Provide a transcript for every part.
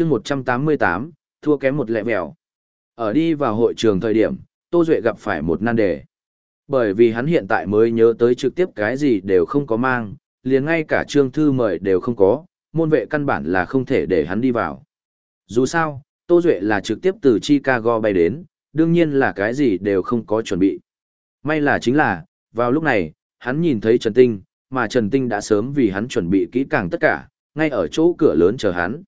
chương 188, thua kém một lẹ mèo. Ở đi vào hội trường thời điểm, Tô Duệ gặp phải một nan đề. Bởi vì hắn hiện tại mới nhớ tới trực tiếp cái gì đều không có mang, liền ngay cả trương thư mời đều không có, môn vệ căn bản là không thể để hắn đi vào. Dù sao, Tô Duệ là trực tiếp từ Chicago bay đến, đương nhiên là cái gì đều không có chuẩn bị. May là chính là, vào lúc này, hắn nhìn thấy Trần Tinh, mà Trần Tinh đã sớm vì hắn chuẩn bị kỹ càng tất cả, ngay ở chỗ cửa lớn chờ hắn.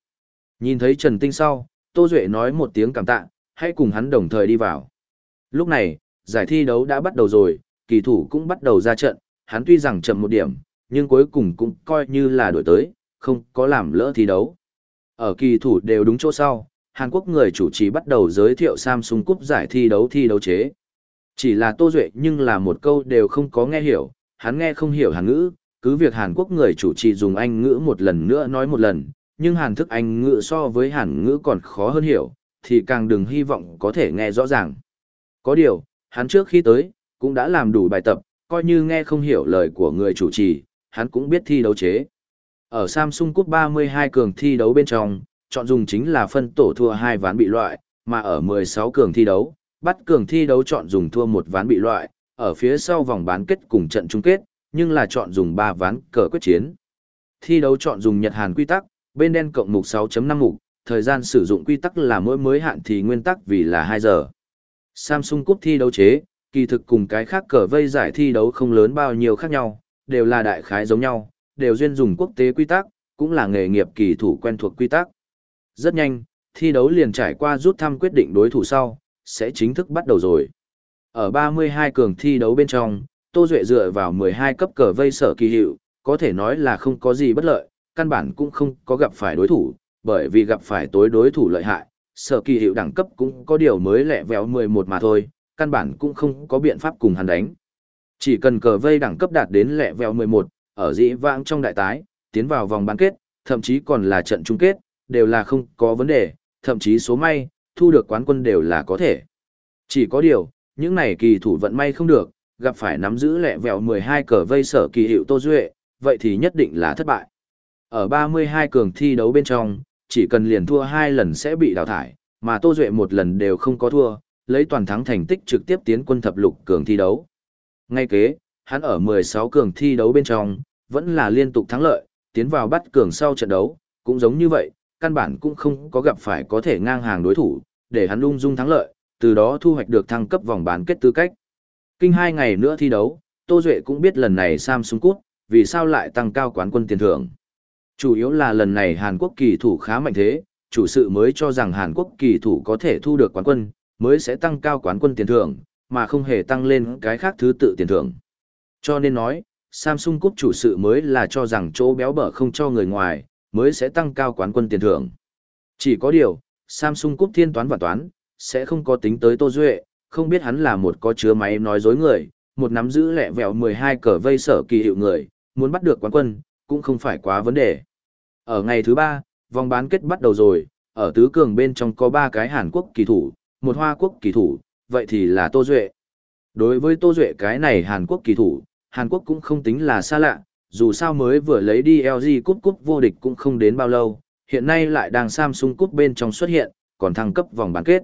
Nhìn thấy Trần Tinh sau, Tô Duệ nói một tiếng cảm tạ, hãy cùng hắn đồng thời đi vào. Lúc này, giải thi đấu đã bắt đầu rồi, kỳ thủ cũng bắt đầu ra trận, hắn tuy rằng chậm một điểm, nhưng cuối cùng cũng coi như là đổi tới, không có làm lỡ thi đấu. Ở kỳ thủ đều đúng chỗ sau, Hàn Quốc người chủ trì bắt đầu giới thiệu Samsung Cup giải thi đấu thi đấu chế. Chỉ là Tô Duệ nhưng là một câu đều không có nghe hiểu, hắn nghe không hiểu Hàn ngữ, cứ việc Hàn Quốc người chủ trì dùng Anh ngữ một lần nữa nói một lần, nhưng Hàn thức Anh ngữ so với Hàn ngữ còn khó hơn hiểu, thì càng đừng hy vọng có thể nghe rõ ràng. Có điều, hắn trước khi tới, cũng đã làm đủ bài tập, coi như nghe không hiểu lời của người chủ trì, hắn cũng biết thi đấu chế. Ở Samsung Cup 32 cường thi đấu bên trong, chọn dùng chính là phân tổ thua hai ván bị loại, mà ở 16 cường thi đấu, bắt cường thi đấu chọn dùng thua một ván bị loại, ở phía sau vòng bán kết cùng trận chung kết, nhưng là chọn dùng 3 ván cờ quyết chiến. Thi đấu chọn dùng Nhật Hàn quy tắc, bên đen cộng mục 6.5 mục, thời gian sử dụng quy tắc là mỗi mới hạn thì nguyên tắc vì là 2 giờ. Samsung Cup thi đấu chế, kỳ thực cùng cái khác cờ vây giải thi đấu không lớn bao nhiêu khác nhau, đều là đại khái giống nhau, đều duyên dùng quốc tế quy tắc, cũng là nghề nghiệp kỳ thủ quen thuộc quy tắc. Rất nhanh, thi đấu liền trải qua rút thăm quyết định đối thủ sau, sẽ chính thức bắt đầu rồi. Ở 32 cường thi đấu bên trong, Tô Duệ dựa vào 12 cấp cờ vây sở kỳ hiệu, có thể nói là không có gì bất lợi, căn bản cũng không có gặp phải đối thủ, bởi vì gặp phải tối đối thủ lợi hại, sở kỳ hiệu đẳng cấp cũng có điều mới lẻ véo 11 mà thôi, căn bản cũng không có biện pháp cùng hắn đánh. Chỉ cần cờ vây đẳng cấp đạt đến lẻ véo 11, ở dĩ vãng trong đại tái, tiến vào vòng bán kết, thậm chí còn là trận chung kết, đều là không có vấn đề, thậm chí số may, thu được quán quân đều là có thể. Chỉ có điều, những này kỳ thủ vận may không được, gặp phải nắm giữ lẻ vẹo 12 cờ vây sở kỳ hiệu Tô Duệ, vậy thì nhất định là thất bại. Ở 32 cường thi đấu bên trong, chỉ cần liền thua hai lần sẽ bị đào thải, mà Tô Duệ một lần đều không có thua, lấy toàn thắng thành tích trực tiếp tiến quân thập lục cường thi đấu. Ngay kế, hắn ở 16 cường thi đấu bên trong, vẫn là liên tục thắng lợi, tiến vào bắt cường sau trận đấu, cũng giống như vậy, căn bản cũng không có gặp phải có thể ngang hàng đối thủ, để hắn ung dung thắng lợi, từ đó thu hoạch được thăng cấp vòng bán kết tư cách. Kinh hai ngày nữa thi đấu, Tô Duệ cũng biết lần này Samsung Cup, vì sao lại tăng cao quán quân tiền thưởng. Chủ yếu là lần này Hàn Quốc kỳ thủ khá mạnh thế, chủ sự mới cho rằng Hàn Quốc kỳ thủ có thể thu được quán quân, mới sẽ tăng cao quán quân tiền thưởng, mà không hề tăng lên cái khác thứ tự tiền thưởng. Cho nên nói, Samsung Cup chủ sự mới là cho rằng chỗ béo bở không cho người ngoài, mới sẽ tăng cao quán quân tiền thưởng. Chỉ có điều, Samsung Cup thiên toán và toán, sẽ không có tính tới Tô Duệ, không biết hắn là một có chứa máy nói dối người, một nắm giữ lẹ vẹo 12 cờ vây sở kỳ hiệu người, muốn bắt được quán quân, cũng không phải quá vấn đề. Ở ngày thứ ba, vòng bán kết bắt đầu rồi, ở tứ cường bên trong có ba cái Hàn Quốc kỳ thủ, một Hoa Quốc kỳ thủ, vậy thì là Tô Duệ. Đối với Tô Duệ cái này Hàn Quốc kỳ thủ, Hàn Quốc cũng không tính là xa lạ, dù sao mới vừa lấy đi LG cúp cúp vô địch cũng không đến bao lâu, hiện nay lại đang Samsung cúp bên trong xuất hiện, còn thăng cấp vòng bán kết.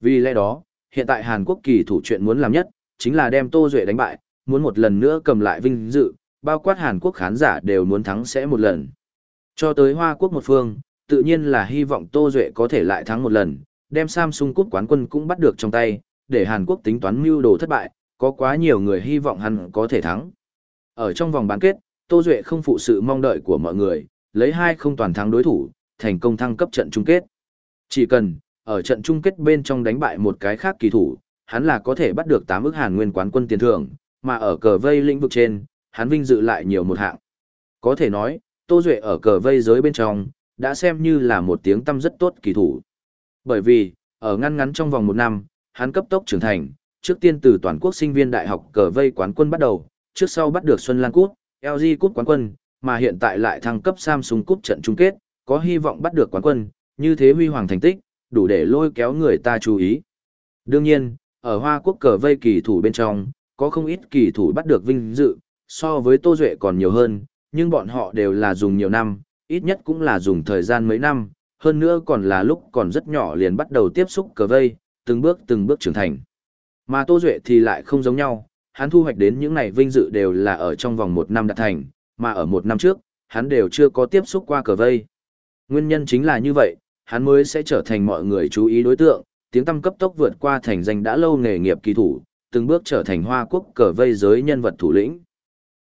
Vì lẽ đó, hiện tại Hàn Quốc kỳ thủ chuyện muốn làm nhất, chính là đem Tô Duệ đánh bại, muốn một lần nữa cầm lại vinh dự, bao quát Hàn Quốc khán giả đều muốn thắng sẽ một lần. Cho tới Hoa Quốc một phương, tự nhiên là hy vọng Tô Duệ có thể lại thắng một lần, đem Samsung cúp quán quân cũng bắt được trong tay, để Hàn Quốc tính toán mưu đồ thất bại, có quá nhiều người hy vọng hắn có thể thắng. Ở trong vòng bán kết, Tô Duệ không phụ sự mong đợi của mọi người, lấy hai không toàn thắng đối thủ, thành công thăng cấp trận chung kết. Chỉ cần, ở trận chung kết bên trong đánh bại một cái khác kỳ thủ, hắn là có thể bắt được 8 ức hàn nguyên quán quân tiền thưởng, mà ở cờ vây lĩnh vực trên, hắn vinh dự lại nhiều một hạng. Có thể nói, Tô Duệ ở cờ vây giới bên trong, đã xem như là một tiếng tâm rất tốt kỳ thủ. Bởi vì, ở ngăn ngắn trong vòng một năm, hắn cấp tốc trưởng thành, trước tiên từ toàn quốc sinh viên đại học cờ vây quán quân bắt đầu, trước sau bắt được Xuân Lan Cút, LG Cút quán quân, mà hiện tại lại thăng cấp Samsung Cút trận chung kết, có hy vọng bắt được quán quân, như thế huy hoàng thành tích, đủ để lôi kéo người ta chú ý. Đương nhiên, ở Hoa Quốc cờ vây kỳ thủ bên trong, có không ít kỳ thủ bắt được vinh dự, so với Tô Duệ còn nhiều hơn, nhưng bọn họ đều là dùng nhiều năm, ít nhất cũng là dùng thời gian mấy năm, hơn nữa còn là lúc còn rất nhỏ liền bắt đầu tiếp xúc cờ vây, từng bước từng bước trưởng thành. Mà Tô Duệ thì lại không giống nhau, hắn thu hoạch đến những này vinh dự đều là ở trong vòng một năm đạt thành, mà ở một năm trước, hắn đều chưa có tiếp xúc qua cờ vây. Nguyên nhân chính là như vậy, hắn mới sẽ trở thành mọi người chú ý đối tượng, tiếng tăm cấp tốc vượt qua thành danh đã lâu nghề nghiệp kỳ thủ, từng bước trở thành hoa quốc cờ vây giới nhân vật thủ lĩnh.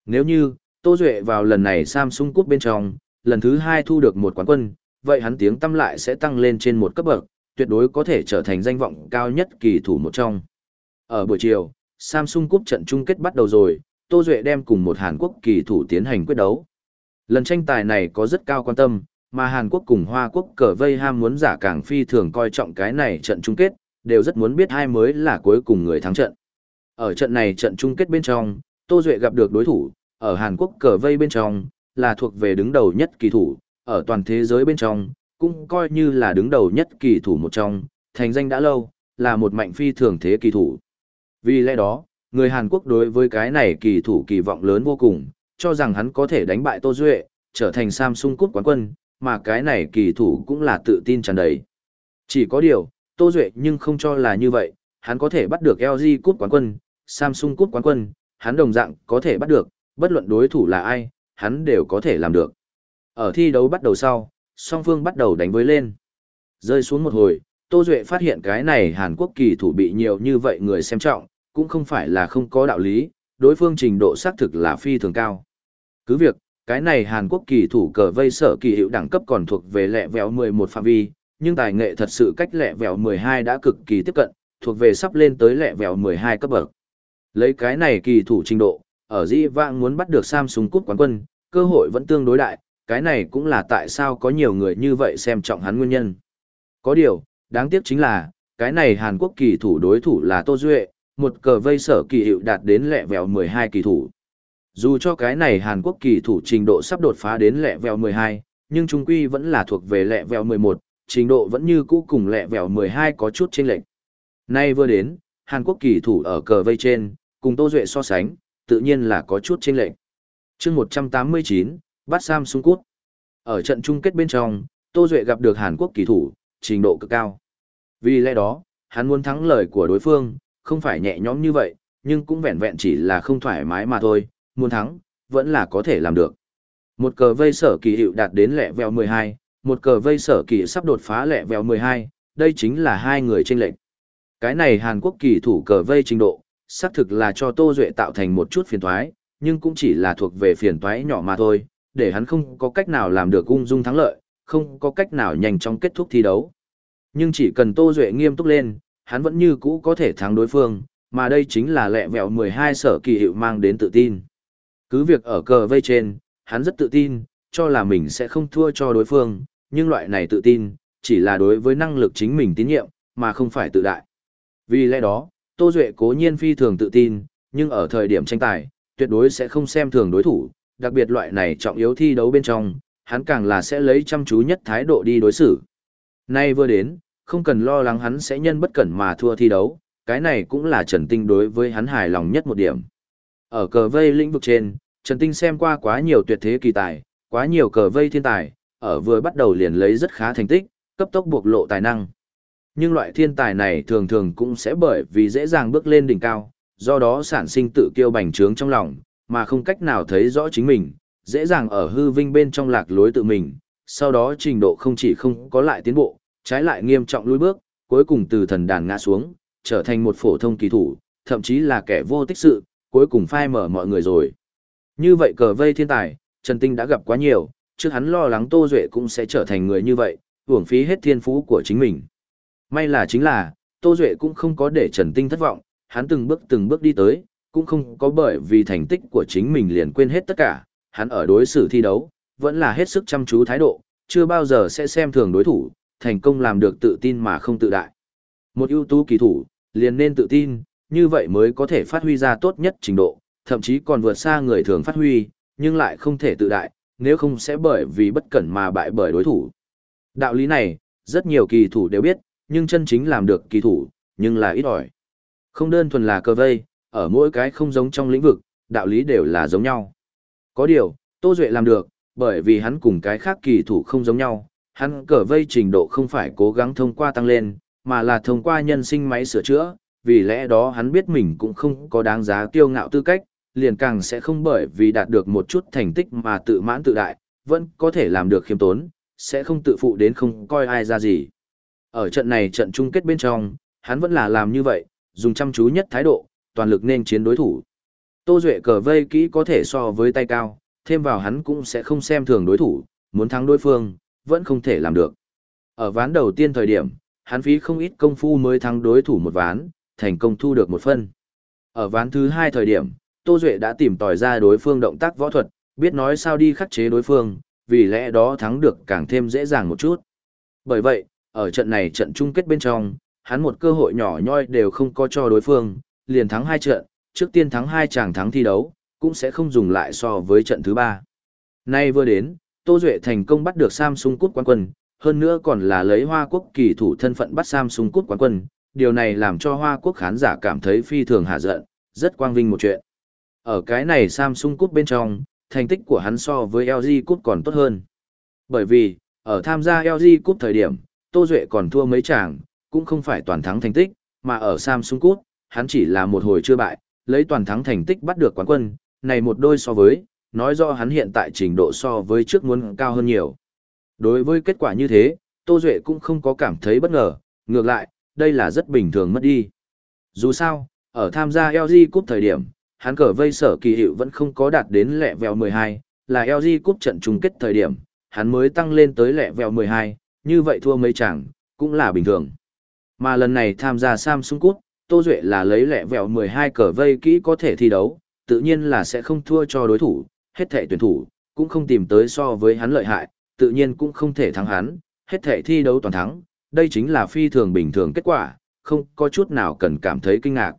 Nếu như, Tô Duệ vào lần này Samsung Cup bên trong, lần thứ hai thu được một quán quân, vậy hắn tiếng tâm lại sẽ tăng lên trên một cấp bậc, tuyệt đối có thể trở thành danh vọng cao nhất kỳ thủ một trong. Ở buổi chiều, Samsung Cup trận chung kết bắt đầu rồi, Tô Duệ đem cùng một Hàn Quốc kỳ thủ tiến hành quyết đấu. Lần tranh tài này có rất cao quan tâm, mà Hàn Quốc cùng Hoa Quốc cờ vây ham muốn giả càng phi thường coi trọng cái này trận chung kết, đều rất muốn biết ai mới là cuối cùng người thắng trận. Ở trận này trận chung kết bên trong, Tô Duệ gặp được đối thủ, ở Hàn Quốc cờ vây bên trong, là thuộc về đứng đầu nhất kỳ thủ, ở toàn thế giới bên trong, cũng coi như là đứng đầu nhất kỳ thủ một trong, thành danh đã lâu, là một mạnh phi thường thế kỳ thủ. Vì lẽ đó, người Hàn Quốc đối với cái này kỳ thủ kỳ vọng lớn vô cùng, cho rằng hắn có thể đánh bại Tô Duệ, trở thành Samsung Cup quán quân, mà cái này kỳ thủ cũng là tự tin tràn đầy. Chỉ có điều, Tô Duệ nhưng không cho là như vậy, hắn có thể bắt được LG Cup quán quân, Samsung Cup quán quân, hắn đồng dạng có thể bắt được, bất luận đối thủ là ai, hắn đều có thể làm được. Ở thi đấu bắt đầu sau, song phương bắt đầu đánh với lên. Rơi xuống một hồi, Tô Duệ phát hiện cái này Hàn Quốc kỳ thủ bị nhiều như vậy người xem trọng, cũng không phải là không có đạo lý, đối phương trình độ xác thực là phi thường cao. Cứ việc, cái này Hàn Quốc kỳ thủ cờ vây sở kỳ hiệu đẳng cấp còn thuộc về lẹ vẹo 11 phạm vi, nhưng tài nghệ thật sự cách lẹ vẹo 12 đã cực kỳ tiếp cận, thuộc về sắp lên tới lẹ vẹo 12 cấp bậc. Lấy cái này kỳ thủ trình độ, ở dĩ vãng muốn bắt được Samsung cúp quán quân, cơ hội vẫn tương đối đại, cái này cũng là tại sao có nhiều người như vậy xem trọng hắn nguyên nhân. Có điều, đáng tiếc chính là, cái này Hàn Quốc kỳ thủ đối thủ là Tô Duệ, một cờ vây sở kỳ hiệu đạt đến lẹ vẹo 12 kỳ thủ. Dù cho cái này Hàn Quốc kỳ thủ trình độ sắp đột phá đến lẹ vẹo 12, nhưng trung quy vẫn là thuộc về lẹ vẹo 11, trình độ vẫn như cũ cùng lẹ vẹo 12 có chút chênh lệch. Nay vừa đến, Hàn Quốc kỳ thủ ở cờ vây trên, cùng Tô Duệ so sánh, tự nhiên là có chút chênh lệch. Chương 189, bắt Sam Sung Cút. Ở trận chung kết bên trong, Tô Duệ gặp được Hàn Quốc kỳ thủ, trình độ cực cao. Vì lẽ đó, hắn muốn thắng lời của đối phương, không phải nhẹ nhõm như vậy, nhưng cũng vẹn vẹn chỉ là không thoải mái mà thôi, muốn thắng, vẫn là có thể làm được. Một cờ vây sở kỳ hiệu đạt đến lẹ vèo 12, một cờ vây sở kỳ sắp đột phá lẹ vèo 12, đây chính là hai người chênh lệch. Cái này Hàn Quốc kỳ thủ cờ vây trình độ, xác thực là cho Tô Duệ tạo thành một chút phiền toái, nhưng cũng chỉ là thuộc về phiền toái nhỏ mà thôi, để hắn không có cách nào làm được ung dung thắng lợi, không có cách nào nhanh chóng kết thúc thi đấu. Nhưng chỉ cần Tô Duệ nghiêm túc lên, hắn vẫn như cũ có thể thắng đối phương, mà đây chính là lẹ vẹo 12 sở kỳ hiệu mang đến tự tin. Cứ việc ở cờ vây trên, hắn rất tự tin, cho là mình sẽ không thua cho đối phương, nhưng loại này tự tin, chỉ là đối với năng lực chính mình tín nhiệm, mà không phải tự đại. Vì lẽ đó, Tô Duệ cố nhiên phi thường tự tin, nhưng ở thời điểm tranh tài, tuyệt đối sẽ không xem thường đối thủ, đặc biệt loại này trọng yếu thi đấu bên trong, hắn càng là sẽ lấy chăm chú nhất thái độ đi đối xử. Nay vừa đến, không cần lo lắng hắn sẽ nhân bất cẩn mà thua thi đấu, cái này cũng là Trần Tinh đối với hắn hài lòng nhất một điểm. Ở cờ vây lĩnh vực trên, Trần Tinh xem qua quá nhiều tuyệt thế kỳ tài, quá nhiều cờ vây thiên tài, ở vừa bắt đầu liền lấy rất khá thành tích, cấp tốc bộc lộ tài năng. Nhưng loại thiên tài này thường thường cũng sẽ bởi vì dễ dàng bước lên đỉnh cao, do đó sản sinh tự kiêu bành trướng trong lòng, mà không cách nào thấy rõ chính mình, dễ dàng ở hư vinh bên trong lạc lối tự mình, sau đó trình độ không chỉ không có lại tiến bộ, trái lại nghiêm trọng lùi bước, cuối cùng từ thần đàn ngã xuống, trở thành một phổ thông kỳ thủ, thậm chí là kẻ vô tích sự, cuối cùng phai mở mọi người rồi. Như vậy cờ vây thiên tài, Trần Tinh đã gặp quá nhiều, trước hắn lo lắng Tô Duệ cũng sẽ trở thành người như vậy, hưởng phí hết thiên phú của chính mình. May là chính là, Tô Duệ cũng không có để Trần Tinh thất vọng, hắn từng bước từng bước đi tới, cũng không có bởi vì thành tích của chính mình liền quên hết tất cả, hắn ở đối xử thi đấu, vẫn là hết sức chăm chú thái độ, chưa bao giờ sẽ xem thường đối thủ, thành công làm được tự tin mà không tự đại. Một ưu tú kỳ thủ, liền nên tự tin, như vậy mới có thể phát huy ra tốt nhất trình độ, thậm chí còn vượt xa người thường phát huy, nhưng lại không thể tự đại, nếu không sẽ bởi vì bất cẩn mà bại bởi đối thủ. Đạo lý này, rất nhiều kỳ thủ đều biết, nhưng chân chính làm được kỳ thủ, nhưng là ít ỏi. Không đơn thuần là cơ vây, ở mỗi cái không giống trong lĩnh vực, đạo lý đều là giống nhau. Có điều, Tô Duệ làm được, bởi vì hắn cùng cái khác kỳ thủ không giống nhau, hắn cờ vây trình độ không phải cố gắng thông qua tăng lên, mà là thông qua nhân sinh máy sửa chữa, vì lẽ đó hắn biết mình cũng không có đáng giá kiêu ngạo tư cách, liền càng sẽ không bởi vì đạt được một chút thành tích mà tự mãn tự đại, vẫn có thể làm được khiêm tốn, sẽ không tự phụ đến không coi ai ra gì. Ở trận này trận chung kết bên trong, hắn vẫn là làm như vậy, dùng chăm chú nhất thái độ, toàn lực nên chiến đối thủ. Tô Duệ cờ vây kỹ có thể so với tay cao, thêm vào hắn cũng sẽ không xem thường đối thủ, muốn thắng đối phương, vẫn không thể làm được. Ở ván đầu tiên thời điểm, hắn phí không ít công phu mới thắng đối thủ một ván, thành công thu được một phân. Ở ván thứ hai thời điểm, Tô Duệ đã tìm tòi ra đối phương động tác võ thuật, biết nói sao đi khắc chế đối phương, vì lẽ đó thắng được càng thêm dễ dàng một chút. Bởi vậy, ở trận này trận chung kết bên trong, hắn một cơ hội nhỏ nhoi đều không có cho đối phương, liền thắng hai trận, trước tiên thắng hai chàng thắng thi đấu, cũng sẽ không dùng lại so với trận thứ ba. Nay vừa đến, Tô Duệ thành công bắt được Samsung Cút quán quân, hơn nữa còn là lấy Hoa Quốc kỳ thủ thân phận bắt Samsung Cút quán quân, điều này làm cho Hoa Quốc khán giả cảm thấy phi thường hạ giận, rất quang vinh một chuyện. Ở cái này Samsung Cút bên trong, thành tích của hắn so với LG Cút còn tốt hơn. Bởi vì, ở tham gia LG Cút thời điểm, Tô Duệ còn thua mấy chàng, cũng không phải toàn thắng thành tích, mà ở Samsung Cút, hắn chỉ là một hồi chưa bại, lấy toàn thắng thành tích bắt được quán quân, này một đôi so với, nói rõ hắn hiện tại trình độ so với trước muốn cao hơn nhiều. Đối với kết quả như thế, Tô Duệ cũng không có cảm thấy bất ngờ, ngược lại, đây là rất bình thường mất đi. Dù sao, ở tham gia LG Cup thời điểm, hắn cờ vây sở kỳ hiệu vẫn không có đạt đến lẹ vèo 12, là LG Cup trận chung kết thời điểm, hắn mới tăng lên tới lẹ vèo 12, như vậy thua mấy chẳng, cũng là bình thường. Mà lần này tham gia Samsung Cup, Tô Duệ là lấy lẹ vẹo 12 cờ vây kỹ có thể thi đấu, tự nhiên là sẽ không thua cho đối thủ, hết thể tuyển thủ, cũng không tìm tới so với hắn lợi hại, tự nhiên cũng không thể thắng hắn, hết thể thi đấu toàn thắng, đây chính là phi thường bình thường kết quả, không có chút nào cần cảm thấy kinh ngạc.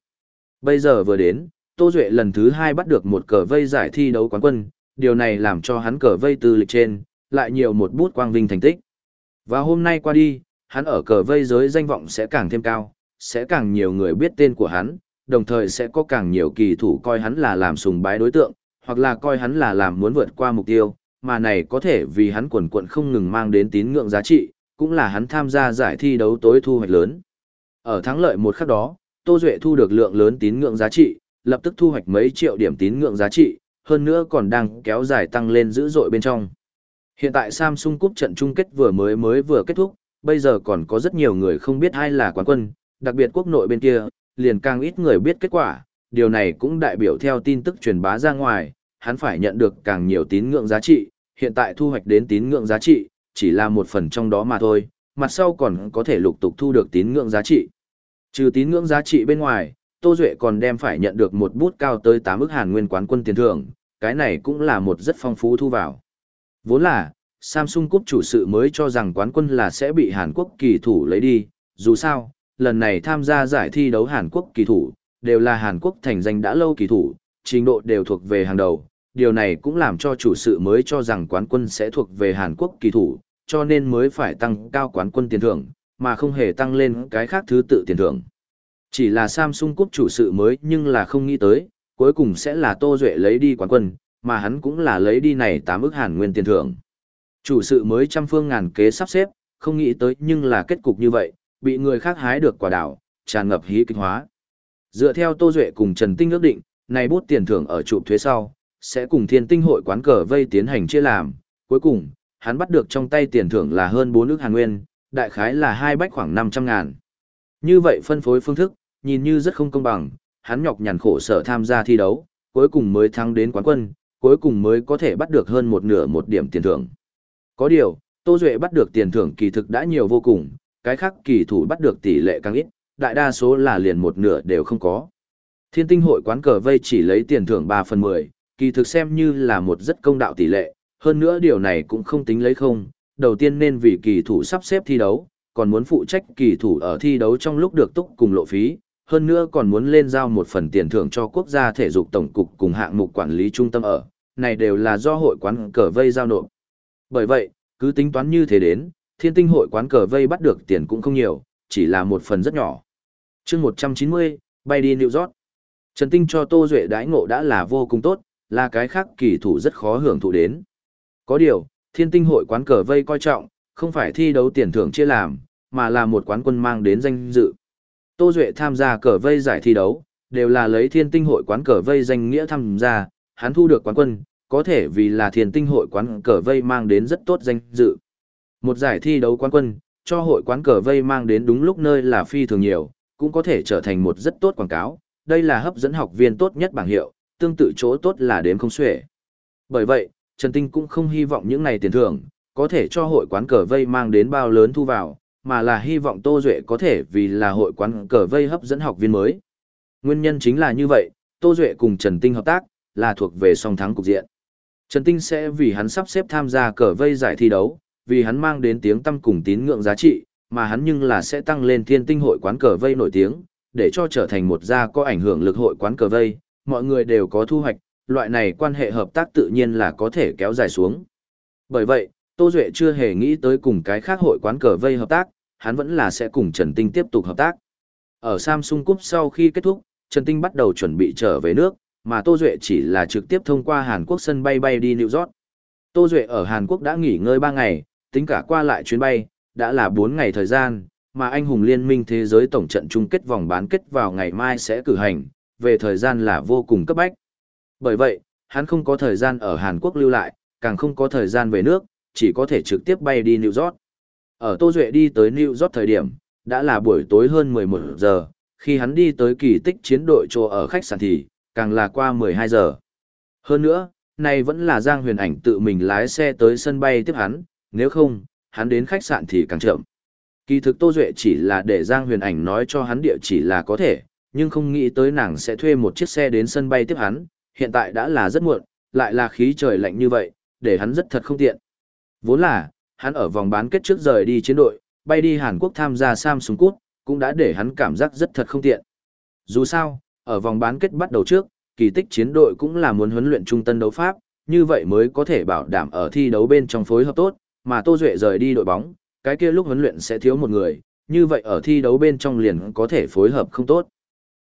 Bây giờ vừa đến, Tô Duệ lần thứ hai bắt được một cờ vây giải thi đấu quán quân, điều này làm cho hắn cờ vây từ lịch trên, lại nhiều một bút quang vinh thành tích. Và hôm nay qua đi, hắn ở cờ vây giới danh vọng sẽ càng thêm cao, sẽ càng nhiều người biết tên của hắn, đồng thời sẽ có càng nhiều kỳ thủ coi hắn là làm sùng bái đối tượng, hoặc là coi hắn là làm muốn vượt qua mục tiêu, mà này có thể vì hắn quần quận không ngừng mang đến tín ngưỡng giá trị, cũng là hắn tham gia giải thi đấu tối thu hoạch lớn. Ở thắng lợi một khắc đó, Tô Duệ thu được lượng lớn tín ngưỡng giá trị, lập tức thu hoạch mấy triệu điểm tín ngưỡng giá trị, hơn nữa còn đang kéo dài tăng lên dữ dội bên trong. Hiện tại Samsung Cup trận chung kết vừa mới mới vừa kết thúc, bây giờ còn có rất nhiều người không biết ai là quán quân, đặc biệt quốc nội bên kia, liền càng ít người biết kết quả, điều này cũng đại biểu theo tin tức truyền bá ra ngoài, hắn phải nhận được càng nhiều tín ngưỡng giá trị, hiện tại thu hoạch đến tín ngưỡng giá trị, chỉ là một phần trong đó mà thôi, mặt sau còn có thể lục tục thu được tín ngưỡng giá trị. Trừ tín ngưỡng giá trị bên ngoài, Tô Duệ còn đem phải nhận được một bút cao tới 8 ức hàn nguyên quán quân tiền thưởng, cái này cũng là một rất phong phú thu vào. Vốn là, Samsung Cup chủ sự mới cho rằng quán quân là sẽ bị Hàn Quốc kỳ thủ lấy đi, dù sao, lần này tham gia giải thi đấu Hàn Quốc kỳ thủ, đều là Hàn Quốc thành danh đã lâu kỳ thủ, trình độ đều thuộc về hàng đầu. Điều này cũng làm cho chủ sự mới cho rằng quán quân sẽ thuộc về Hàn Quốc kỳ thủ, cho nên mới phải tăng cao quán quân tiền thưởng, mà không hề tăng lên cái khác thứ tự tiền thưởng. Chỉ là Samsung Cup chủ sự mới nhưng là không nghĩ tới, cuối cùng sẽ là Tô Duệ lấy đi quán quân, mà hắn cũng là lấy đi này 8 ức hàn nguyên tiền thưởng. Chủ sự mới trăm phương ngàn kế sắp xếp, không nghĩ tới nhưng là kết cục như vậy, bị người khác hái được quả đảo, tràn ngập hí kinh hóa. Dựa theo Tô Duệ cùng Trần Tinh ước định, này bút tiền thưởng ở trụ thuế sau, sẽ cùng thiên tinh hội quán cờ vây tiến hành chia làm. Cuối cùng, hắn bắt được trong tay tiền thưởng là hơn 4 nước hàn nguyên, đại khái là hai bách khoảng 500 ngàn. Như vậy phân phối phương thức, nhìn như rất không công bằng, hắn nhọc nhằn khổ sở tham gia thi đấu, cuối cùng mới thắng đến quán quân, cuối cùng mới có thể bắt được hơn một nửa một điểm tiền thưởng. Có điều, Tô Duệ bắt được tiền thưởng kỳ thực đã nhiều vô cùng, cái khác kỳ thủ bắt được tỷ lệ càng ít, đại đa số là liền một nửa đều không có. Thiên tinh hội quán cờ vây chỉ lấy tiền thưởng 3 phần 10, kỳ thực xem như là một rất công đạo tỷ lệ, hơn nữa điều này cũng không tính lấy không, đầu tiên nên vì kỳ thủ sắp xếp thi đấu, còn muốn phụ trách kỳ thủ ở thi đấu trong lúc được túc cùng lộ phí, hơn nữa còn muốn lên giao một phần tiền thưởng cho quốc gia thể dục tổng cục cùng hạng mục quản lý trung tâm ở, này đều là do hội quán cờ vây giao nộp. Bởi vậy, cứ tính toán như thế đến, thiên tinh hội quán cờ vây bắt được tiền cũng không nhiều, chỉ là một phần rất nhỏ. chương 190, bay đi New York. Trần Tinh cho Tô Duệ đãi ngộ đã là vô cùng tốt, là cái khác kỳ thủ rất khó hưởng thụ đến. Có điều, thiên tinh hội quán cờ vây coi trọng, không phải thi đấu tiền thưởng chia làm, mà là một quán quân mang đến danh dự. Tô Duệ tham gia cờ vây giải thi đấu, đều là lấy thiên tinh hội quán cờ vây danh nghĩa tham gia, hắn thu được quán quân, có thể vì là thiên tinh hội quán cờ vây mang đến rất tốt danh dự. Một giải thi đấu quán quân, cho hội quán cờ vây mang đến đúng lúc nơi là phi thường nhiều, cũng có thể trở thành một rất tốt quảng cáo, đây là hấp dẫn học viên tốt nhất bảng hiệu, tương tự chỗ tốt là đếm không xuể. Bởi vậy, Trần Tinh cũng không hy vọng những này tiền thưởng, có thể cho hội quán cờ vây mang đến bao lớn thu vào, mà là hy vọng Tô Duệ có thể vì là hội quán cờ vây hấp dẫn học viên mới. Nguyên nhân chính là như vậy, Tô Duệ cùng Trần Tinh hợp tác, là thuộc về song thắng cục diện. Trần Tinh sẽ vì hắn sắp xếp tham gia cờ vây giải thi đấu, vì hắn mang đến tiếng tâm cùng tín ngưỡng giá trị, mà hắn nhưng là sẽ tăng lên thiên tinh hội quán cờ vây nổi tiếng, để cho trở thành một gia có ảnh hưởng lực hội quán cờ vây, mọi người đều có thu hoạch, loại này quan hệ hợp tác tự nhiên là có thể kéo dài xuống. Bởi vậy, Tô Duệ chưa hề nghĩ tới cùng cái khác hội quán cờ vây hợp tác, hắn vẫn là sẽ cùng Trần Tinh tiếp tục hợp tác. Ở Samsung Cup sau khi kết thúc, Trần Tinh bắt đầu chuẩn bị trở về nước, mà Tô Duệ chỉ là trực tiếp thông qua Hàn Quốc sân bay bay đi New York. Tô Duệ ở Hàn Quốc đã nghỉ ngơi 3 ngày, tính cả qua lại chuyến bay, đã là 4 ngày thời gian, mà anh hùng liên minh thế giới tổng trận chung kết vòng bán kết vào ngày mai sẽ cử hành, về thời gian là vô cùng cấp bách. Bởi vậy, hắn không có thời gian ở Hàn Quốc lưu lại, càng không có thời gian về nước, chỉ có thể trực tiếp bay đi New York. Ở Tô Duệ đi tới New York thời điểm, đã là buổi tối hơn 11 giờ, khi hắn đi tới kỳ tích chiến đội chỗ ở khách sạn thì, càng là qua 12 giờ. Hơn nữa, này vẫn là Giang Huyền Ảnh tự mình lái xe tới sân bay tiếp hắn, nếu không, hắn đến khách sạn thì càng chậm. Kỳ thực Tô Duệ chỉ là để Giang Huyền Ảnh nói cho hắn địa chỉ là có thể, nhưng không nghĩ tới nàng sẽ thuê một chiếc xe đến sân bay tiếp hắn, hiện tại đã là rất muộn, lại là khí trời lạnh như vậy, để hắn rất thật không tiện. Vốn là, hắn ở vòng bán kết trước rời đi chiến đội, bay đi Hàn Quốc tham gia Samsung Cup, cũng đã để hắn cảm giác rất thật không tiện. Dù sao, ở vòng bán kết bắt đầu trước, kỳ tích chiến đội cũng là muốn huấn luyện trung tân đấu pháp, như vậy mới có thể bảo đảm ở thi đấu bên trong phối hợp tốt, mà Tô Duệ rời đi đội bóng, cái kia lúc huấn luyện sẽ thiếu một người, như vậy ở thi đấu bên trong liền có thể phối hợp không tốt.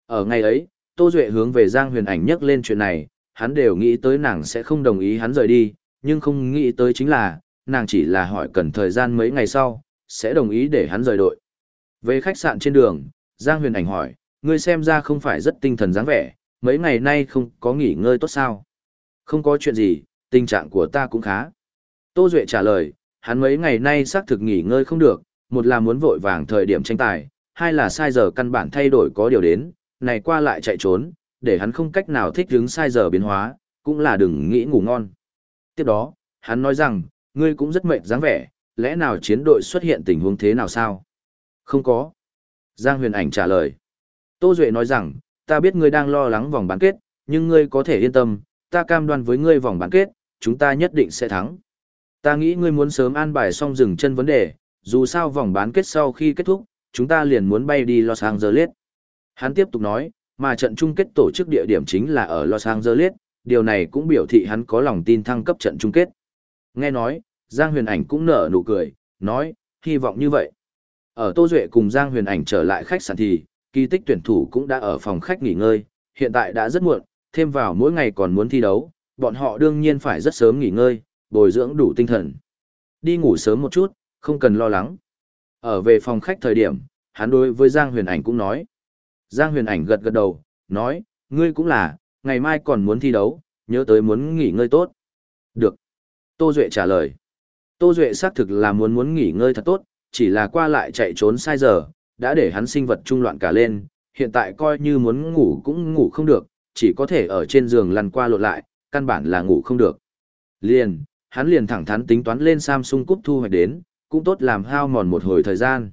Ở ngày ấy, Tô Duệ hướng về Giang Huyền Ảnh nhắc lên chuyện này, hắn đều nghĩ tới nàng sẽ không đồng ý hắn rời đi, nhưng không nghĩ tới chính là, nàng chỉ là hỏi cần thời gian mấy ngày sau, sẽ đồng ý để hắn rời đội. Về khách sạn trên đường, Giang Huyền Ảnh hỏi, ngươi xem ra không phải rất tinh thần dáng vẻ, mấy ngày nay không có nghỉ ngơi tốt sao? Không có chuyện gì, tình trạng của ta cũng khá. Tô Duệ trả lời, hắn mấy ngày nay xác thực nghỉ ngơi không được, một là muốn vội vàng thời điểm tranh tài, hai là sai giờ căn bản thay đổi có điều đến, này qua lại chạy trốn, để hắn không cách nào thích ứng sai giờ biến hóa, cũng là đừng nghĩ ngủ ngon. Tiếp đó, hắn nói rằng, ngươi cũng rất mệt dáng vẻ, lẽ nào chiến đội xuất hiện tình huống thế nào sao? Không có. Giang huyền ảnh trả lời. Tô Duệ nói rằng, ta biết ngươi đang lo lắng vòng bán kết, nhưng ngươi có thể yên tâm, ta cam đoan với ngươi vòng bán kết, chúng ta nhất định sẽ thắng. Ta nghĩ ngươi muốn sớm an bài xong dừng chân vấn đề, dù sao vòng bán kết sau khi kết thúc, chúng ta liền muốn bay đi Los Angeles. Hắn tiếp tục nói, mà trận chung kết tổ chức địa điểm chính là ở Los Angeles, điều này cũng biểu thị hắn có lòng tin thăng cấp trận chung kết. Nghe nói, Giang Huyền Ảnh cũng nở nụ cười, nói, hy vọng như vậy. Ở Tô Duệ cùng Giang Huyền Ảnh trở lại khách sạn thì, kỳ tích tuyển thủ cũng đã ở phòng khách nghỉ ngơi, hiện tại đã rất muộn, thêm vào mỗi ngày còn muốn thi đấu, bọn họ đương nhiên phải rất sớm nghỉ ngơi, bồi dưỡng đủ tinh thần. Đi ngủ sớm một chút, không cần lo lắng. Ở về phòng khách thời điểm, hắn đối với Giang Huyền Ảnh cũng nói. Giang Huyền Ảnh gật gật đầu, nói, ngươi cũng là, ngày mai còn muốn thi đấu, nhớ tới muốn nghỉ ngơi tốt. Được. Tô Duệ trả lời. Tô Duệ xác thực là muốn muốn nghỉ ngơi thật tốt, chỉ là qua lại chạy trốn sai giờ, đã để hắn sinh vật trung loạn cả lên, hiện tại coi như muốn ngủ cũng ngủ không được, chỉ có thể ở trên giường lăn qua lộn lại, căn bản là ngủ không được. Liền, hắn liền thẳng thắn tính toán lên Samsung Cup thu hoạch đến, cũng tốt làm hao mòn một hồi thời gian.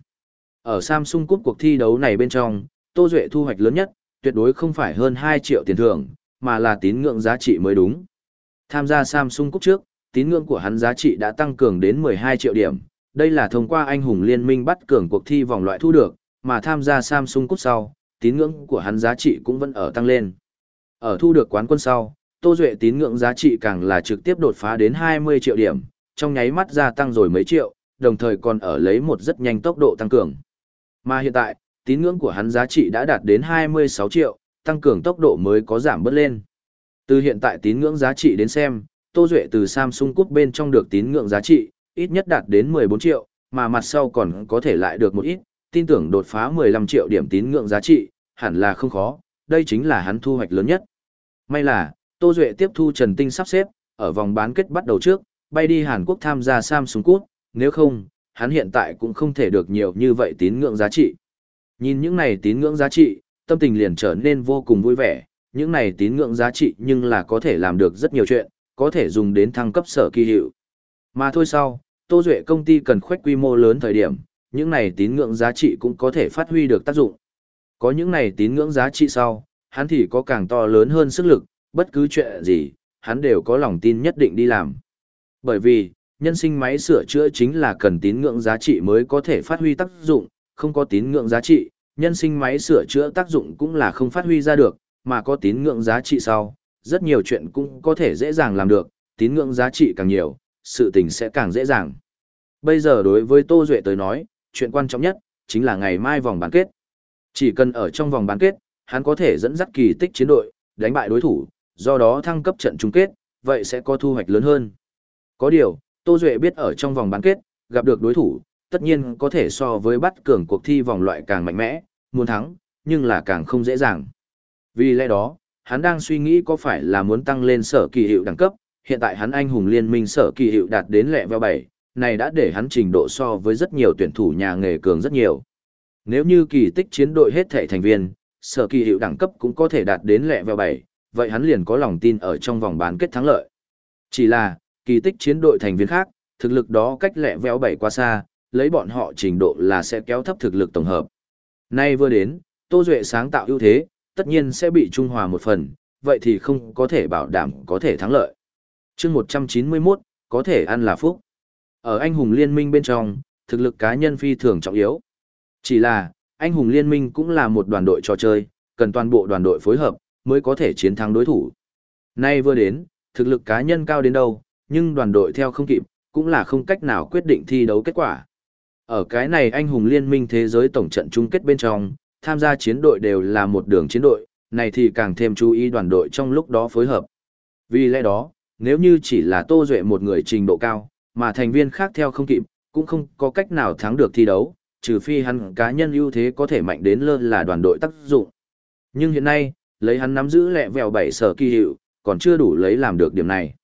Ở Samsung Cup cuộc thi đấu này bên trong, Tô Duệ thu hoạch lớn nhất, tuyệt đối không phải hơn 2 triệu tiền thưởng, mà là tín ngưỡng giá trị mới đúng. Tham gia Samsung Cup trước, tín ngưỡng của hắn giá trị đã tăng cường đến 12 triệu điểm, đây là thông qua anh hùng liên minh bắt cường cuộc thi vòng loại thu được, mà tham gia Samsung Cup sau, tín ngưỡng của hắn giá trị cũng vẫn ở tăng lên. Ở thu được quán quân sau, Tô Duệ tín ngưỡng giá trị càng là trực tiếp đột phá đến 20 triệu điểm, trong nháy mắt gia tăng rồi mấy triệu, đồng thời còn ở lấy một rất nhanh tốc độ tăng cường. Mà hiện tại, tín ngưỡng của hắn giá trị đã đạt đến 26 triệu, tăng cường tốc độ mới có giảm bớt lên. Từ hiện tại tín ngưỡng giá trị đến xem, Tô Duệ từ Samsung Cup bên trong được tín ngưỡng giá trị, ít nhất đạt đến 14 triệu, mà mặt sau còn có thể lại được một ít, tin tưởng đột phá 15 triệu điểm tín ngưỡng giá trị, hẳn là không khó, đây chính là hắn thu hoạch lớn nhất. May là, Tô Duệ tiếp thu Trần Tinh sắp xếp, ở vòng bán kết bắt đầu trước, bay đi Hàn Quốc tham gia Samsung Cup, nếu không, hắn hiện tại cũng không thể được nhiều như vậy tín ngưỡng giá trị. Nhìn những này tín ngưỡng giá trị, tâm tình liền trở nên vô cùng vui vẻ, những này tín ngưỡng giá trị nhưng là có thể làm được rất nhiều chuyện, có thể dùng đến thăng cấp sở kỳ hiệu. Mà thôi sau, Tô Duệ công ty cần khoách quy mô lớn thời điểm, những này tín ngưỡng giá trị cũng có thể phát huy được tác dụng. Có những này tín ngưỡng giá trị sau, hắn thì có càng to lớn hơn sức lực, bất cứ chuyện gì, hắn đều có lòng tin nhất định đi làm. Bởi vì, nhân sinh máy sửa chữa chính là cần tín ngưỡng giá trị mới có thể phát huy tác dụng, không có tín ngưỡng giá trị, nhân sinh máy sửa chữa tác dụng cũng là không phát huy ra được, mà có tín ngưỡng giá trị sau, rất nhiều chuyện cũng có thể dễ dàng làm được, tín ngưỡng giá trị càng nhiều, sự tình sẽ càng dễ dàng. Bây giờ đối với Tô Duệ tới nói, chuyện quan trọng nhất, chính là ngày mai vòng bán kết. Chỉ cần ở trong vòng bán kết, hắn có thể dẫn dắt kỳ tích chiến đội, đánh bại đối thủ, do đó thăng cấp trận chung kết, vậy sẽ có thu hoạch lớn hơn. Có điều, Tô Duệ biết ở trong vòng bán kết, gặp được đối thủ, tất nhiên có thể so với bắt cường cuộc thi vòng loại càng mạnh mẽ, muốn thắng, nhưng là càng không dễ dàng. Vì lẽ đó, hắn đang suy nghĩ có phải là muốn tăng lên sở kỳ hiệu đẳng cấp, hiện tại hắn anh hùng liên minh sở kỳ hiệu đạt đến lẹ veo 7, này đã để hắn trình độ so với rất nhiều tuyển thủ nhà nghề cường rất nhiều. Nếu như kỳ tích chiến đội hết thể thành viên, sở kỳ hiệu đẳng cấp cũng có thể đạt đến lẹ veo 7, vậy hắn liền có lòng tin ở trong vòng bán kết thắng lợi. Chỉ là, kỳ tích chiến đội thành viên khác, thực lực đó cách lẹ veo 7 quá xa, lấy bọn họ trình độ là sẽ kéo thấp thực lực tổng hợp. Nay vừa đến, Tô Duệ sáng tạo ưu thế, tất nhiên sẽ bị trung hòa một phần, vậy thì không có thể bảo đảm có thể thắng lợi. chương 191, có thể ăn là phúc. Ở anh hùng liên minh bên trong, thực lực cá nhân phi thường trọng yếu. Chỉ là, anh hùng liên minh cũng là một đoàn đội trò chơi, cần toàn bộ đoàn đội phối hợp, mới có thể chiến thắng đối thủ. Nay vừa đến, thực lực cá nhân cao đến đâu, nhưng đoàn đội theo không kịp, cũng là không cách nào quyết định thi đấu kết quả. Ở cái này anh hùng liên minh thế giới tổng trận chung kết bên trong, tham gia chiến đội đều là một đường chiến đội, này thì càng thêm chú ý đoàn đội trong lúc đó phối hợp. Vì lẽ đó, nếu như chỉ là Tô Duệ một người trình độ cao, mà thành viên khác theo không kịp, cũng không có cách nào thắng được thi đấu, trừ phi hắn cá nhân ưu thế có thể mạnh đến lơ là đoàn đội tác dụng. Nhưng hiện nay, lấy hắn nắm giữ lẹ vèo bảy sở kỳ hiệu, còn chưa đủ lấy làm được điểm này.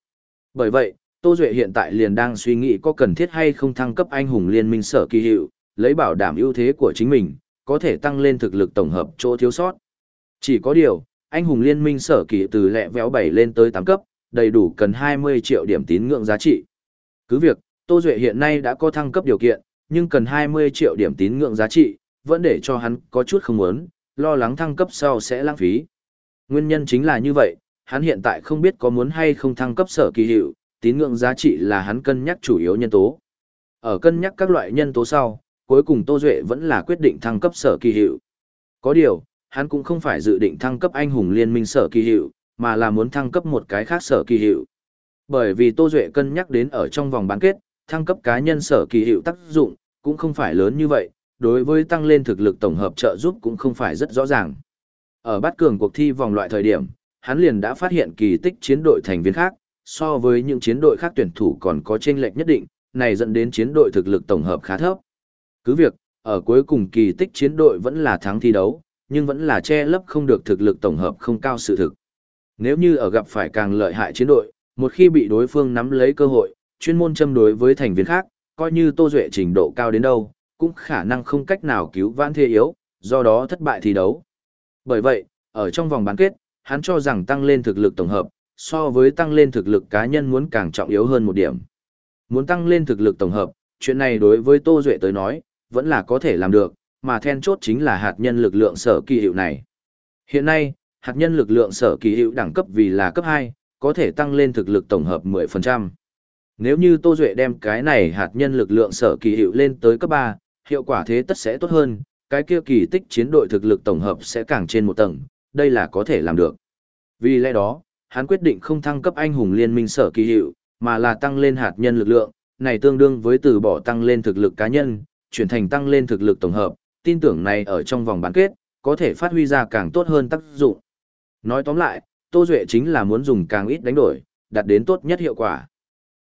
Bởi vậy, Tô Duệ hiện tại liền đang suy nghĩ có cần thiết hay không thăng cấp anh hùng liên minh sở kỳ hiệu, lấy bảo đảm ưu thế của chính mình, có thể tăng lên thực lực tổng hợp chỗ thiếu sót. Chỉ có điều, anh hùng liên minh sở kỳ từ lẹ véo 7 lên tới 8 cấp, đầy đủ cần 20 triệu điểm tín ngưỡng giá trị. Cứ việc, Tô Duệ hiện nay đã có thăng cấp điều kiện, nhưng cần 20 triệu điểm tín ngưỡng giá trị, vẫn để cho hắn có chút không muốn, lo lắng thăng cấp sau sẽ lãng phí. Nguyên nhân chính là như vậy, hắn hiện tại không biết có muốn hay không thăng cấp sở kỳ hiệu, tín ngưỡng giá trị là hắn cân nhắc chủ yếu nhân tố. Ở cân nhắc các loại nhân tố sau, cuối cùng Tô Duệ vẫn là quyết định thăng cấp sở kỳ hiệu. Có điều, hắn cũng không phải dự định thăng cấp anh hùng liên minh sở kỳ hiệu, mà là muốn thăng cấp một cái khác sở kỳ hiệu. Bởi vì Tô Duệ cân nhắc đến ở trong vòng bán kết, thăng cấp cá nhân sở kỳ hiệu tác dụng, cũng không phải lớn như vậy, đối với tăng lên thực lực tổng hợp trợ giúp cũng không phải rất rõ ràng. Ở bát cường cuộc thi vòng loại thời điểm, hắn liền đã phát hiện kỳ tích chiến đội thành viên khác, so với những chiến đội khác tuyển thủ còn có chênh lệch nhất định, này dẫn đến chiến đội thực lực tổng hợp khá thấp. Cứ việc, ở cuối cùng kỳ tích chiến đội vẫn là thắng thi đấu, nhưng vẫn là che lấp không được thực lực tổng hợp không cao sự thực. Nếu như ở gặp phải càng lợi hại chiến đội, một khi bị đối phương nắm lấy cơ hội, chuyên môn châm đối với thành viên khác, coi như Tô Duệ trình độ cao đến đâu, cũng khả năng không cách nào cứu vãn thế yếu, do đó thất bại thi đấu. Bởi vậy, ở trong vòng bán kết, hắn cho rằng tăng lên thực lực tổng hợp, so với tăng lên thực lực cá nhân muốn càng trọng yếu hơn một điểm. Muốn tăng lên thực lực tổng hợp, chuyện này đối với Tô Duệ tới nói, vẫn là có thể làm được, mà then chốt chính là hạt nhân lực lượng sở kỳ hiệu này. Hiện nay, hạt nhân lực lượng sở kỳ hiệu đẳng cấp vì là cấp 2, có thể tăng lên thực lực tổng hợp 10%. Nếu như Tô Duệ đem cái này hạt nhân lực lượng sở kỳ hiệu lên tới cấp 3, hiệu quả thế tất sẽ tốt hơn, cái kia kỳ tích chiến đội thực lực tổng hợp sẽ càng trên một tầng, đây là có thể làm được. Vì lẽ đó, hắn quyết định không thăng cấp anh hùng liên minh sở kỳ hiệu, mà là tăng lên hạt nhân lực lượng, này tương đương với từ bỏ tăng lên thực lực cá nhân, chuyển thành tăng lên thực lực tổng hợp, tin tưởng này ở trong vòng bán kết, có thể phát huy ra càng tốt hơn tác dụng. Nói tóm lại, Tô Duệ chính là muốn dùng càng ít đánh đổi, đạt đến tốt nhất hiệu quả.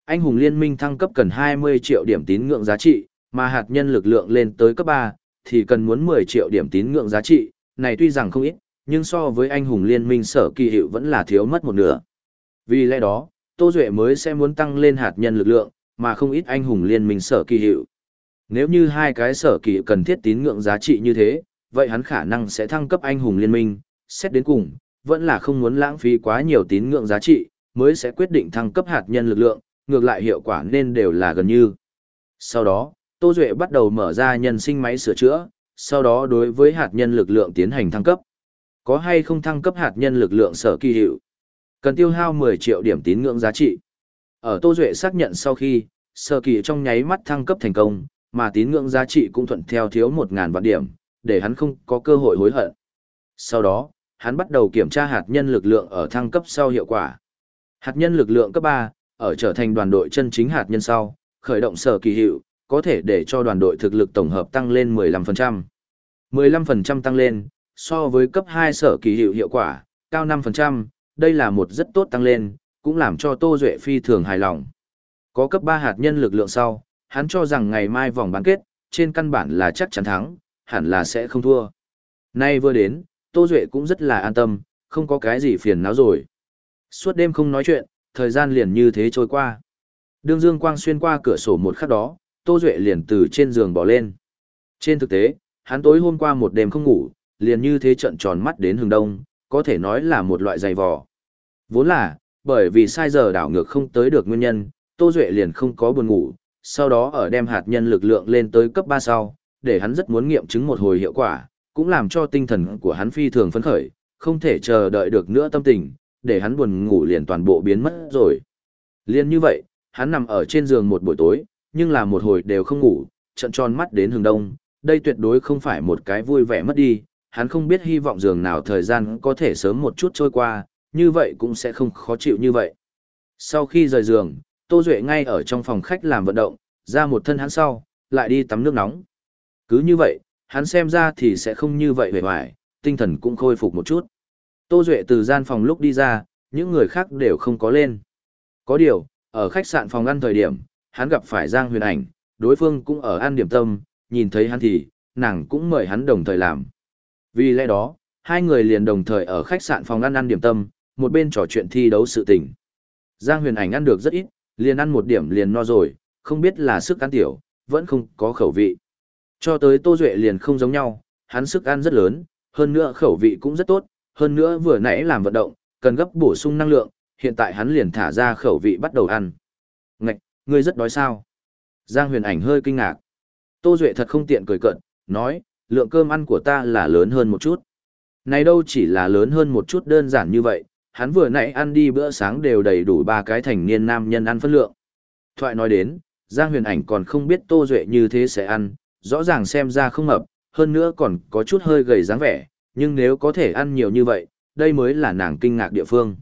Anh hùng liên minh thăng cấp cần 20 triệu điểm tín ngưỡng giá trị, mà hạt nhân lực lượng lên tới cấp 3, thì cần muốn 10 triệu điểm tín ngưỡng giá trị, này tuy rằng không ít, nhưng so với anh hùng liên minh sở kỳ hiệu vẫn là thiếu mất một nửa. Vì lẽ đó, Tô Duệ mới sẽ muốn tăng lên hạt nhân lực lượng, mà không ít anh hùng liên minh sở kỳ hiệu. Nếu như hai cái sở kỳ cần thiết tín ngưỡng giá trị như thế, vậy hắn khả năng sẽ thăng cấp anh hùng liên minh, xét đến cùng, vẫn là không muốn lãng phí quá nhiều tín ngưỡng giá trị, mới sẽ quyết định thăng cấp hạt nhân lực lượng, ngược lại hiệu quả nên đều là gần như. Sau đó, Tô Duệ bắt đầu mở ra nhân sinh máy sửa chữa, sau đó đối với hạt nhân lực lượng tiến hành thăng cấp. Có hay không thăng cấp hạt nhân lực lượng sở kỳ hiệu? Cần tiêu hao 10 triệu điểm tín ngưỡng giá trị. Ở Tô Duệ xác nhận sau khi, sở kỳ trong nháy mắt thăng cấp thành công, mà tín ngưỡng giá trị cũng thuận theo thiếu 1.000 vạn điểm, để hắn không có cơ hội hối hận. Sau đó, hắn bắt đầu kiểm tra hạt nhân lực lượng ở thăng cấp sau hiệu quả. Hạt nhân lực lượng cấp 3, ở trở thành đoàn đội chân chính hạt nhân sau, khởi động sở kỳ hiệu, có thể để cho đoàn đội thực lực tổng hợp tăng lên 15%. 15% tăng lên, so với cấp 2 sở kỳ hiệu hiệu quả, cao 5%, đây là một rất tốt tăng lên, cũng làm cho Tô Duệ phi thường hài lòng. Có cấp 3 hạt nhân lực lượng sau, hắn cho rằng ngày mai vòng bán kết, trên căn bản là chắc chắn thắng, hẳn là sẽ không thua. Nay vừa đến, Tô Duệ cũng rất là an tâm, không có cái gì phiền não rồi. Suốt đêm không nói chuyện, thời gian liền như thế trôi qua. Đương Dương Quang xuyên qua cửa sổ một khắc đó, Tô Duệ liền từ trên giường bỏ lên. Trên thực tế, hắn tối hôm qua một đêm không ngủ, liền như thế trận tròn mắt đến hướng đông, có thể nói là một loại dày vò. Vốn là, bởi vì sai giờ đảo ngược không tới được nguyên nhân, Tô Duệ liền không có buồn ngủ, sau đó ở đem hạt nhân lực lượng lên tới cấp 3 sau, để hắn rất muốn nghiệm chứng một hồi hiệu quả, cũng làm cho tinh thần của hắn phi thường phấn khởi, không thể chờ đợi được nữa tâm tình, để hắn buồn ngủ liền toàn bộ biến mất rồi. Liên như vậy, hắn nằm ở trên giường một buổi tối, nhưng là một hồi đều không ngủ, trận tròn mắt đến hướng đông, đây tuyệt đối không phải một cái vui vẻ mất đi, hắn không biết hy vọng giường nào thời gian có thể sớm một chút trôi qua, như vậy cũng sẽ không khó chịu như vậy. Sau khi rời giường, Tô Duệ ngay ở trong phòng khách làm vận động, ra một thân hắn sau, lại đi tắm nước nóng. Cứ như vậy, hắn xem ra thì sẽ không như vậy vẻ hoài, tinh thần cũng khôi phục một chút. Tô Duệ từ gian phòng lúc đi ra, những người khác đều không có lên. Có điều, ở khách sạn phòng ăn thời điểm, hắn gặp phải Giang Huyền Ảnh, đối phương cũng ở ăn điểm tâm, nhìn thấy hắn thì, nàng cũng mời hắn đồng thời làm. Vì lẽ đó, hai người liền đồng thời ở khách sạn phòng ăn ăn điểm tâm, một bên trò chuyện thi đấu sự tình. Giang Huyền Ảnh ăn được rất ít, liền ăn một điểm liền no rồi, không biết là sức ăn tiểu, vẫn không có khẩu vị. Cho tới Tô Duệ liền không giống nhau, hắn sức ăn rất lớn, hơn nữa khẩu vị cũng rất tốt, hơn nữa vừa nãy làm vận động, cần gấp bổ sung năng lượng, hiện tại hắn liền thả ra khẩu vị bắt đầu ăn. Ngạch, ngươi rất đói sao? Giang huyền ảnh hơi kinh ngạc. Tô Duệ thật không tiện cười cận, nói, lượng cơm ăn của ta là lớn hơn một chút. Này đâu chỉ là lớn hơn một chút đơn giản như vậy, hắn vừa nãy ăn đi bữa sáng đều đầy đủ ba cái thành niên nam nhân ăn phân lượng. Thoại nói đến, Giang huyền ảnh còn không biết Tô Duệ như thế sẽ ăn, rõ ràng xem ra không mập, hơn nữa còn có chút hơi gầy dáng vẻ, nhưng nếu có thể ăn nhiều như vậy, đây mới là nàng kinh ngạc địa phương.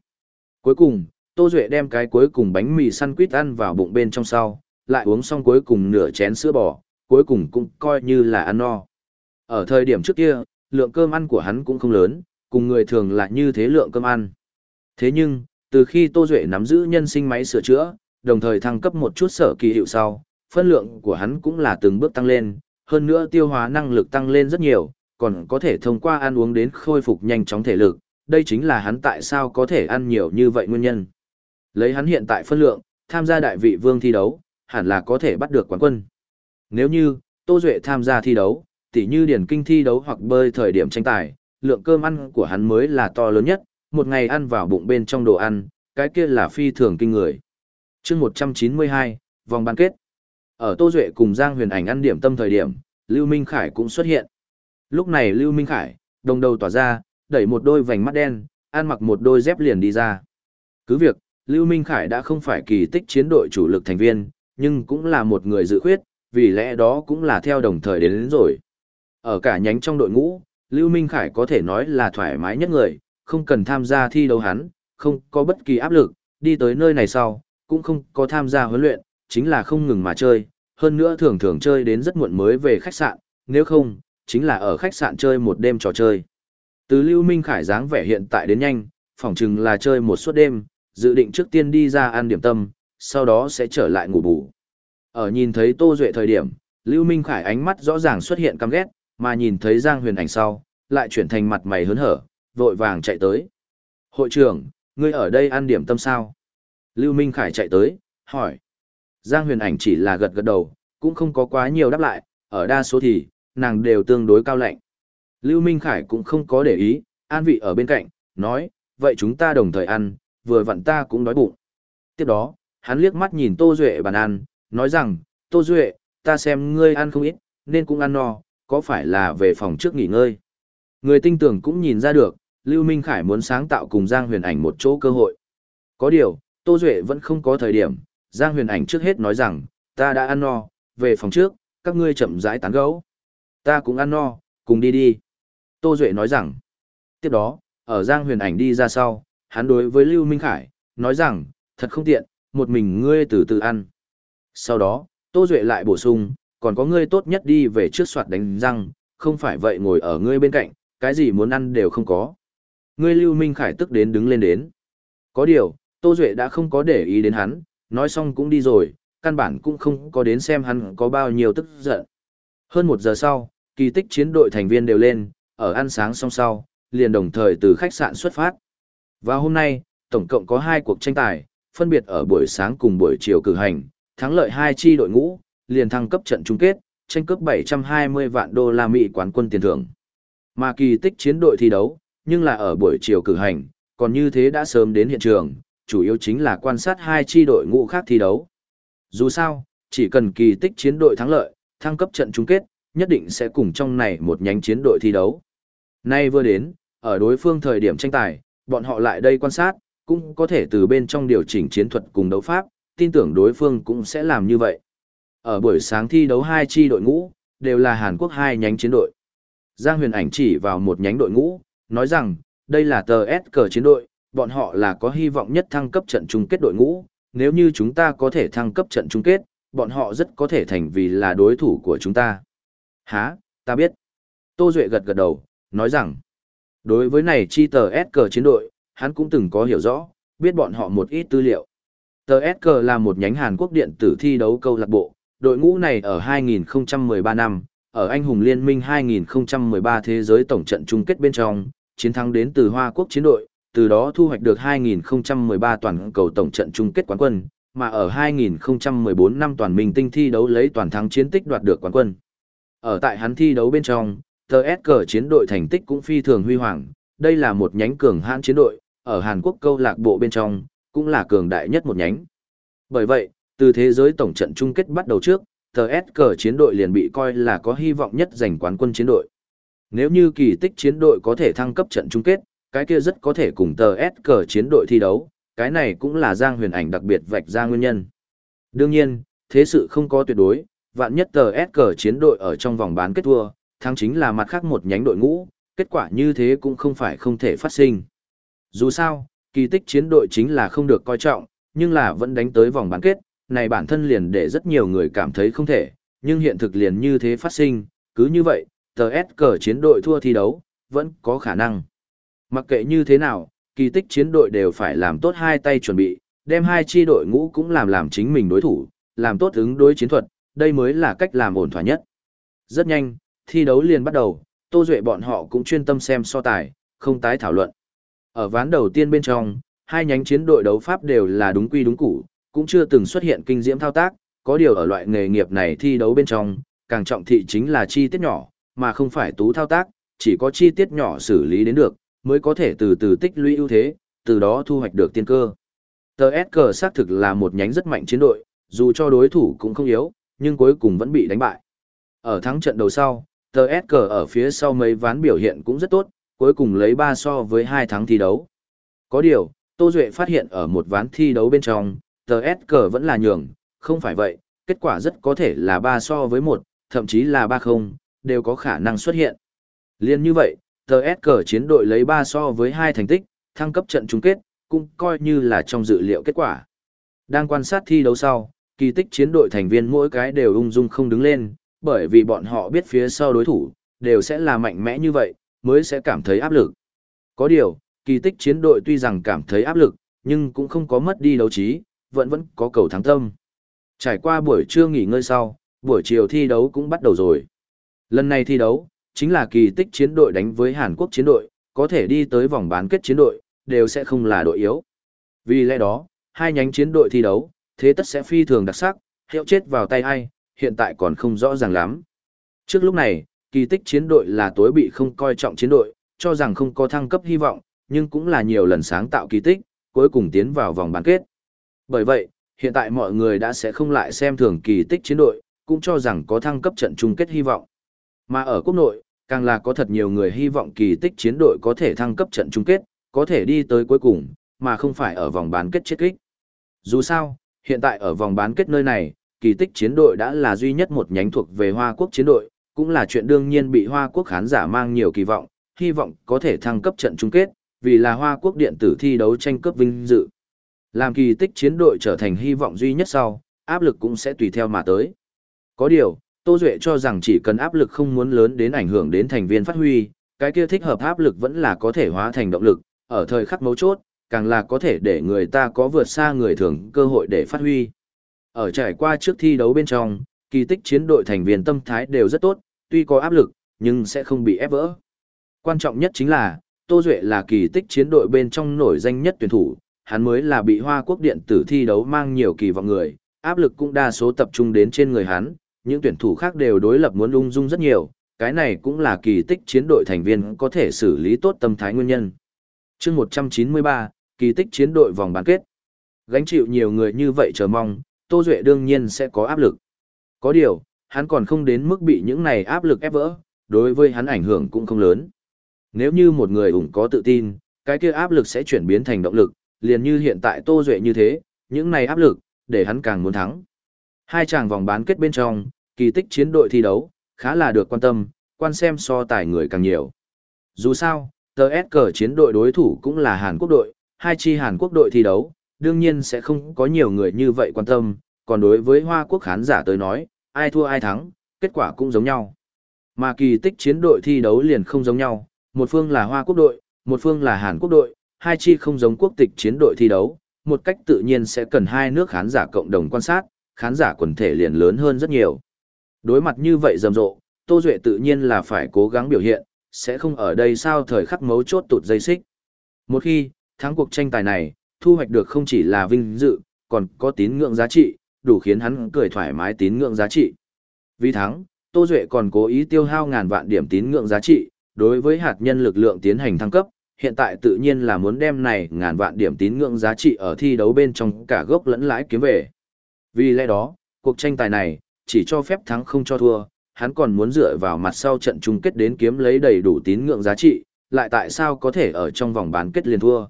Cuối cùng, Tô Duệ đem cái cuối cùng bánh mì săn quýt ăn vào bụng bên trong sau, lại uống xong cuối cùng nửa chén sữa bò, cuối cùng cũng coi như là ăn no. Ở thời điểm trước kia, lượng cơm ăn của hắn cũng không lớn, cùng người thường là như thế lượng cơm ăn. Thế nhưng, từ khi Tô Duệ nắm giữ nhân sinh máy sửa chữa, đồng thời thăng cấp một chút sở kỳ hiệu sau, phân lượng của hắn cũng là từng bước tăng lên, hơn nữa tiêu hóa năng lực tăng lên rất nhiều, còn có thể thông qua ăn uống đến khôi phục nhanh chóng thể lực, đây chính là hắn tại sao có thể ăn nhiều như vậy nguyên nhân. Lấy hắn hiện tại phân lượng, tham gia đại vị vương thi đấu, hẳn là có thể bắt được quán quân. Nếu như, Tô Duệ tham gia thi đấu, tỉ như điển kinh thi đấu hoặc bơi thời điểm tranh tài, lượng cơm ăn của hắn mới là to lớn nhất, một ngày ăn vào bụng bên trong đồ ăn, cái kia là phi thường kinh người. chương 192, vòng bán kết. Ở Tô Duệ cùng Giang Huyền Ảnh ăn điểm tâm thời điểm, Lưu Minh Khải cũng xuất hiện. Lúc này Lưu Minh Khải, đồng đầu tỏa ra, đẩy một đôi vành mắt đen, ăn mặc một đôi dép liền đi ra. Cứ việc, Lưu Minh Khải đã không phải kỳ tích chiến đội chủ lực thành viên, nhưng cũng là một người dự khuyết, vì lẽ đó cũng là theo đồng thời đến, đến rồi. Ở cả nhánh trong đội ngũ, Lưu Minh Khải có thể nói là thoải mái nhất người, không cần tham gia thi đấu hắn, không có bất kỳ áp lực, đi tới nơi này sau, cũng không có tham gia huấn luyện, chính là không ngừng mà chơi, hơn nữa thường thường chơi đến rất muộn mới về khách sạn, nếu không, chính là ở khách sạn chơi một đêm trò chơi. Từ Lưu Minh Khải dáng vẻ hiện tại đến nhanh, phỏng chừng là chơi một suốt đêm, dự định trước tiên đi ra ăn điểm tâm, sau đó sẽ trở lại ngủ bù. Ở nhìn thấy Tô Duệ thời điểm, Lưu Minh Khải ánh mắt rõ ràng xuất hiện căm ghét, mà nhìn thấy Giang Huyền Ảnh sau, lại chuyển thành mặt mày hớn hở, vội vàng chạy tới. Hội trưởng, ngươi ở đây ăn điểm tâm sao? Lưu Minh Khải chạy tới, hỏi. Giang Huyền Ảnh chỉ là gật gật đầu, cũng không có quá nhiều đáp lại, ở đa số thì, nàng đều tương đối cao lạnh. Lưu Minh Khải cũng không có để ý, an vị ở bên cạnh, nói, vậy chúng ta đồng thời ăn, vừa vặn ta cũng đói bụng. Tiếp đó, hắn liếc mắt nhìn Tô Duệ bàn ăn, nói rằng, Tô Duệ, ta xem ngươi ăn không ít, nên cũng ăn no, có phải là về phòng trước nghỉ ngơi. Người tinh tưởng cũng nhìn ra được, Lưu Minh Khải muốn sáng tạo cùng Giang Huyền Ảnh một chỗ cơ hội. Có điều, Tô Duệ vẫn không có thời điểm, Giang Huyền Ảnh trước hết nói rằng, ta đã ăn no, về phòng trước, các ngươi chậm rãi tán gẫu. Ta cũng ăn no, cùng đi đi. Tô Duệ nói rằng, tiếp đó, ở Giang Huyền Ảnh đi ra sau, hắn đối với Lưu Minh Khải, nói rằng, thật không tiện, một mình ngươi từ từ ăn. Sau đó, Tô Duệ lại bổ sung, còn có ngươi tốt nhất đi về trước soạt đánh răng, không phải vậy ngồi ở ngươi bên cạnh, cái gì muốn ăn đều không có. Ngươi Lưu Minh Khải tức đến đứng lên đến. Có điều, Tô Duệ đã không có để ý đến hắn, nói xong cũng đi rồi, căn bản cũng không có đến xem hắn có bao nhiêu tức giận. Hơn một giờ sau, kỳ tích chiến đội thành viên đều lên, ở ăn sáng xong sau, liền đồng thời từ khách sạn xuất phát. Và hôm nay, tổng cộng có hai cuộc tranh tài, phân biệt ở buổi sáng cùng buổi chiều cử hành, thắng lợi hai chi đội ngũ, liền thăng cấp trận chung kết, tranh cướp 720 vạn đô la Mỹ quán quân tiền thưởng. Mà kỳ tích chiến đội thi đấu, nhưng là ở buổi chiều cử hành, còn như thế đã sớm đến hiện trường, chủ yếu chính là quan sát hai chi đội ngũ khác thi đấu. Dù sao, chỉ cần kỳ tích chiến đội thắng lợi, thăng cấp trận chung kết, nhất định sẽ cùng trong này một nhánh chiến đội thi đấu. Nay vừa đến, ở đối phương thời điểm tranh tài, bọn họ lại đây quan sát, cũng có thể từ bên trong điều chỉnh chiến thuật cùng đấu pháp, tin tưởng đối phương cũng sẽ làm như vậy. Ở buổi sáng thi đấu hai chi đội ngũ, đều là Hàn Quốc hai nhánh chiến đội. Giang Huyền Ảnh chỉ vào một nhánh đội ngũ, nói rằng, đây là tờ S cờ chiến đội, bọn họ là có hy vọng nhất thăng cấp trận chung kết đội ngũ, nếu như chúng ta có thể thăng cấp trận chung kết, bọn họ rất có thể thành vì là đối thủ của chúng ta. Hả, ta biết. Tô Duệ gật gật đầu, nói rằng, đối với này chi tờ S cờ chiến đội, hắn cũng từng có hiểu rõ, biết bọn họ một ít tư liệu. Tờ S cờ là một nhánh Hàn Quốc điện tử thi đấu câu lạc bộ, đội ngũ này ở 2013 năm, ở Anh hùng liên minh 2013 thế giới tổng trận chung kết bên trong, chiến thắng đến từ Hoa Quốc chiến đội, từ đó thu hoạch được 2013 toàn cầu tổng trận chung kết quán quân, mà ở 2014 năm toàn minh tinh thi đấu lấy toàn thắng chiến tích đoạt được quán quân. Ở tại hắn thi đấu bên trong, TSG chiến đội thành tích cũng phi thường huy hoàng, đây là một nhánh cường hãn chiến đội, ở Hàn Quốc câu lạc bộ bên trong, cũng là cường đại nhất một nhánh. Bởi vậy, từ thế giới tổng trận chung kết bắt đầu trước, TSG chiến đội liền bị coi là có hy vọng nhất giành quán quân chiến đội. Nếu như kỳ tích chiến đội có thể thăng cấp trận chung kết, cái kia rất có thể cùng tờ S cờ chiến đội thi đấu, cái này cũng là Giang Huyền Ảnh đặc biệt vạch ra nguyên nhân. Đương nhiên, thế sự không có tuyệt đối, vạn nhất tờ S cờ chiến đội ở trong vòng bán kết thua, thắng chính là mặt khác một nhánh đội ngũ, kết quả như thế cũng không phải không thể phát sinh. Dù sao, kỳ tích chiến đội chính là không được coi trọng, nhưng là vẫn đánh tới vòng bán kết, này bản thân liền để rất nhiều người cảm thấy không thể, nhưng hiện thực liền như thế phát sinh, cứ như vậy, tờ S cờ chiến đội thua thi đấu, vẫn có khả năng. Mặc kệ như thế nào, kỳ tích chiến đội đều phải làm tốt hai tay chuẩn bị, đem hai chi đội ngũ cũng làm làm chính mình đối thủ, làm tốt ứng đối chiến thuật, đây mới là cách làm ổn thỏa nhất. Rất nhanh, thi đấu liền bắt đầu, Tô Duệ bọn họ cũng chuyên tâm xem so tài, không tái thảo luận. Ở ván đầu tiên bên trong, hai nhánh chiến đội đấu pháp đều là đúng quy đúng củ, cũng chưa từng xuất hiện kinh diễm thao tác, có điều ở loại nghề nghiệp này thi đấu bên trong, càng trọng thị chính là chi tiết nhỏ, mà không phải tú thao tác, chỉ có chi tiết nhỏ xử lý đến được, mới có thể từ từ tích lũy ưu thế, từ đó thu hoạch được tiên cơ. Tờ SK xác thực là một nhánh rất mạnh chiến đội, dù cho đối thủ cũng không yếu, nhưng cuối cùng vẫn bị đánh bại. Ở thắng trận đầu sau, tờ SK ở phía sau mấy ván biểu hiện cũng rất tốt, cuối cùng lấy 3 so với 2 thắng thi đấu. Có điều, Tô Duệ phát hiện ở một ván thi đấu bên trong, tờ SK vẫn là nhường, không phải vậy, kết quả rất có thể là 3 so với 1, thậm chí là 3-0, đều có khả năng xuất hiện. Liên như vậy, TS chiến đội lấy 3 so với 2 thành tích, thăng cấp trận chung kết, cũng coi như là trong dự liệu kết quả. Đang quan sát thi đấu sau, kỳ tích chiến đội thành viên mỗi cái đều ung dung không đứng lên, bởi vì bọn họ biết phía sau đối thủ, đều sẽ là mạnh mẽ như vậy, mới sẽ cảm thấy áp lực. Có điều, kỳ tích chiến đội tuy rằng cảm thấy áp lực, nhưng cũng không có mất đi đấu trí, vẫn vẫn có cầu thắng tâm. Trải qua buổi trưa nghỉ ngơi sau, buổi chiều thi đấu cũng bắt đầu rồi. Lần này thi đấu, chính là kỳ tích chiến đội đánh với Hàn Quốc chiến đội, có thể đi tới vòng bán kết chiến đội, đều sẽ không là đội yếu. Vì lẽ đó, hai nhánh chiến đội thi đấu, thế tất sẽ phi thường đặc sắc, hiệu chết vào tay ai, hiện tại còn không rõ ràng lắm. Trước lúc này, kỳ tích chiến đội là tối bị không coi trọng chiến đội, cho rằng không có thăng cấp hy vọng, nhưng cũng là nhiều lần sáng tạo kỳ tích, cuối cùng tiến vào vòng bán kết. Bởi vậy, hiện tại mọi người đã sẽ không lại xem thường kỳ tích chiến đội, cũng cho rằng có thăng cấp trận chung kết hy vọng. Mà ở quốc nội, càng là có thật nhiều người hy vọng kỳ tích chiến đội có thể thăng cấp trận chung kết, có thể đi tới cuối cùng, mà không phải ở vòng bán kết chết kích. Dù sao, hiện tại ở vòng bán kết nơi này, kỳ tích chiến đội đã là duy nhất một nhánh thuộc về Hoa Quốc chiến đội, cũng là chuyện đương nhiên bị Hoa Quốc khán giả mang nhiều kỳ vọng, hy vọng có thể thăng cấp trận chung kết, vì là Hoa Quốc điện tử thi đấu tranh cấp vinh dự. Làm kỳ tích chiến đội trở thành hy vọng duy nhất sau, áp lực cũng sẽ tùy theo mà tới. Có điều, Tô Duệ cho rằng chỉ cần áp lực không muốn lớn đến ảnh hưởng đến thành viên phát huy, cái kia thích hợp áp lực vẫn là có thể hóa thành động lực, ở thời khắc mấu chốt, càng là có thể để người ta có vượt xa người thường cơ hội để phát huy. Ở trải qua trước thi đấu bên trong, kỳ tích chiến đội thành viên tâm thái đều rất tốt, tuy có áp lực, nhưng sẽ không bị ép vỡ. Quan trọng nhất chính là, Tô Duệ là kỳ tích chiến đội bên trong nổi danh nhất tuyển thủ, hắn mới là bị Hoa Quốc điện tử thi đấu mang nhiều kỳ vọng người, áp lực cũng đa số tập trung đến trên người hắn, những tuyển thủ khác đều đối lập muốn lung dung rất nhiều, cái này cũng là kỳ tích chiến đội thành viên có thể xử lý tốt tâm thái nguyên nhân. chương 193, kỳ tích chiến đội vòng bán kết. Gánh chịu nhiều người như vậy chờ mong, Tô Duệ đương nhiên sẽ có áp lực. Có điều, hắn còn không đến mức bị những này áp lực ép vỡ, đối với hắn ảnh hưởng cũng không lớn. Nếu như một người ủng có tự tin, cái kia áp lực sẽ chuyển biến thành động lực, liền như hiện tại Tô Duệ như thế, những này áp lực, để hắn càng muốn thắng. Hai chàng vòng bán kết bên trong, kỳ tích chiến đội thi đấu, khá là được quan tâm, quan xem so tài người càng nhiều. Dù sao, tờ S cờ chiến đội đối thủ cũng là Hàn Quốc đội, hai chi Hàn Quốc đội thi đấu, đương nhiên sẽ không có nhiều người như vậy quan tâm, còn đối với Hoa Quốc khán giả tới nói, ai thua ai thắng, kết quả cũng giống nhau. Mà kỳ tích chiến đội thi đấu liền không giống nhau, một phương là Hoa Quốc đội, một phương là Hàn Quốc đội, hai chi không giống quốc tịch chiến đội thi đấu, một cách tự nhiên sẽ cần hai nước khán giả cộng đồng quan sát, khán giả quần thể liền lớn hơn rất nhiều. Đối mặt như vậy rầm rộ, Tô Duệ tự nhiên là phải cố gắng biểu hiện, sẽ không ở đây sao thời khắc mấu chốt tụt dây xích. Một khi, thắng cuộc tranh tài này, thu hoạch được không chỉ là vinh dự, còn có tín ngưỡng giá trị, đủ khiến hắn cười thoải mái tín ngưỡng giá trị. Vì thắng, Tô Duệ còn cố ý tiêu hao ngàn vạn điểm tín ngưỡng giá trị, đối với hạt nhân lực lượng tiến hành thăng cấp, hiện tại tự nhiên là muốn đem này ngàn vạn điểm tín ngưỡng giá trị ở thi đấu bên trong cả gốc lẫn lãi kiếm về. Vì lẽ đó, cuộc tranh tài này, chỉ cho phép thắng không cho thua, hắn còn muốn dựa vào mặt sau trận chung kết đến kiếm lấy đầy đủ tín ngưỡng giá trị, lại tại sao có thể ở trong vòng bán kết liền thua.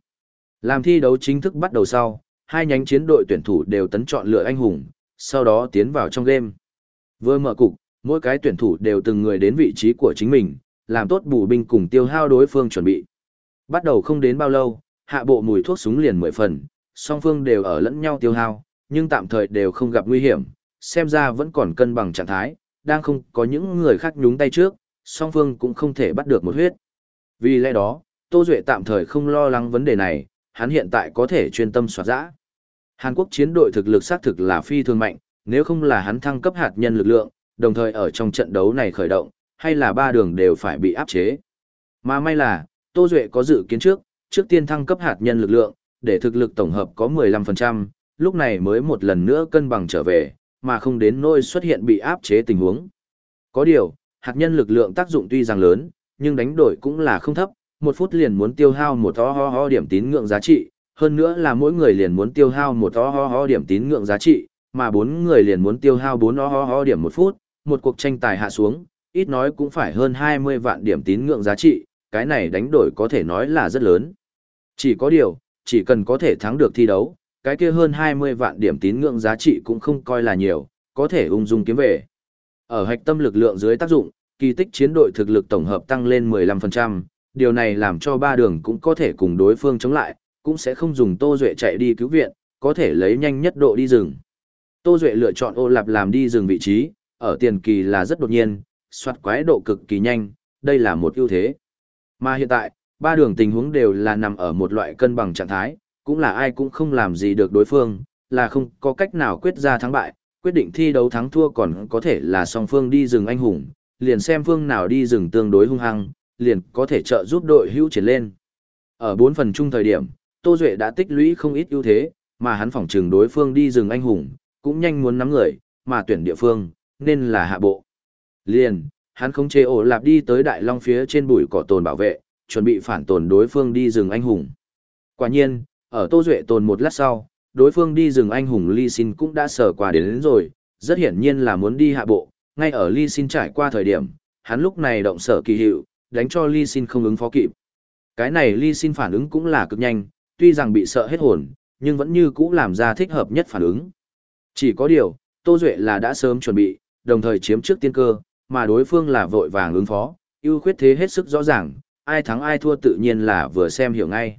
Làm thi đấu chính thức bắt đầu sau, hai nhánh chiến đội tuyển thủ đều tấn chọn lựa anh hùng, sau đó tiến vào trong game. Vừa mở cục, mỗi cái tuyển thủ đều từng người đến vị trí của chính mình, làm tốt bù binh cùng tiêu hao đối phương chuẩn bị. Bắt đầu không đến bao lâu, hạ bộ mùi thuốc súng liền mười phần, song phương đều ở lẫn nhau tiêu hao, nhưng tạm thời đều không gặp nguy hiểm, xem ra vẫn còn cân bằng trạng thái, đang không có những người khác nhúng tay trước, song phương cũng không thể bắt được một huyết. Vì lẽ đó, Tô Duệ tạm thời không lo lắng vấn đề này, hắn hiện tại có thể chuyên tâm soạt giã. Hàn Quốc chiến đội thực lực xác thực là phi thường mạnh, nếu không là hắn thăng cấp hạt nhân lực lượng, đồng thời ở trong trận đấu này khởi động, hay là ba đường đều phải bị áp chế. Mà may là, Tô Duệ có dự kiến trước, trước tiên thăng cấp hạt nhân lực lượng, để thực lực tổng hợp có 15%, lúc này mới một lần nữa cân bằng trở về, mà không đến nỗi xuất hiện bị áp chế tình huống. Có điều, hạt nhân lực lượng tác dụng tuy rằng lớn, nhưng đánh đổi cũng là không thấp, một phút liền muốn tiêu hao một ho ho ho điểm tín ngưỡng giá trị, hơn nữa là mỗi người liền muốn tiêu hao một ho ho ho điểm tín ngưỡng giá trị, mà bốn người liền muốn tiêu hao bốn ho ho ho điểm một phút, một cuộc tranh tài hạ xuống, ít nói cũng phải hơn 20 vạn điểm tín ngưỡng giá trị, cái này đánh đổi có thể nói là rất lớn. Chỉ có điều, chỉ cần có thể thắng được thi đấu, cái kia hơn 20 vạn điểm tín ngưỡng giá trị cũng không coi là nhiều, có thể ung dung kiếm về. Ở hạch tâm lực lượng dưới tác dụng, kỳ tích chiến đội thực lực tổng hợp tăng lên 15%, điều này làm cho ba đường cũng có thể cùng đối phương chống lại, cũng sẽ không dùng Tô Duệ chạy đi cứu viện, có thể lấy nhanh nhất độ đi rừng. Tô Duệ lựa chọn ô lạp làm đi rừng vị trí, ở tiền kỳ là rất đột nhiên, soạt quái độ cực kỳ nhanh, đây là một ưu thế. Mà hiện tại, ba đường tình huống đều là nằm ở một loại cân bằng trạng thái, cũng là ai cũng không làm gì được đối phương, là không có cách nào quyết ra thắng bại, quyết định thi đấu thắng thua còn có thể là song phương đi rừng anh hùng, liền xem phương nào đi rừng tương đối hung hăng, liền có thể trợ giúp đội hữu triển lên. Ở bốn phần chung thời điểm, Tô Duệ đã tích lũy không ít ưu thế, mà hắn phỏng trừng đối phương đi rừng anh hùng, cũng nhanh muốn nắm người, mà tuyển địa phương, nên là hạ bộ. Liền, hắn không chê ổ lạp đi tới đại long phía trên bụi cỏ tồn bảo vệ, chuẩn bị phản tồn đối phương đi rừng anh hùng. Quả nhiên, ở Tô Duệ tồn một lát sau, đối phương đi rừng anh hùng Ly Xin cũng đã sở qua đến, đến rồi, rất hiển nhiên là muốn đi hạ bộ, ngay ở Ly Xin trải qua thời điểm, hắn lúc này động sở kỳ hiệu, đánh cho Ly Xin không ứng phó kịp. Cái này Ly Xin phản ứng cũng là cực nhanh, tuy rằng bị sợ hết hồn, nhưng vẫn như cũ làm ra thích hợp nhất phản ứng. Chỉ có điều, Tô Duệ là đã sớm chuẩn bị, đồng thời chiếm trước tiên cơ, mà đối phương là vội vàng ứng phó, ưu khuyết thế hết sức rõ ràng, ai thắng ai thua tự nhiên là vừa xem hiểu ngay.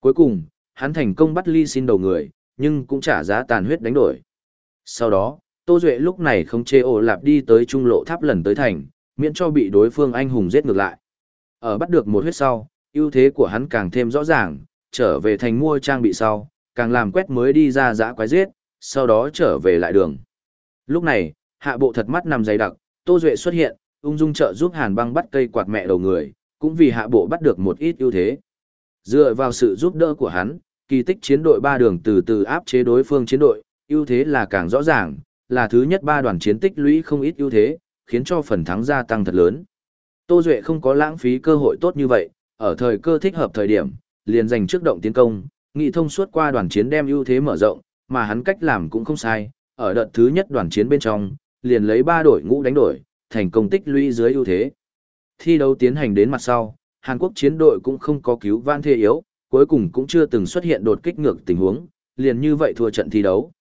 Cuối cùng, hắn thành công bắt ly xin đầu người, nhưng cũng trả giá tàn huyết đánh đổi. Sau đó, Tô Duệ lúc này không chê ổ lạp đi tới trung lộ tháp lần tới thành, miễn cho bị đối phương anh hùng giết ngược lại. Ở bắt được một huyết sau, ưu thế của hắn càng thêm rõ ràng, trở về thành mua trang bị sau, càng làm quét mới đi ra dã quái giết, sau đó trở về lại đường. Lúc này, hạ bộ thật mắt nằm dày đặc, Tô Duệ xuất hiện, ung dung trợ giúp Hàn băng bắt cây quạt mẹ đầu người, cũng vì hạ bộ bắt được một ít ưu thế. Dựa vào sự giúp đỡ của hắn, kỳ tích chiến đội ba đường từ từ áp chế đối phương chiến đội, ưu thế là càng rõ ràng, là thứ nhất ba đoàn chiến tích lũy không ít ưu thế, khiến cho phần thắng gia tăng thật lớn. Tô Duệ không có lãng phí cơ hội tốt như vậy, ở thời cơ thích hợp thời điểm, liền giành trước động tiến công, nghị thông suốt qua đoàn chiến đem ưu thế mở rộng, mà hắn cách làm cũng không sai, ở đợt thứ nhất đoàn chiến bên trong, liền lấy ba đổi ngũ đánh đổi, thành công tích lũy dưới ưu thế. Thi đấu tiến hành đến mặt sau, Hàn Quốc chiến đội cũng không có cứu van thê yếu, cuối cùng cũng chưa từng xuất hiện đột kích ngược tình huống, liền như vậy thua trận thi đấu.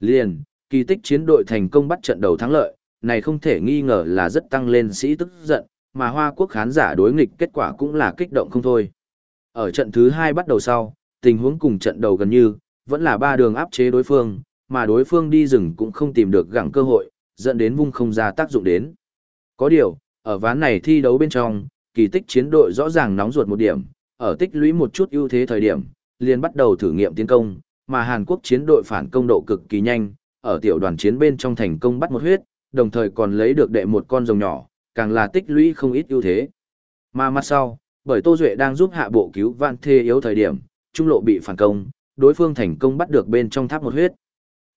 Liền, kỳ tích chiến đội thành công bắt trận đầu thắng lợi, này không thể nghi ngờ là rất tăng lên sĩ tức giận, mà Hoa Quốc khán giả đối nghịch kết quả cũng là kích động không thôi. Ở trận thứ hai bắt đầu sau, tình huống cùng trận đầu gần như, vẫn là ba đường áp chế đối phương, mà đối phương đi rừng cũng không tìm được gặng cơ hội, dẫn đến vung không ra tác dụng đến. Có điều, ở ván này thi đấu bên trong, kỳ tích chiến đội rõ ràng nóng ruột một điểm, ở tích lũy một chút ưu thế thời điểm, liền bắt đầu thử nghiệm tiến công, mà Hàn Quốc chiến đội phản công độ cực kỳ nhanh, ở tiểu đoàn chiến bên trong thành công bắt một huyết, đồng thời còn lấy được đệ một con rồng nhỏ, càng là tích lũy không ít ưu thế. Mà mặt sau, bởi Tô Duệ đang giúp hạ bộ cứu Vạn Thê yếu thời điểm, trung lộ bị phản công, đối phương thành công bắt được bên trong tháp một huyết.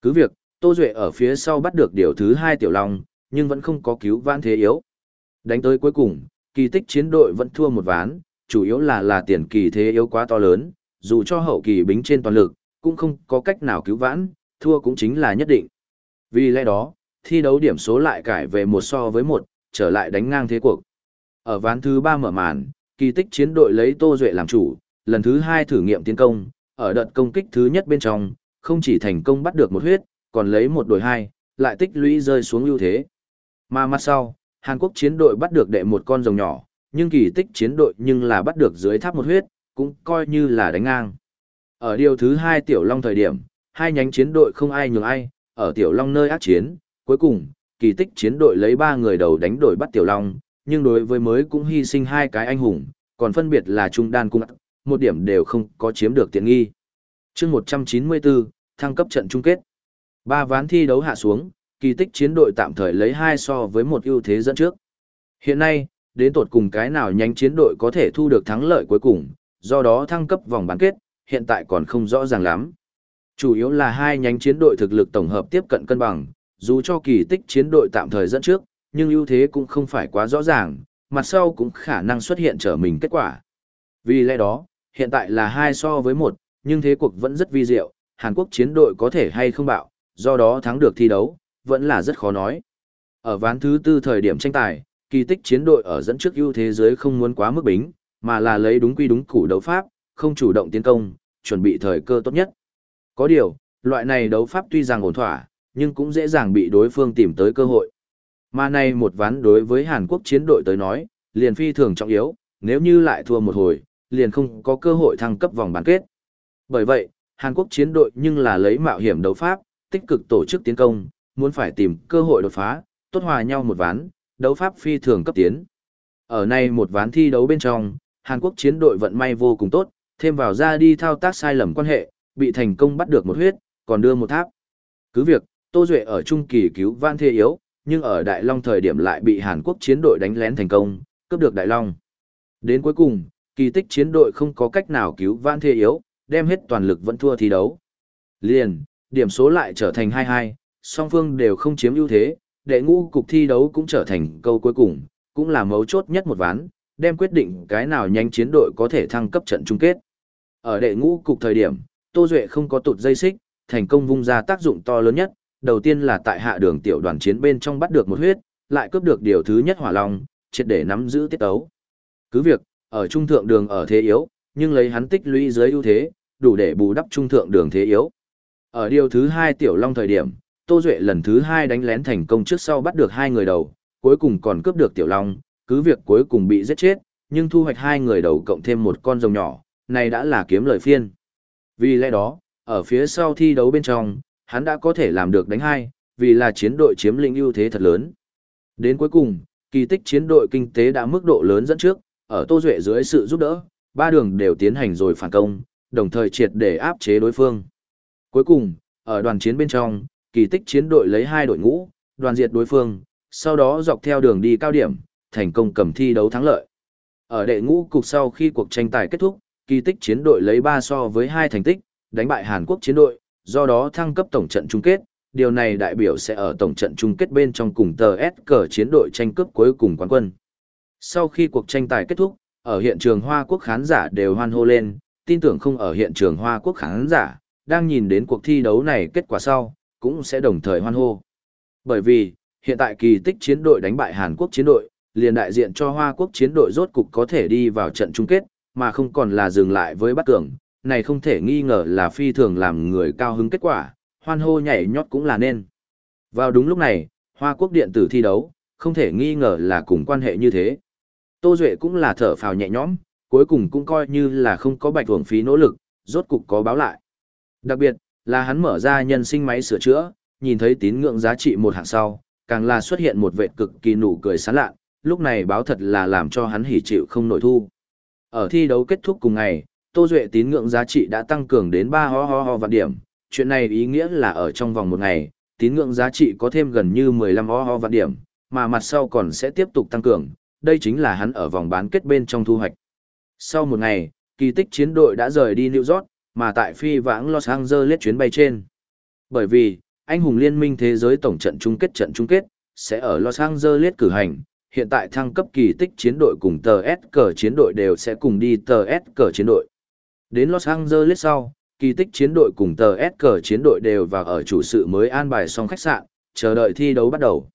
Cứ việc, Tô Duệ ở phía sau bắt được điều thứ hai tiểu long, nhưng vẫn không có cứu Vạn Thế yếu. Đánh tới cuối cùng, kỳ tích chiến đội vẫn thua một ván, chủ yếu là là tiền kỳ thế yếu quá to lớn, dù cho hậu kỳ bính trên toàn lực, cũng không có cách nào cứu vãn, thua cũng chính là nhất định. Vì lẽ đó, thi đấu điểm số lại cải về một so với một, trở lại đánh ngang thế cuộc. Ở ván thứ ba mở màn, kỳ tích chiến đội lấy Tô Duệ làm chủ, lần thứ hai thử nghiệm tiến công, ở đợt công kích thứ nhất bên trong, không chỉ thành công bắt được một huyết, còn lấy một đội hai, lại tích lũy rơi xuống ưu thế. Mà mặt sau, Hàn Quốc chiến đội bắt được đệ một con rồng nhỏ, nhưng kỳ tích chiến đội nhưng là bắt được dưới tháp một huyết, cũng coi như là đánh ngang. Ở điều thứ hai tiểu long thời điểm, hai nhánh chiến đội không ai nhường ai, ở tiểu long nơi ác chiến, cuối cùng, kỳ tích chiến đội lấy ba người đầu đánh đổi bắt tiểu long, nhưng đối với mới cũng hy sinh hai cái anh hùng, còn phân biệt là trung đan cung, một điểm đều không có chiếm được tiện nghi. chương 194, thăng cấp trận chung kết. Ba ván thi đấu hạ xuống, kỳ tích chiến đội tạm thời lấy hai so với một ưu thế dẫn trước. Hiện nay, đến tột cùng cái nào nhanh chiến đội có thể thu được thắng lợi cuối cùng, do đó thăng cấp vòng bán kết, hiện tại còn không rõ ràng lắm. Chủ yếu là hai nhánh chiến đội thực lực tổng hợp tiếp cận cân bằng, dù cho kỳ tích chiến đội tạm thời dẫn trước, nhưng ưu thế cũng không phải quá rõ ràng, mặt sau cũng khả năng xuất hiện trở mình kết quả. Vì lẽ đó, hiện tại là hai so với một, nhưng thế cuộc vẫn rất vi diệu, Hàn Quốc chiến đội có thể hay không bạo, do đó thắng được thi đấu, vẫn là rất khó nói. Ở ván thứ tư thời điểm tranh tài, kỳ tích chiến đội ở dẫn trước ưu thế giới không muốn quá mức bính, mà là lấy đúng quy đúng củ đấu pháp, không chủ động tiến công, chuẩn bị thời cơ tốt nhất. Có điều, loại này đấu pháp tuy rằng ổn thỏa, nhưng cũng dễ dàng bị đối phương tìm tới cơ hội. Mà này một ván đối với Hàn Quốc chiến đội tới nói, liền phi thường trọng yếu, nếu như lại thua một hồi, liền không có cơ hội thăng cấp vòng bán kết. Bởi vậy, Hàn Quốc chiến đội nhưng là lấy mạo hiểm đấu pháp, tích cực tổ chức tiến công, muốn phải tìm cơ hội đột phá, tốt hòa nhau một ván, đấu pháp phi thường cấp tiến. Ở này một ván thi đấu bên trong, Hàn Quốc chiến đội vận may vô cùng tốt, thêm vào ra đi thao tác sai lầm quan hệ, bị thành công bắt được một huyết, còn đưa một tháp. Cứ việc, Tô Duệ ở trung kỳ cứu Van Thê Yếu, nhưng ở Đại Long thời điểm lại bị Hàn Quốc chiến đội đánh lén thành công, cướp được Đại Long. Đến cuối cùng, kỳ tích chiến đội không có cách nào cứu Van Thê Yếu, đem hết toàn lực vẫn thua thi đấu. Liền, điểm số lại trở thành 2-2, song phương đều không chiếm ưu thế, đệ ngũ cục thi đấu cũng trở thành câu cuối cùng, cũng là mấu chốt nhất một ván, đem quyết định cái nào nhanh chiến đội có thể thăng cấp trận chung kết. Ở đệ ngũ cục thời điểm, Tô Duệ không có tụt dây xích, thành công vung ra tác dụng to lớn nhất, đầu tiên là tại hạ đường tiểu đoàn chiến bên trong bắt được một huyết, lại cướp được điều thứ nhất hỏa long, triệt để nắm giữ tiết tấu. Cứ việc, ở trung thượng đường ở thế yếu, nhưng lấy hắn tích lũy dưới ưu thế, đủ để bù đắp trung thượng đường thế yếu. Ở điều thứ hai tiểu long thời điểm, Tô Duệ lần thứ hai đánh lén thành công trước sau bắt được hai người đầu, cuối cùng còn cướp được tiểu long, cứ việc cuối cùng bị giết chết, nhưng thu hoạch hai người đầu cộng thêm một con rồng nhỏ, này đã là kiếm lời phiên. Vì lẽ đó, ở phía sau thi đấu bên trong, hắn đã có thể làm được đánh hai, vì là chiến đội chiếm lĩnh ưu thế thật lớn. Đến cuối cùng, kỳ tích chiến đội kinh tế đã mức độ lớn dẫn trước, ở Tô Duệ dưới sự giúp đỡ, ba đường đều tiến hành rồi phản công, đồng thời triệt để áp chế đối phương. Cuối cùng, ở đoàn chiến bên trong, kỳ tích chiến đội lấy hai đội ngũ, đoàn diệt đối phương, sau đó dọc theo đường đi cao điểm, thành công cầm thi đấu thắng lợi. Ở đệ ngũ cục sau khi cuộc tranh tài kết thúc, kỳ tích chiến đội lấy 3 so với 2 thành tích, đánh bại Hàn Quốc chiến đội, do đó thăng cấp tổng trận chung kết, điều này đại biểu sẽ ở tổng trận chung kết bên trong cùng tờ S cờ chiến đội tranh cướp cuối cùng quán quân. Sau khi cuộc tranh tài kết thúc, ở hiện trường Hoa Quốc khán giả đều hoan hô lên, tin tưởng không ở hiện trường Hoa Quốc khán giả, đang nhìn đến cuộc thi đấu này kết quả sau, cũng sẽ đồng thời hoan hô. Bởi vì, hiện tại kỳ tích chiến đội đánh bại Hàn Quốc chiến đội, liền đại diện cho Hoa Quốc chiến đội rốt cục có thể đi vào trận chung kết, mà không còn là dừng lại với bắt cường, này không thể nghi ngờ là phi thường làm người cao hứng kết quả, hoan hô nhảy nhót cũng là nên. Vào đúng lúc này, Hoa Quốc điện tử thi đấu, không thể nghi ngờ là cùng quan hệ như thế. Tô Duệ cũng là thở phào nhẹ nhõm, cuối cùng cũng coi như là không có bạch hưởng phí nỗ lực, rốt cục có báo lại. Đặc biệt, là hắn mở ra nhân sinh máy sửa chữa, nhìn thấy tín ngưỡng giá trị một hạng sau, càng là xuất hiện một vệ cực kỳ nụ cười sán lạ, lúc này báo thật là làm cho hắn hỉ chịu không nổi thu. Ở thi đấu kết thúc cùng ngày, Tô Duệ tín ngưỡng giá trị đã tăng cường đến 3 ho ho ho vạn điểm, chuyện này ý nghĩa là ở trong vòng một ngày, tín ngưỡng giá trị có thêm gần như 15 ho ho vạn điểm, mà mặt sau còn sẽ tiếp tục tăng cường, đây chính là hắn ở vòng bán kết bên trong thu hoạch. Sau một ngày, kỳ tích chiến đội đã rời đi New York, mà tại phi vãng Los Angeles chuyến bay trên. Bởi vì, anh hùng liên minh thế giới tổng trận chung kết trận chung kết, sẽ ở Los Angeles cử hành, hiện tại thăng cấp kỳ tích chiến đội cùng tờ S cờ chiến đội đều sẽ cùng đi tờ S cờ chiến đội. Đến Los Angeles sau, kỳ tích chiến đội cùng tờ S cờ chiến đội đều vào ở chủ sự mới an bài xong khách sạn, chờ đợi thi đấu bắt đầu.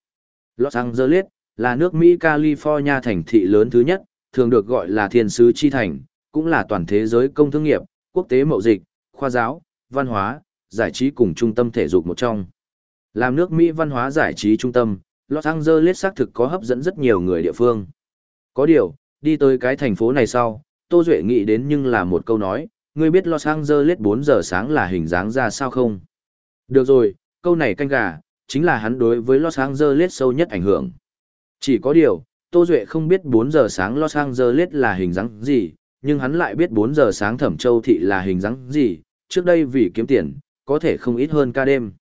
Los Angeles là nước Mỹ California thành thị lớn thứ nhất, thường được gọi là thiên sứ chi thành, cũng là toàn thế giới công thương nghiệp, quốc tế mậu dịch, khoa giáo, văn hóa, giải trí cùng trung tâm thể dục một trong. Làm nước Mỹ văn hóa giải trí trung tâm, Los Angeles xác thực có hấp dẫn rất nhiều người địa phương. Có điều, đi tới cái thành phố này sau, Tô Duệ nghĩ đến nhưng là một câu nói, ngươi biết Los Angeles 4 giờ sáng là hình dáng ra sao không? Được rồi, câu này canh gà, chính là hắn đối với Los Angeles sâu nhất ảnh hưởng. Chỉ có điều, Tô Duệ không biết 4 giờ sáng Los Angeles là hình dáng gì, nhưng hắn lại biết 4 giờ sáng Thẩm Châu Thị là hình dáng gì, trước đây vì kiếm tiền, có thể không ít hơn ca đêm.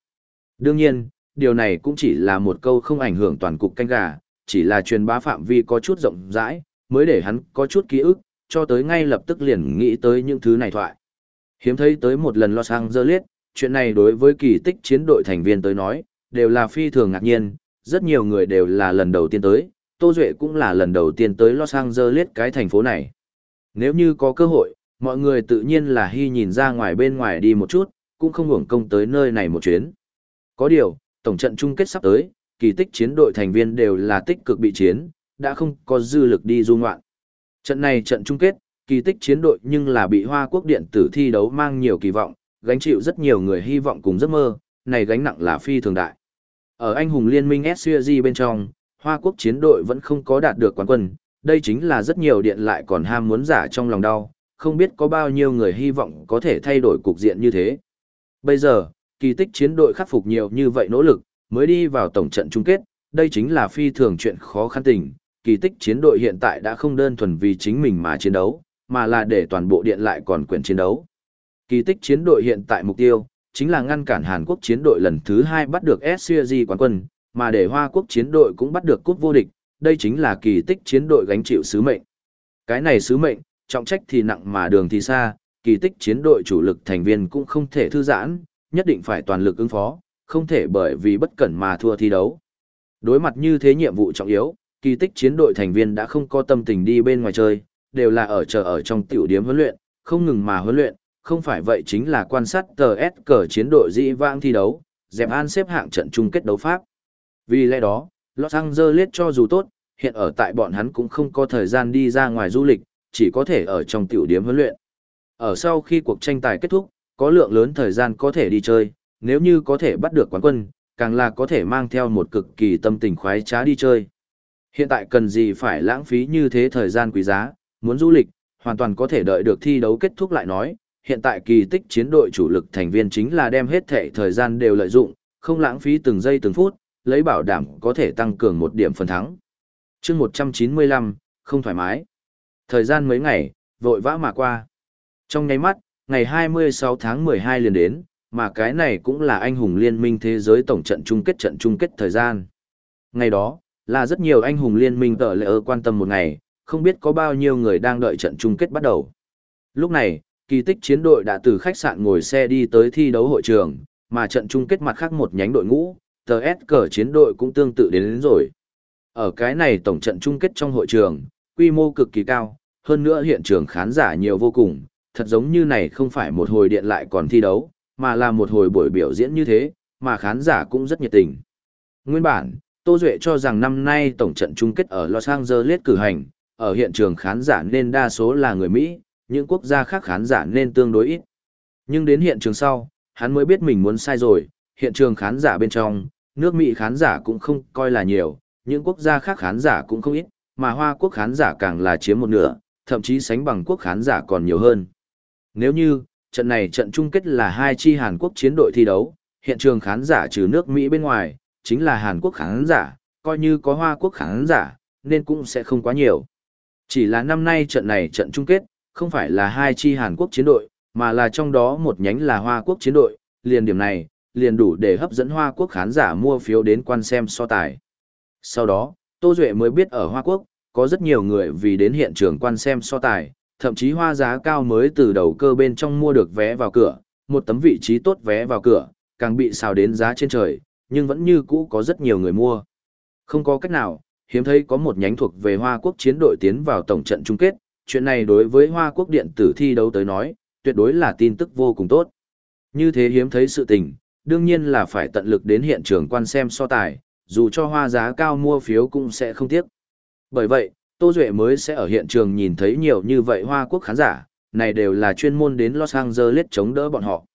Đương nhiên, điều này cũng chỉ là một câu không ảnh hưởng toàn cục canh gà, chỉ là truyền bá phạm vi có chút rộng rãi, mới để hắn có chút ký ức, cho tới ngay lập tức liền nghĩ tới những thứ này thoại. Hiếm thấy tới một lần Los Angeles, chuyện này đối với kỳ tích chiến đội thành viên tới nói, đều là phi thường ngạc nhiên, rất nhiều người đều là lần đầu tiên tới, Tô Duệ cũng là lần đầu tiên tới Los Angeles cái thành phố này. Nếu như có cơ hội, mọi người tự nhiên là hy nhìn ra ngoài bên ngoài đi một chút, cũng không hưởng công tới nơi này một chuyến. Có điều, tổng trận chung kết sắp tới, kỳ tích chiến đội thành viên đều là tích cực bị chiến, đã không có dư lực đi du ngoạn. Trận này trận chung kết, kỳ tích chiến đội nhưng là bị Hoa Quốc điện tử thi đấu mang nhiều kỳ vọng, gánh chịu rất nhiều người hy vọng cùng giấc mơ, này gánh nặng là phi thường đại. Ở anh hùng liên minh SCG bên trong, Hoa Quốc chiến đội vẫn không có đạt được quán quân, đây chính là rất nhiều điện lại còn ham muốn giả trong lòng đau, không biết có bao nhiêu người hy vọng có thể thay đổi cục diện như thế. Bây giờ, kỳ tích chiến đội khắc phục nhiều như vậy nỗ lực, mới đi vào tổng trận chung kết, đây chính là phi thường chuyện khó khăn tình. Kỳ tích chiến đội hiện tại đã không đơn thuần vì chính mình mà chiến đấu, mà là để toàn bộ điện lại còn quyền chiến đấu. Kỳ tích chiến đội hiện tại mục tiêu, chính là ngăn cản Hàn Quốc chiến đội lần thứ hai bắt được SCG quán quân, mà để Hoa Quốc chiến đội cũng bắt được cúp vô địch, đây chính là kỳ tích chiến đội gánh chịu sứ mệnh. Cái này sứ mệnh, trọng trách thì nặng mà đường thì xa, kỳ tích chiến đội chủ lực thành viên cũng không thể thư giãn, nhất định phải toàn lực ứng phó, không thể bởi vì bất cẩn mà thua thi đấu. Đối mặt như thế nhiệm vụ trọng yếu, kỳ tích chiến đội thành viên đã không có tâm tình đi bên ngoài chơi, đều là ở chờ ở trong tiểu điểm huấn luyện, không ngừng mà huấn luyện, không phải vậy chính là quan sát tờ S cờ chiến đội dĩ vãng thi đấu, dẹp an xếp hạng trận chung kết đấu pháp. Vì lẽ đó, Los Angeles cho dù tốt, hiện ở tại bọn hắn cũng không có thời gian đi ra ngoài du lịch, chỉ có thể ở trong tiểu điểm huấn luyện. Ở sau khi cuộc tranh tài kết thúc, có lượng lớn thời gian có thể đi chơi, nếu như có thể bắt được quán quân, càng là có thể mang theo một cực kỳ tâm tình khoái trá đi chơi. Hiện tại cần gì phải lãng phí như thế thời gian quý giá, muốn du lịch, hoàn toàn có thể đợi được thi đấu kết thúc lại nói, hiện tại kỳ tích chiến đội chủ lực thành viên chính là đem hết thể thời gian đều lợi dụng, không lãng phí từng giây từng phút, lấy bảo đảm có thể tăng cường một điểm phần thắng. chương 195, không thoải mái. Thời gian mấy ngày, vội vã mà qua. Trong nháy mắt, ngày 26 tháng 12 liền đến, mà cái này cũng là anh hùng liên minh thế giới tổng trận chung kết trận chung kết thời gian. Ngày đó, là rất nhiều anh hùng liên minh tờ lệ ơ quan tâm một ngày, không biết có bao nhiêu người đang đợi trận chung kết bắt đầu. Lúc này, kỳ tích chiến đội đã từ khách sạn ngồi xe đi tới thi đấu hội trường, mà trận chung kết mặt khác một nhánh đội ngũ, tờ S cờ chiến đội cũng tương tự đến, đến rồi. Ở cái này tổng trận chung kết trong hội trường, quy mô cực kỳ cao, hơn nữa hiện trường khán giả nhiều vô cùng, thật giống như này không phải một hồi điện lại còn thi đấu, mà là một hồi buổi biểu diễn như thế, mà khán giả cũng rất nhiệt tình. Nguyên bản, Tô Duệ cho rằng năm nay tổng trận chung kết ở Los Angeles cử hành, ở hiện trường khán giả nên đa số là người Mỹ, những quốc gia khác khán giả nên tương đối ít. Nhưng đến hiện trường sau, hắn mới biết mình muốn sai rồi, hiện trường khán giả bên trong, nước Mỹ khán giả cũng không coi là nhiều, những quốc gia khác khán giả cũng không ít, mà Hoa quốc khán giả càng là chiếm một nửa, thậm chí sánh bằng quốc khán giả còn nhiều hơn. Nếu như, trận này trận chung kết là hai chi Hàn Quốc chiến đội thi đấu, hiện trường khán giả trừ nước Mỹ bên ngoài, chính là Hàn Quốc khán giả, coi như có Hoa Quốc khán giả, nên cũng sẽ không quá nhiều. Chỉ là năm nay trận này trận chung kết, không phải là hai chi Hàn Quốc chiến đội, mà là trong đó một nhánh là Hoa Quốc chiến đội, liền điểm này, liền đủ để hấp dẫn Hoa Quốc khán giả mua phiếu đến quan xem so tài. Sau đó, Tô Duệ mới biết ở Hoa Quốc, có rất nhiều người vì đến hiện trường quan xem so tài, thậm chí hoa giá cao mới từ đầu cơ bên trong mua được vé vào cửa, một tấm vị trí tốt vé vào cửa, càng bị xào đến giá trên trời, nhưng vẫn như cũ có rất nhiều người mua. Không có cách nào, hiếm thấy có một nhánh thuộc về Hoa Quốc chiến đội tiến vào tổng trận chung kết, chuyện này đối với Hoa Quốc điện tử thi đấu tới nói, tuyệt đối là tin tức vô cùng tốt. Như thế hiếm thấy sự tình, đương nhiên là phải tận lực đến hiện trường quan xem so tài, dù cho hoa giá cao mua phiếu cũng sẽ không tiếc. Bởi vậy, Tô Duệ mới sẽ ở hiện trường nhìn thấy nhiều như vậy Hoa Quốc khán giả, này đều là chuyên môn đến Los Angeles chống đỡ bọn họ.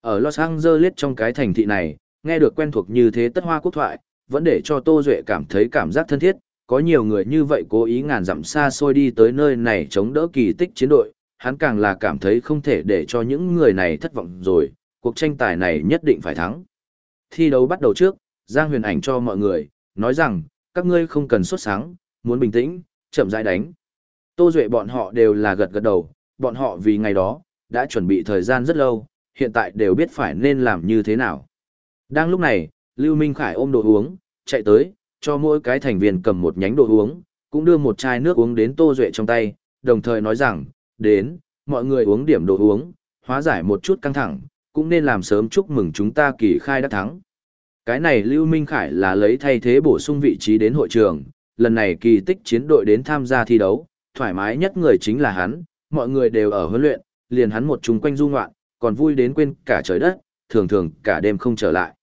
Ở Los Angeles trong cái thành thị này, nghe được quen thuộc như thế tất Hoa Quốc thoại, vẫn để cho Tô Duệ cảm thấy cảm giác thân thiết, có nhiều người như vậy cố ý ngàn dặm xa xôi đi tới nơi này chống đỡ kỳ tích chiến đội, hắn càng là cảm thấy không thể để cho những người này thất vọng rồi, cuộc tranh tài này nhất định phải thắng. Thi đấu bắt đầu trước, Giang Huyền Ảnh cho mọi người, nói rằng, các ngươi không cần xuất sáng, muốn bình tĩnh, chậm rãi đánh. Tô Duệ bọn họ đều là gật gật đầu, bọn họ vì ngày đó, đã chuẩn bị thời gian rất lâu, hiện tại đều biết phải nên làm như thế nào. Đang lúc này, Lưu Minh Khải ôm đồ uống, chạy tới, cho mỗi cái thành viên cầm một nhánh đồ uống, cũng đưa một chai nước uống đến Tô Duệ trong tay, đồng thời nói rằng, đến, mọi người uống điểm đồ uống, hóa giải một chút căng thẳng, cũng nên làm sớm chúc mừng chúng ta kỳ khai đã thắng. Cái này Lưu Minh Khải là lấy thay thế bổ sung vị trí đến hội trường, lần này kỳ tích chiến đội đến tham gia thi đấu, thoải mái nhất người chính là hắn, mọi người đều ở huấn luyện, liền hắn một chung quanh du ngoạn, còn vui đến quên cả trời đất, thường thường cả đêm không trở lại.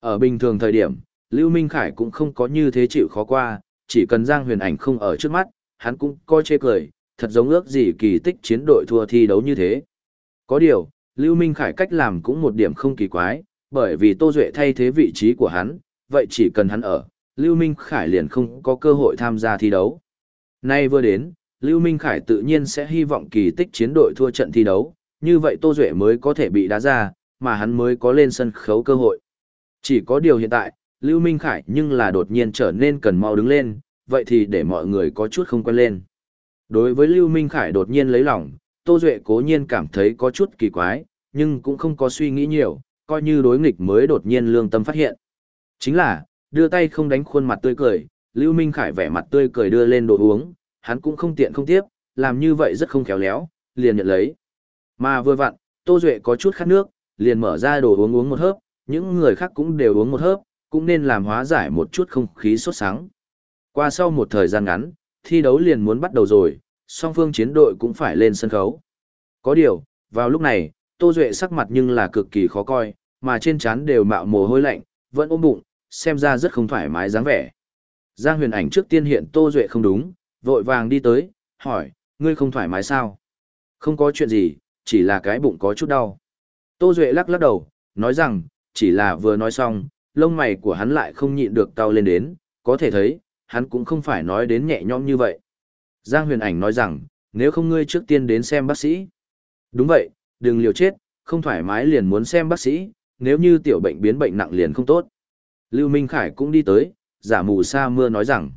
Ở bình thường thời điểm, Lưu Minh Khải cũng không có như thế chịu khó qua, chỉ cần Giang Huyền Ảnh không ở trước mắt, hắn cũng coi chê cười, thật giống ước gì kỳ tích chiến đội thua thi đấu như thế. Có điều, Lưu Minh Khải cách làm cũng một điểm không kỳ quái, bởi vì Tô Duệ thay thế vị trí của hắn, vậy chỉ cần hắn ở, Lưu Minh Khải liền không có cơ hội tham gia thi đấu. Nay vừa đến, Lưu Minh Khải tự nhiên sẽ hy vọng kỳ tích chiến đội thua trận thi đấu, như vậy Tô Duệ mới có thể bị đá ra, mà hắn mới có lên sân khấu cơ hội. Chỉ có điều hiện tại, Lưu Minh Khải nhưng là đột nhiên trở nên cần mau đứng lên, vậy thì để mọi người có chút không quen lên. Đối với Lưu Minh Khải đột nhiên lấy lòng, Tô Duệ cố nhiên cảm thấy có chút kỳ quái, nhưng cũng không có suy nghĩ nhiều, coi như đối nghịch mới đột nhiên lương tâm phát hiện. Chính là, đưa tay không đánh khuôn mặt tươi cười, Lưu Minh Khải vẻ mặt tươi cười đưa lên đồ uống, hắn cũng không tiện không tiếp, làm như vậy rất không khéo léo, liền nhận lấy. Mà vừa vặn, Tô Duệ có chút khát nước, liền mở ra đồ uống uống một hớp, những người khác cũng đều uống một hớp, cũng nên làm hóa giải một chút không khí sốt sáng. Qua sau một thời gian ngắn, thi đấu liền muốn bắt đầu rồi, song phương chiến đội cũng phải lên sân khấu. Có điều, vào lúc này, Tô Duệ sắc mặt nhưng là cực kỳ khó coi, mà trên trán đều mạo mồ hôi lạnh, vẫn ôm bụng, xem ra rất không thoải mái dáng vẻ. Giang huyền ảnh trước tiên hiện Tô Duệ không đúng, vội vàng đi tới, hỏi, ngươi không thoải mái sao? Không có chuyện gì, chỉ là cái bụng có chút đau. Tô Duệ lắc lắc đầu, nói rằng, chỉ là vừa nói xong, lông mày của hắn lại không nhịn được cau lên đến, có thể thấy, hắn cũng không phải nói đến nhẹ nhõm như vậy. Giang huyền ảnh nói rằng, nếu không ngươi trước tiên đến xem bác sĩ. Đúng vậy, đừng liều chết, không thoải mái liền muốn xem bác sĩ, nếu như tiểu bệnh biến bệnh nặng liền không tốt. Lưu Minh Khải cũng đi tới, giả mù sa mưa nói rằng,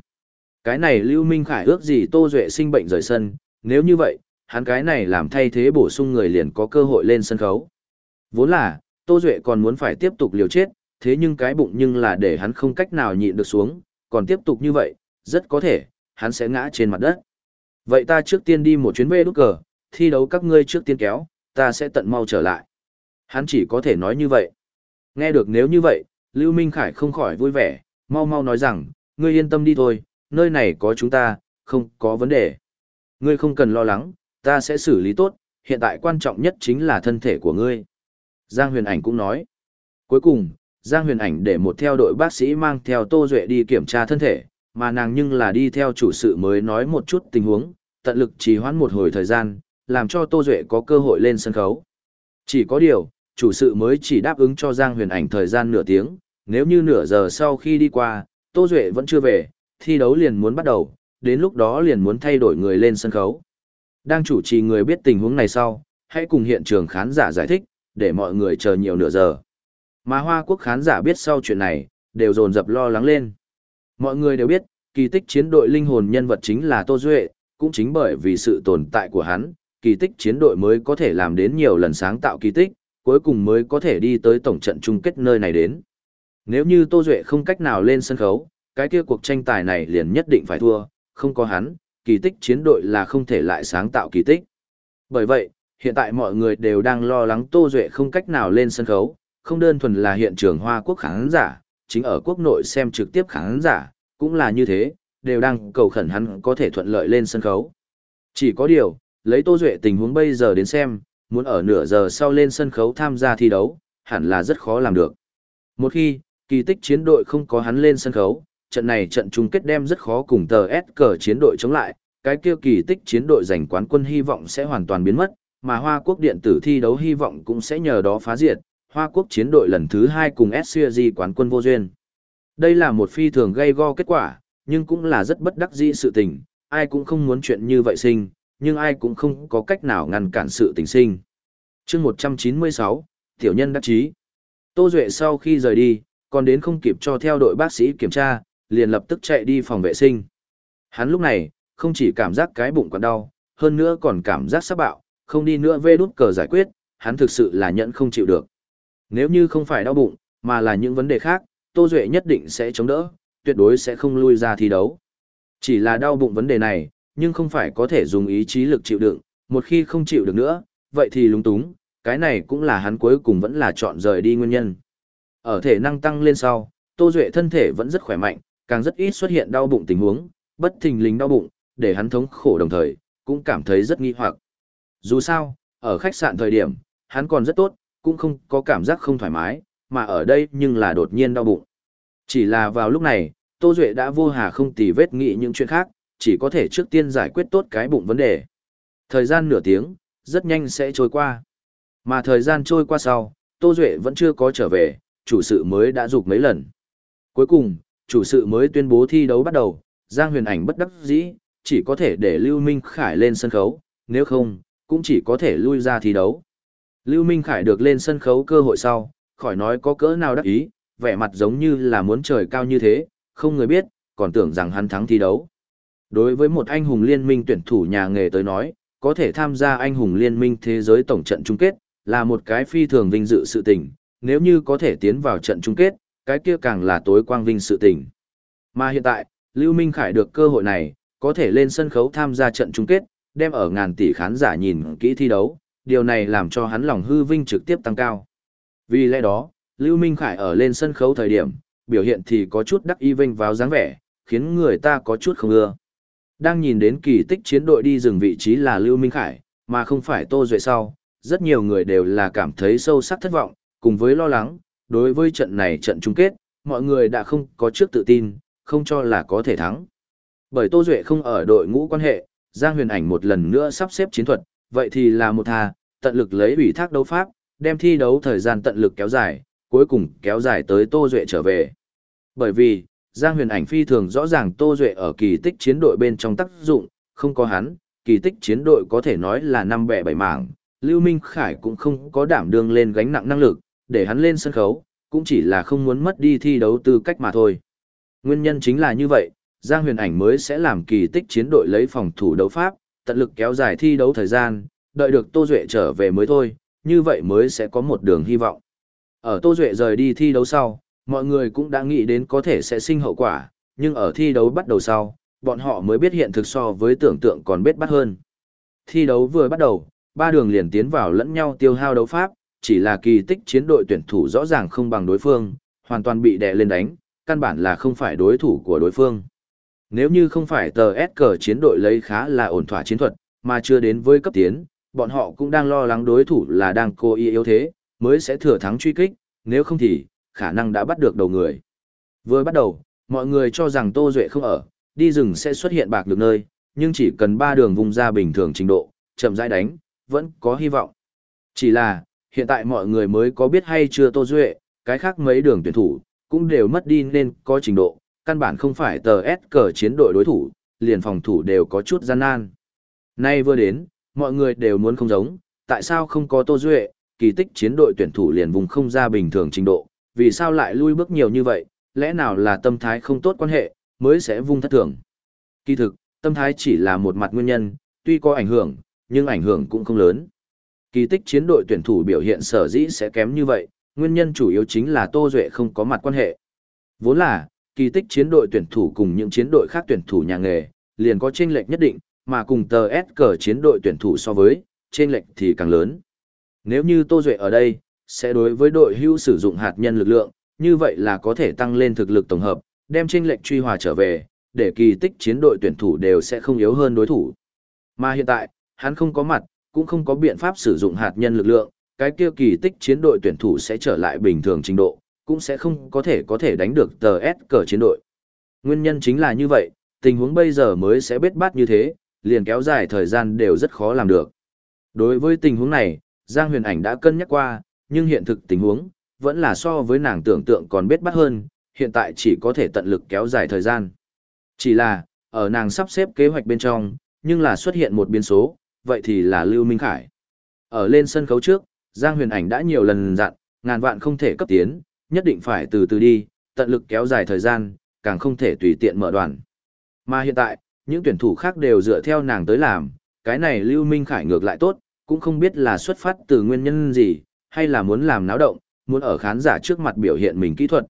cái này Lưu Minh Khải ước gì Tô Duệ sinh bệnh rời sân, nếu như vậy, hắn cái này làm thay thế bổ sung người liền có cơ hội lên sân khấu. Vốn là, Tô Duệ còn muốn phải tiếp tục liều chết, thế nhưng cái bụng nhưng là để hắn không cách nào nhịn được xuống, còn tiếp tục như vậy, rất có thể, hắn sẽ ngã trên mặt đất. Vậy ta trước tiên đi một chuyến về đút cờ, thi đấu các ngươi trước tiên kéo, ta sẽ tận mau trở lại. Hắn chỉ có thể nói như vậy. Nghe được nếu như vậy, Lưu Minh Khải không khỏi vui vẻ, mau mau nói rằng, ngươi yên tâm đi thôi, nơi này có chúng ta, không có vấn đề. Ngươi không cần lo lắng, ta sẽ xử lý tốt, hiện tại quan trọng nhất chính là thân thể của ngươi. Giang huyền ảnh cũng nói. Cuối cùng, Giang huyền ảnh để một theo đội bác sĩ mang theo Tô Duệ đi kiểm tra thân thể, mà nàng nhưng là đi theo chủ sự mới nói một chút tình huống, tận lực trì hoãn một hồi thời gian, làm cho Tô Duệ có cơ hội lên sân khấu. Chỉ có điều, chủ sự mới chỉ đáp ứng cho Giang huyền ảnh thời gian nửa tiếng, nếu như nửa giờ sau khi đi qua, Tô Duệ vẫn chưa về, thi đấu liền muốn bắt đầu, đến lúc đó liền muốn thay đổi người lên sân khấu. Đang chủ trì người biết tình huống này sau, hãy cùng hiện trường khán giả giải thích, để mọi người chờ nhiều nửa giờ. Mà Hoa Quốc khán giả biết sau chuyện này, đều dồn dập lo lắng lên. Mọi người đều biết, kỳ tích chiến đội linh hồn nhân vật chính là Tô Duệ, cũng chính bởi vì sự tồn tại của hắn, kỳ tích chiến đội mới có thể làm đến nhiều lần sáng tạo kỳ tích, cuối cùng mới có thể đi tới tổng trận chung kết nơi này đến. Nếu như Tô Duệ không cách nào lên sân khấu, cái kia cuộc tranh tài này liền nhất định phải thua, không có hắn, kỳ tích chiến đội là không thể lại sáng tạo kỳ tích. Bởi vậy, hiện tại mọi người đều đang lo lắng Tô Duệ không cách nào lên sân khấu, không đơn thuần là hiện trường Hoa Quốc khán giả, chính ở quốc nội xem trực tiếp khán giả, cũng là như thế, đều đang cầu khẩn hắn có thể thuận lợi lên sân khấu. Chỉ có điều, lấy Tô Duệ tình huống bây giờ đến xem, muốn ở nửa giờ sau lên sân khấu tham gia thi đấu, hẳn là rất khó làm được. Một khi, kỳ tích chiến đội không có hắn lên sân khấu, trận này trận chung kết đem rất khó cùng tờ S cờ chiến đội chống lại, cái kia kỳ tích chiến đội giành quán quân hy vọng sẽ hoàn toàn biến mất, mà Hoa Quốc điện tử thi đấu hy vọng cũng sẽ nhờ đó phá diệt, Hoa Quốc chiến đội lần thứ hai cùng SCG quán quân vô duyên. Đây là một phi thường gây go kết quả, nhưng cũng là rất bất đắc dĩ sự tình, ai cũng không muốn chuyện như vậy sinh, nhưng ai cũng không có cách nào ngăn cản sự tình sinh. chương 196, Tiểu nhân đắc chí Tô Duệ sau khi rời đi, còn đến không kịp cho theo đội bác sĩ kiểm tra, liền lập tức chạy đi phòng vệ sinh. Hắn lúc này, không chỉ cảm giác cái bụng còn đau, hơn nữa còn cảm giác sắp bạo, không đi nữa về đút cờ giải quyết, hắn thực sự là nhẫn không chịu được. Nếu như không phải đau bụng, mà là những vấn đề khác, Tô Duệ nhất định sẽ chống đỡ, tuyệt đối sẽ không lui ra thi đấu. Chỉ là đau bụng vấn đề này, nhưng không phải có thể dùng ý chí lực chịu đựng, một khi không chịu được nữa, vậy thì lúng túng, cái này cũng là hắn cuối cùng vẫn là chọn rời đi nguyên nhân. Ở thể năng tăng lên sau, Tô Duệ thân thể vẫn rất khỏe mạnh, càng rất ít xuất hiện đau bụng tình huống, bất thình lình đau bụng, để hắn thống khổ đồng thời, cũng cảm thấy rất nghi hoặc. Dù sao, ở khách sạn thời điểm, hắn còn rất tốt, cũng không có cảm giác không thoải mái, mà ở đây nhưng là đột nhiên đau bụng. Chỉ là vào lúc này, Tô Duệ đã vô hà không tì vết nghĩ những chuyện khác, chỉ có thể trước tiên giải quyết tốt cái bụng vấn đề. Thời gian nửa tiếng, rất nhanh sẽ trôi qua. Mà thời gian trôi qua sau, Tô Duệ vẫn chưa có trở về, chủ sự mới đã dục mấy lần. Cuối cùng, chủ sự mới tuyên bố thi đấu bắt đầu, Giang Huyền Ảnh bất đắc dĩ, chỉ có thể để Lưu Minh Khải lên sân khấu, nếu không, cũng chỉ có thể lui ra thi đấu. Lưu Minh Khải được lên sân khấu cơ hội sau, khỏi nói có cỡ nào đắc ý, vẻ mặt giống như là muốn trời cao như thế, không người biết, còn tưởng rằng hắn thắng thi đấu. Đối với một anh hùng liên minh tuyển thủ nhà nghề tới nói, có thể tham gia anh hùng liên minh thế giới tổng trận chung kết, là một cái phi thường vinh dự sự tình, nếu như có thể tiến vào trận chung kết, cái kia càng là tối quang vinh sự tình. Mà hiện tại, Lưu Minh Khải được cơ hội này, có thể lên sân khấu tham gia trận chung kết, đem ở ngàn tỷ khán giả nhìn kỹ thi đấu, điều này làm cho hắn lòng hư vinh trực tiếp tăng cao. Vì lẽ đó, Lưu Minh Khải ở lên sân khấu thời điểm, biểu hiện thì có chút đắc y vinh vào dáng vẻ, khiến người ta có chút không ưa. Đang nhìn đến kỳ tích chiến đội đi dừng vị trí là Lưu Minh Khải, mà không phải Tô Duệ sau, rất nhiều người đều là cảm thấy sâu sắc thất vọng, cùng với lo lắng, đối với trận này trận chung kết, mọi người đã không có trước tự tin, không cho là có thể thắng. Bởi Tô Duệ không ở đội ngũ quan hệ, Giang Huyền Ảnh một lần nữa sắp xếp chiến thuật, vậy thì là một thà, tận lực lấy ủy thác đấu pháp, đem thi đấu thời gian tận lực kéo dài, cuối cùng kéo dài tới Tô Duệ trở về. Bởi vì, Giang Huyền Ảnh phi thường rõ ràng Tô Duệ ở kỳ tích chiến đội bên trong tác dụng, không có hắn, kỳ tích chiến đội có thể nói là năm bẻ bảy mảng, Lưu Minh Khải cũng không có đảm đương lên gánh nặng năng lực, để hắn lên sân khấu, cũng chỉ là không muốn mất đi thi đấu tư cách mà thôi. Nguyên nhân chính là như vậy, Giang Huyền Ảnh mới sẽ làm kỳ tích chiến đội lấy phòng thủ đấu pháp, tận lực kéo dài thi đấu thời gian, đợi được Tô Duệ trở về mới thôi, như vậy mới sẽ có một đường hy vọng. Ở Tô Duệ rời đi thi đấu sau, mọi người cũng đã nghĩ đến có thể sẽ sinh hậu quả, nhưng ở thi đấu bắt đầu sau, bọn họ mới biết hiện thực so với tưởng tượng còn biết bắt hơn. Thi đấu vừa bắt đầu, ba đường liền tiến vào lẫn nhau tiêu hao đấu pháp, chỉ là kỳ tích chiến đội tuyển thủ rõ ràng không bằng đối phương, hoàn toàn bị đè lên đánh, căn bản là không phải đối thủ của đối phương. Nếu như không phải tờ S cờ chiến đội lấy khá là ổn thỏa chiến thuật, mà chưa đến với cấp tiến, bọn họ cũng đang lo lắng đối thủ là đang cố ý yếu thế, mới sẽ thừa thắng truy kích, nếu không thì, khả năng đã bắt được đầu người. Vừa bắt đầu, mọi người cho rằng Tô Duệ không ở, đi rừng sẽ xuất hiện bạc được nơi, nhưng chỉ cần ba đường vùng ra bình thường trình độ, chậm rãi đánh, vẫn có hy vọng. Chỉ là, hiện tại mọi người mới có biết hay chưa Tô Duệ, cái khác mấy đường tuyển thủ, cũng đều mất đi nên có trình độ, căn bản không phải tờ S cờ chiến đội đối thủ, liền phòng thủ đều có chút gian nan. Nay vừa đến, mọi người đều muốn không giống, tại sao không có Tô Duệ, kỳ tích chiến đội tuyển thủ liền vùng không ra bình thường trình độ, vì sao lại lui bước nhiều như vậy, lẽ nào là tâm thái không tốt quan hệ, mới sẽ vung thất thường. Kỳ thực, tâm thái chỉ là một mặt nguyên nhân, tuy có ảnh hưởng, nhưng ảnh hưởng cũng không lớn. Kỳ tích chiến đội tuyển thủ biểu hiện sở dĩ sẽ kém như vậy, nguyên nhân chủ yếu chính là Tô Duệ không có mặt quan hệ. Vốn là, kỳ tích chiến đội tuyển thủ cùng những chiến đội khác tuyển thủ nhà nghề, liền có chênh lệch nhất định, mà cùng tờ S cờ chiến đội tuyển thủ so với, chênh lệch thì càng lớn. Nếu như Tô Duệ ở đây, sẽ đối với đội hưu sử dụng hạt nhân lực lượng, như vậy là có thể tăng lên thực lực tổng hợp, đem chênh lệch truy hòa trở về, để kỳ tích chiến đội tuyển thủ đều sẽ không yếu hơn đối thủ. Mà hiện tại, hắn không có mặt, cũng không có biện pháp sử dụng hạt nhân lực lượng, cái kia kỳ tích chiến đội tuyển thủ sẽ trở lại bình thường trình độ, cũng sẽ không có thể có thể đánh được tờ S cờ chiến đội. Nguyên nhân chính là như vậy, tình huống bây giờ mới sẽ bết bát như thế, liền kéo dài thời gian đều rất khó làm được. Đối với tình huống này, Giang Huyền Ảnh đã cân nhắc qua, nhưng hiện thực tình huống, vẫn là so với nàng tưởng tượng còn bết bát hơn, hiện tại chỉ có thể tận lực kéo dài thời gian. Chỉ là, ở nàng sắp xếp kế hoạch bên trong, nhưng là xuất hiện một biến số, vậy thì là Lưu Minh Khải. Ở lên sân khấu trước, Giang Huyền Ảnh đã nhiều lần dặn, ngàn vạn không thể cấp tiến, nhất định phải từ từ đi, tận lực kéo dài thời gian, càng không thể tùy tiện mở đoàn. Mà hiện tại, những tuyển thủ khác đều dựa theo nàng tới làm, cái này Lưu Minh Khải ngược lại tốt, cũng không biết là xuất phát từ nguyên nhân gì, hay là muốn làm náo động, muốn ở khán giả trước mặt biểu hiện mình kỹ thuật.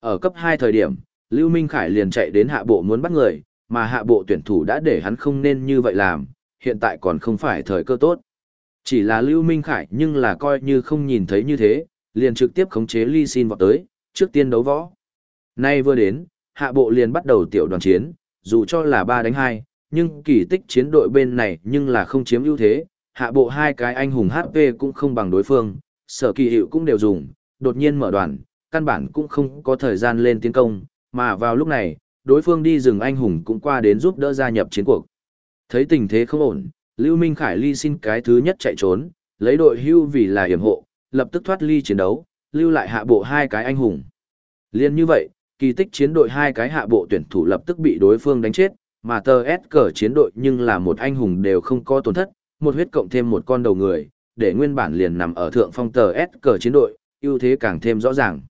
Ở cấp 2 thời điểm, Lưu Minh Khải liền chạy đến hạ bộ muốn bắt người, mà hạ bộ tuyển thủ đã để hắn không nên như vậy làm, hiện tại còn không phải thời cơ tốt. Chỉ là Lưu Minh Khải nhưng là coi như không nhìn thấy như thế, liền trực tiếp khống chế Ly Xin vào tới, trước tiên đấu võ. Nay vừa đến, hạ bộ liền bắt đầu tiểu đoàn chiến, dù cho là 3 đánh 2, nhưng kỳ tích chiến đội bên này nhưng là không chiếm ưu thế, hạ bộ hai cái anh hùng HP cũng không bằng đối phương, sở kỳ hiệu cũng đều dùng, đột nhiên mở đoàn, căn bản cũng không có thời gian lên tiến công, mà vào lúc này, đối phương đi rừng anh hùng cũng qua đến giúp đỡ gia nhập chiến cuộc. Thấy tình thế không ổn, Lưu Minh Khải ly xin cái thứ nhất chạy trốn, lấy đội hưu vì là hiểm hộ, lập tức thoát ly chiến đấu, lưu lại hạ bộ hai cái anh hùng. Liên như vậy, kỳ tích chiến đội hai cái hạ bộ tuyển thủ lập tức bị đối phương đánh chết, mà tờ S cờ chiến đội nhưng là một anh hùng đều không có tổn thất, một huyết cộng thêm một con đầu người, để nguyên bản liền nằm ở thượng phong tờ S cờ chiến đội, ưu thế càng thêm rõ ràng.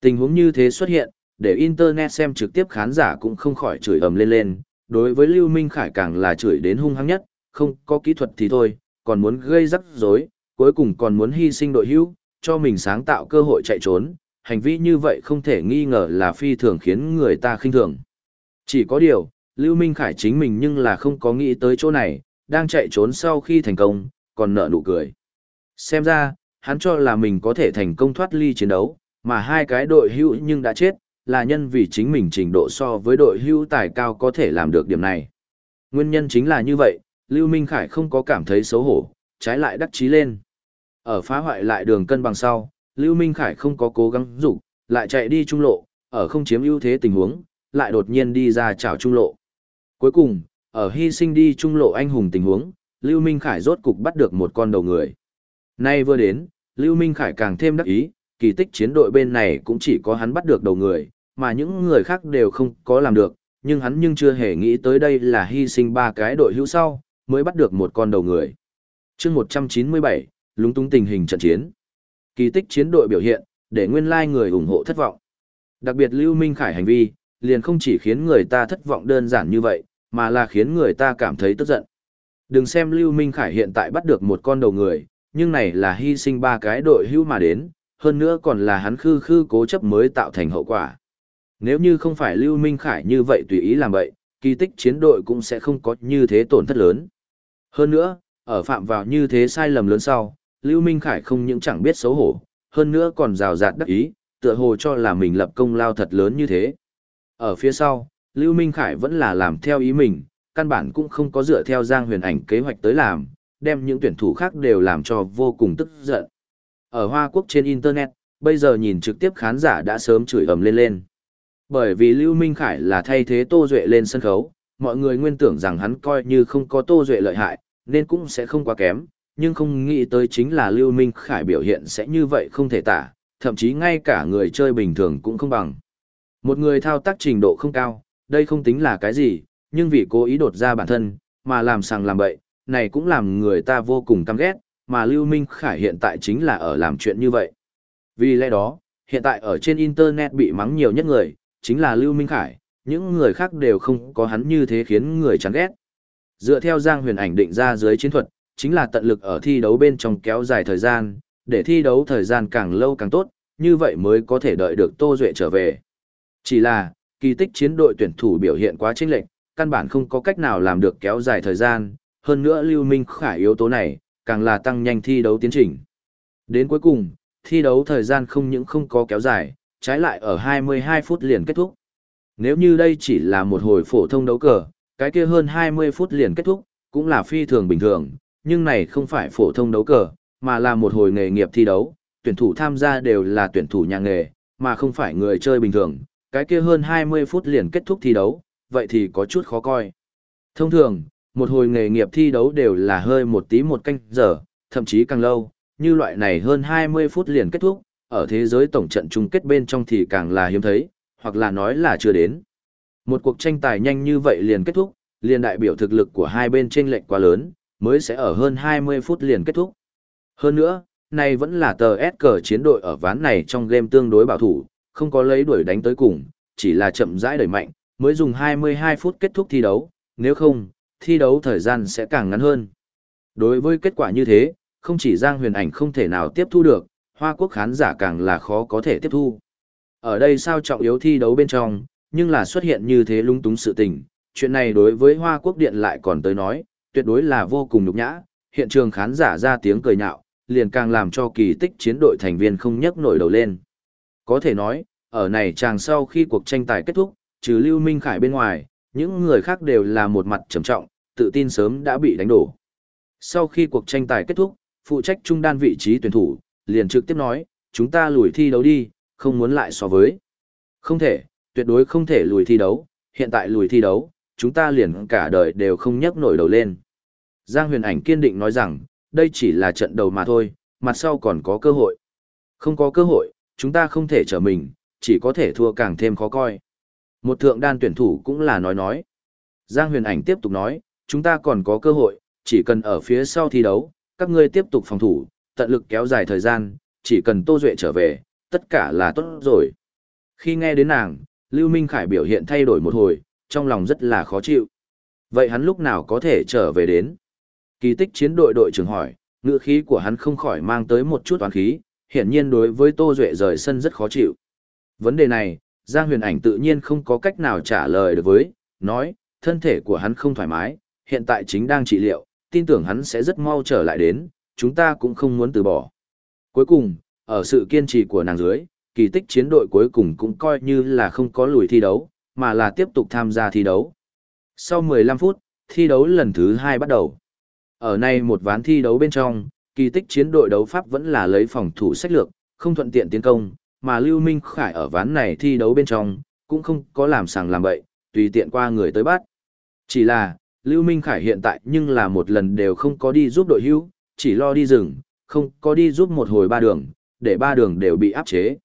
Tình huống như thế xuất hiện, để Internet xem trực tiếp khán giả cũng không khỏi chửi ầm lên lên, đối với Lưu Minh Khải càng là chửi đến hung hăng nhất, không có kỹ thuật thì thôi, còn muốn gây rắc rối, cuối cùng còn muốn hy sinh đội hữu, cho mình sáng tạo cơ hội chạy trốn, hành vi như vậy không thể nghi ngờ là phi thường khiến người ta khinh thường. Chỉ có điều, Lưu Minh Khải chính mình nhưng là không có nghĩ tới chỗ này, đang chạy trốn sau khi thành công, còn nợ nụ cười. Xem ra, hắn cho là mình có thể thành công thoát ly chiến đấu, mà hai cái đội hữu nhưng đã chết, là nhân vì chính mình trình độ so với đội hữu tài cao có thể làm được điểm này. Nguyên nhân chính là như vậy, Lưu Minh Khải không có cảm thấy xấu hổ, trái lại đắc chí lên. Ở phá hoại lại đường cân bằng sau, Lưu Minh Khải không có cố gắng dục, lại chạy đi trung lộ, ở không chiếm ưu thế tình huống, lại đột nhiên đi ra chảo trung lộ. Cuối cùng, ở hy sinh đi trung lộ anh hùng tình huống, Lưu Minh Khải rốt cục bắt được một con đầu người. Nay vừa đến, Lưu Minh Khải càng thêm đắc ý, kỳ tích chiến đội bên này cũng chỉ có hắn bắt được đầu người, mà những người khác đều không có làm được, nhưng hắn nhưng chưa hề nghĩ tới đây là hy sinh ba cái đội hữu sau, mới bắt được một con đầu người. chương 197, lúng túng tình hình trận chiến. Kỳ tích chiến đội biểu hiện, để nguyên lai người ủng hộ thất vọng. Đặc biệt Lưu Minh Khải hành vi, liền không chỉ khiến người ta thất vọng đơn giản như vậy, mà là khiến người ta cảm thấy tức giận. Đừng xem Lưu Minh Khải hiện tại bắt được một con đầu người, nhưng này là hy sinh ba cái đội hữu mà đến, hơn nữa còn là hắn khư khư cố chấp mới tạo thành hậu quả. Nếu như không phải Lưu Minh Khải như vậy tùy ý làm vậy, kỳ tích chiến đội cũng sẽ không có như thế tổn thất lớn. Hơn nữa, ở phạm vào như thế sai lầm lớn sau, Lưu Minh Khải không những chẳng biết xấu hổ, hơn nữa còn rào rạt đắc ý, tựa hồ cho là mình lập công lao thật lớn như thế. Ở phía sau, Lưu Minh Khải vẫn là làm theo ý mình, căn bản cũng không có dựa theo Giang Huyền Ảnh kế hoạch tới làm, đem những tuyển thủ khác đều làm cho vô cùng tức giận. Ở Hoa Quốc trên Internet, bây giờ nhìn trực tiếp khán giả đã sớm chửi ầm lên lên. Bởi vì Lưu Minh Khải là thay thế Tô Duệ lên sân khấu, mọi người nguyên tưởng rằng hắn coi như không có Tô Duệ lợi hại, nên cũng sẽ không quá kém, nhưng không nghĩ tới chính là Lưu Minh Khải biểu hiện sẽ như vậy không thể tả, thậm chí ngay cả người chơi bình thường cũng không bằng. Một người thao tác trình độ không cao, đây không tính là cái gì, nhưng vì cố ý đột ra bản thân, mà làm sàng làm bậy, này cũng làm người ta vô cùng căm ghét, mà Lưu Minh Khải hiện tại chính là ở làm chuyện như vậy. Vì lẽ đó, hiện tại ở trên Internet bị mắng nhiều nhất người, chính là Lưu Minh Khải, những người khác đều không có hắn như thế khiến người chán ghét. Dựa theo Giang Huyền Ảnh định ra dưới chiến thuật, chính là tận lực ở thi đấu bên trong kéo dài thời gian, để thi đấu thời gian càng lâu càng tốt, như vậy mới có thể đợi được Tô Duệ trở về. Chỉ là, kỳ tích chiến đội tuyển thủ biểu hiện quá chênh lệch, căn bản không có cách nào làm được kéo dài thời gian, hơn nữa Lưu Minh Khải yếu tố này, càng là tăng nhanh thi đấu tiến trình. Đến cuối cùng, thi đấu thời gian không những không có kéo dài, trái lại ở 22 phút liền kết thúc. Nếu như đây chỉ là một hồi phổ thông đấu cờ, cái kia hơn 20 phút liền kết thúc, cũng là phi thường bình thường, nhưng này không phải phổ thông đấu cờ, mà là một hồi nghề nghiệp thi đấu, tuyển thủ tham gia đều là tuyển thủ nhà nghề, mà không phải người chơi bình thường, cái kia hơn 20 phút liền kết thúc thi đấu, vậy thì có chút khó coi. Thông thường, một hồi nghề nghiệp thi đấu đều là hơi một tí một canh giờ, thậm chí càng lâu, như loại này hơn 20 phút liền kết thúc, ở thế giới tổng trận chung kết bên trong thì càng là hiếm thấy, hoặc là nói là chưa đến. Một cuộc tranh tài nhanh như vậy liền kết thúc, liền đại biểu thực lực của hai bên chênh lệch quá lớn, mới sẽ ở hơn 20 phút liền kết thúc. Hơn nữa, này vẫn là tờ S cờ chiến đội ở ván này trong game tương đối bảo thủ, không có lấy đuổi đánh tới cùng, chỉ là chậm rãi đẩy mạnh, mới dùng 22 phút kết thúc thi đấu, nếu không, thi đấu thời gian sẽ càng ngắn hơn. Đối với kết quả như thế, không chỉ Giang Huyền Ảnh không thể nào tiếp thu được, Hoa Quốc khán giả càng là khó có thể tiếp thu. Ở đây sao trọng yếu thi đấu bên trong, nhưng là xuất hiện như thế lung túng sự tình, chuyện này đối với Hoa Quốc Điện lại còn tới nói, tuyệt đối là vô cùng nhục nhã, hiện trường khán giả ra tiếng cười nhạo, liền càng làm cho kỳ tích chiến đội thành viên không nhấc nổi đầu lên. Có thể nói, ở này chàng sau khi cuộc tranh tài kết thúc, trừ Lưu Minh Khải bên ngoài, những người khác đều là một mặt trầm trọng, tự tin sớm đã bị đánh đổ. Sau khi cuộc tranh tài kết thúc, phụ trách trung đan vị trí tuyển thủ, liền trực tiếp nói, chúng ta lùi thi đấu đi, không muốn lại so với. Không thể, tuyệt đối không thể lùi thi đấu, hiện tại lùi thi đấu, chúng ta liền cả đời đều không nhấc nổi đầu lên. Giang huyền ảnh kiên định nói rằng, đây chỉ là trận đầu mà thôi, mặt sau còn có cơ hội. Không có cơ hội, chúng ta không thể trở mình, chỉ có thể thua càng thêm khó coi. Một thượng đan tuyển thủ cũng là nói nói. Giang huyền ảnh tiếp tục nói, chúng ta còn có cơ hội, chỉ cần ở phía sau thi đấu, các ngươi tiếp tục phòng thủ, tận lực kéo dài thời gian, chỉ cần Tô Duệ trở về, tất cả là tốt rồi. Khi nghe đến nàng, Lưu Minh Khải biểu hiện thay đổi một hồi, trong lòng rất là khó chịu. Vậy hắn lúc nào có thể trở về đến? Kỳ tích chiến đội đội trưởng hỏi, ngữ khí của hắn không khỏi mang tới một chút toán khí, hiển nhiên đối với Tô Duệ rời sân rất khó chịu. Vấn đề này, Giang Huyền Ảnh tự nhiên không có cách nào trả lời được với, nói, thân thể của hắn không thoải mái, hiện tại chính đang trị liệu, tin tưởng hắn sẽ rất mau trở lại đến, chúng ta cũng không muốn từ bỏ. Cuối cùng, ở sự kiên trì của nàng dưới, kỳ tích chiến đội cuối cùng cũng coi như là không có lùi thi đấu, mà là tiếp tục tham gia thi đấu. Sau 15 phút, thi đấu lần thứ 2 bắt đầu. Ở nay một ván thi đấu bên trong, kỳ tích chiến đội đấu pháp vẫn là lấy phòng thủ sách lược, không thuận tiện tiến công, mà Lưu Minh Khải ở ván này thi đấu bên trong, cũng không có làm sàng làm bậy, tùy tiện qua người tới bắt. Chỉ là, Lưu Minh Khải hiện tại nhưng là một lần đều không có đi giúp đội hữu, chỉ lo đi rừng, không có đi giúp một hồi ba đường, để ba đường đều bị áp chế.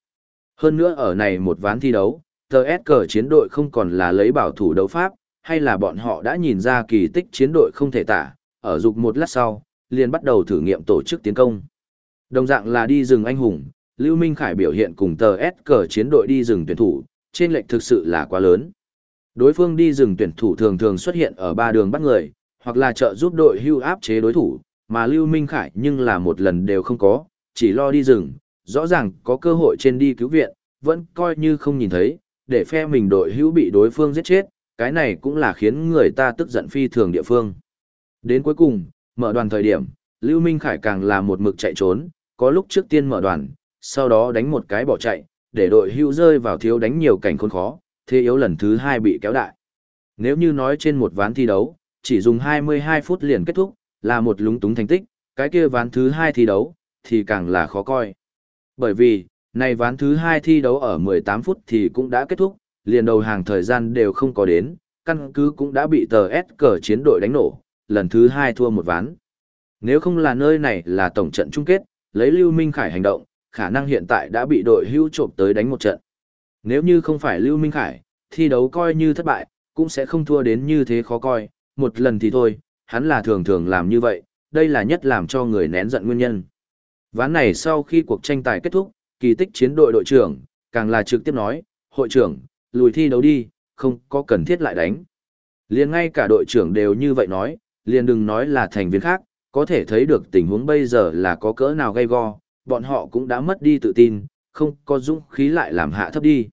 Hơn nữa ở này một ván thi đấu, tờ S cờ chiến đội không còn là lấy bảo thủ đấu pháp, hay là bọn họ đã nhìn ra kỳ tích chiến đội không thể tả, ở dục một lát sau, liền bắt đầu thử nghiệm tổ chức tiến công. Đồng dạng là đi rừng anh hùng, Lưu Minh Khải biểu hiện cùng tờ S cờ chiến đội đi rừng tuyển thủ, trên lệnh thực sự là quá lớn. Đối phương đi rừng tuyển thủ thường thường xuất hiện ở ba đường bắt người, hoặc là trợ giúp đội hưu áp chế đối thủ, mà Lưu Minh Khải nhưng là một lần đều không có, chỉ lo đi rừng, rõ ràng có cơ hội trên đi cứu viện, vẫn coi như không nhìn thấy, để phe mình đội hữu bị đối phương giết chết, cái này cũng là khiến người ta tức giận phi thường địa phương. Đến cuối cùng, mở đoàn thời điểm, Lưu Minh Khải càng là một mực chạy trốn, có lúc trước tiên mở đoàn, sau đó đánh một cái bỏ chạy, để đội hữu rơi vào thiếu đánh nhiều cảnh khốn khó, thế yếu lần thứ hai bị kéo đại. Nếu như nói trên một ván thi đấu, chỉ dùng 22 phút liền kết thúc, là một lúng túng thành tích, cái kia ván thứ hai thi đấu, thì càng là khó coi. Bởi vì, này ván thứ hai thi đấu ở 18 phút thì cũng đã kết thúc, liền đầu hàng thời gian đều không có đến, căn cứ cũng đã bị tờ S cờ chiến đội đánh nổ, lần thứ hai thua một ván. Nếu không là nơi này là tổng trận chung kết, lấy Lưu Minh Khải hành động, khả năng hiện tại đã bị đội hưu trộm tới đánh một trận. Nếu như không phải Lưu Minh Khải, thi đấu coi như thất bại, cũng sẽ không thua đến như thế khó coi, một lần thì thôi, hắn là thường thường làm như vậy, đây là nhất làm cho người nén giận nguyên nhân. Ván này sau khi cuộc tranh tài kết thúc, kỳ tích chiến đội đội trưởng, càng là trực tiếp nói, hội trưởng, lùi thi đấu đi, không có cần thiết lại đánh. Liền ngay cả đội trưởng đều như vậy nói, liền đừng nói là thành viên khác, có thể thấy được tình huống bây giờ là có cỡ nào gây go, bọn họ cũng đã mất đi tự tin, không có dũng khí lại làm hạ thấp đi.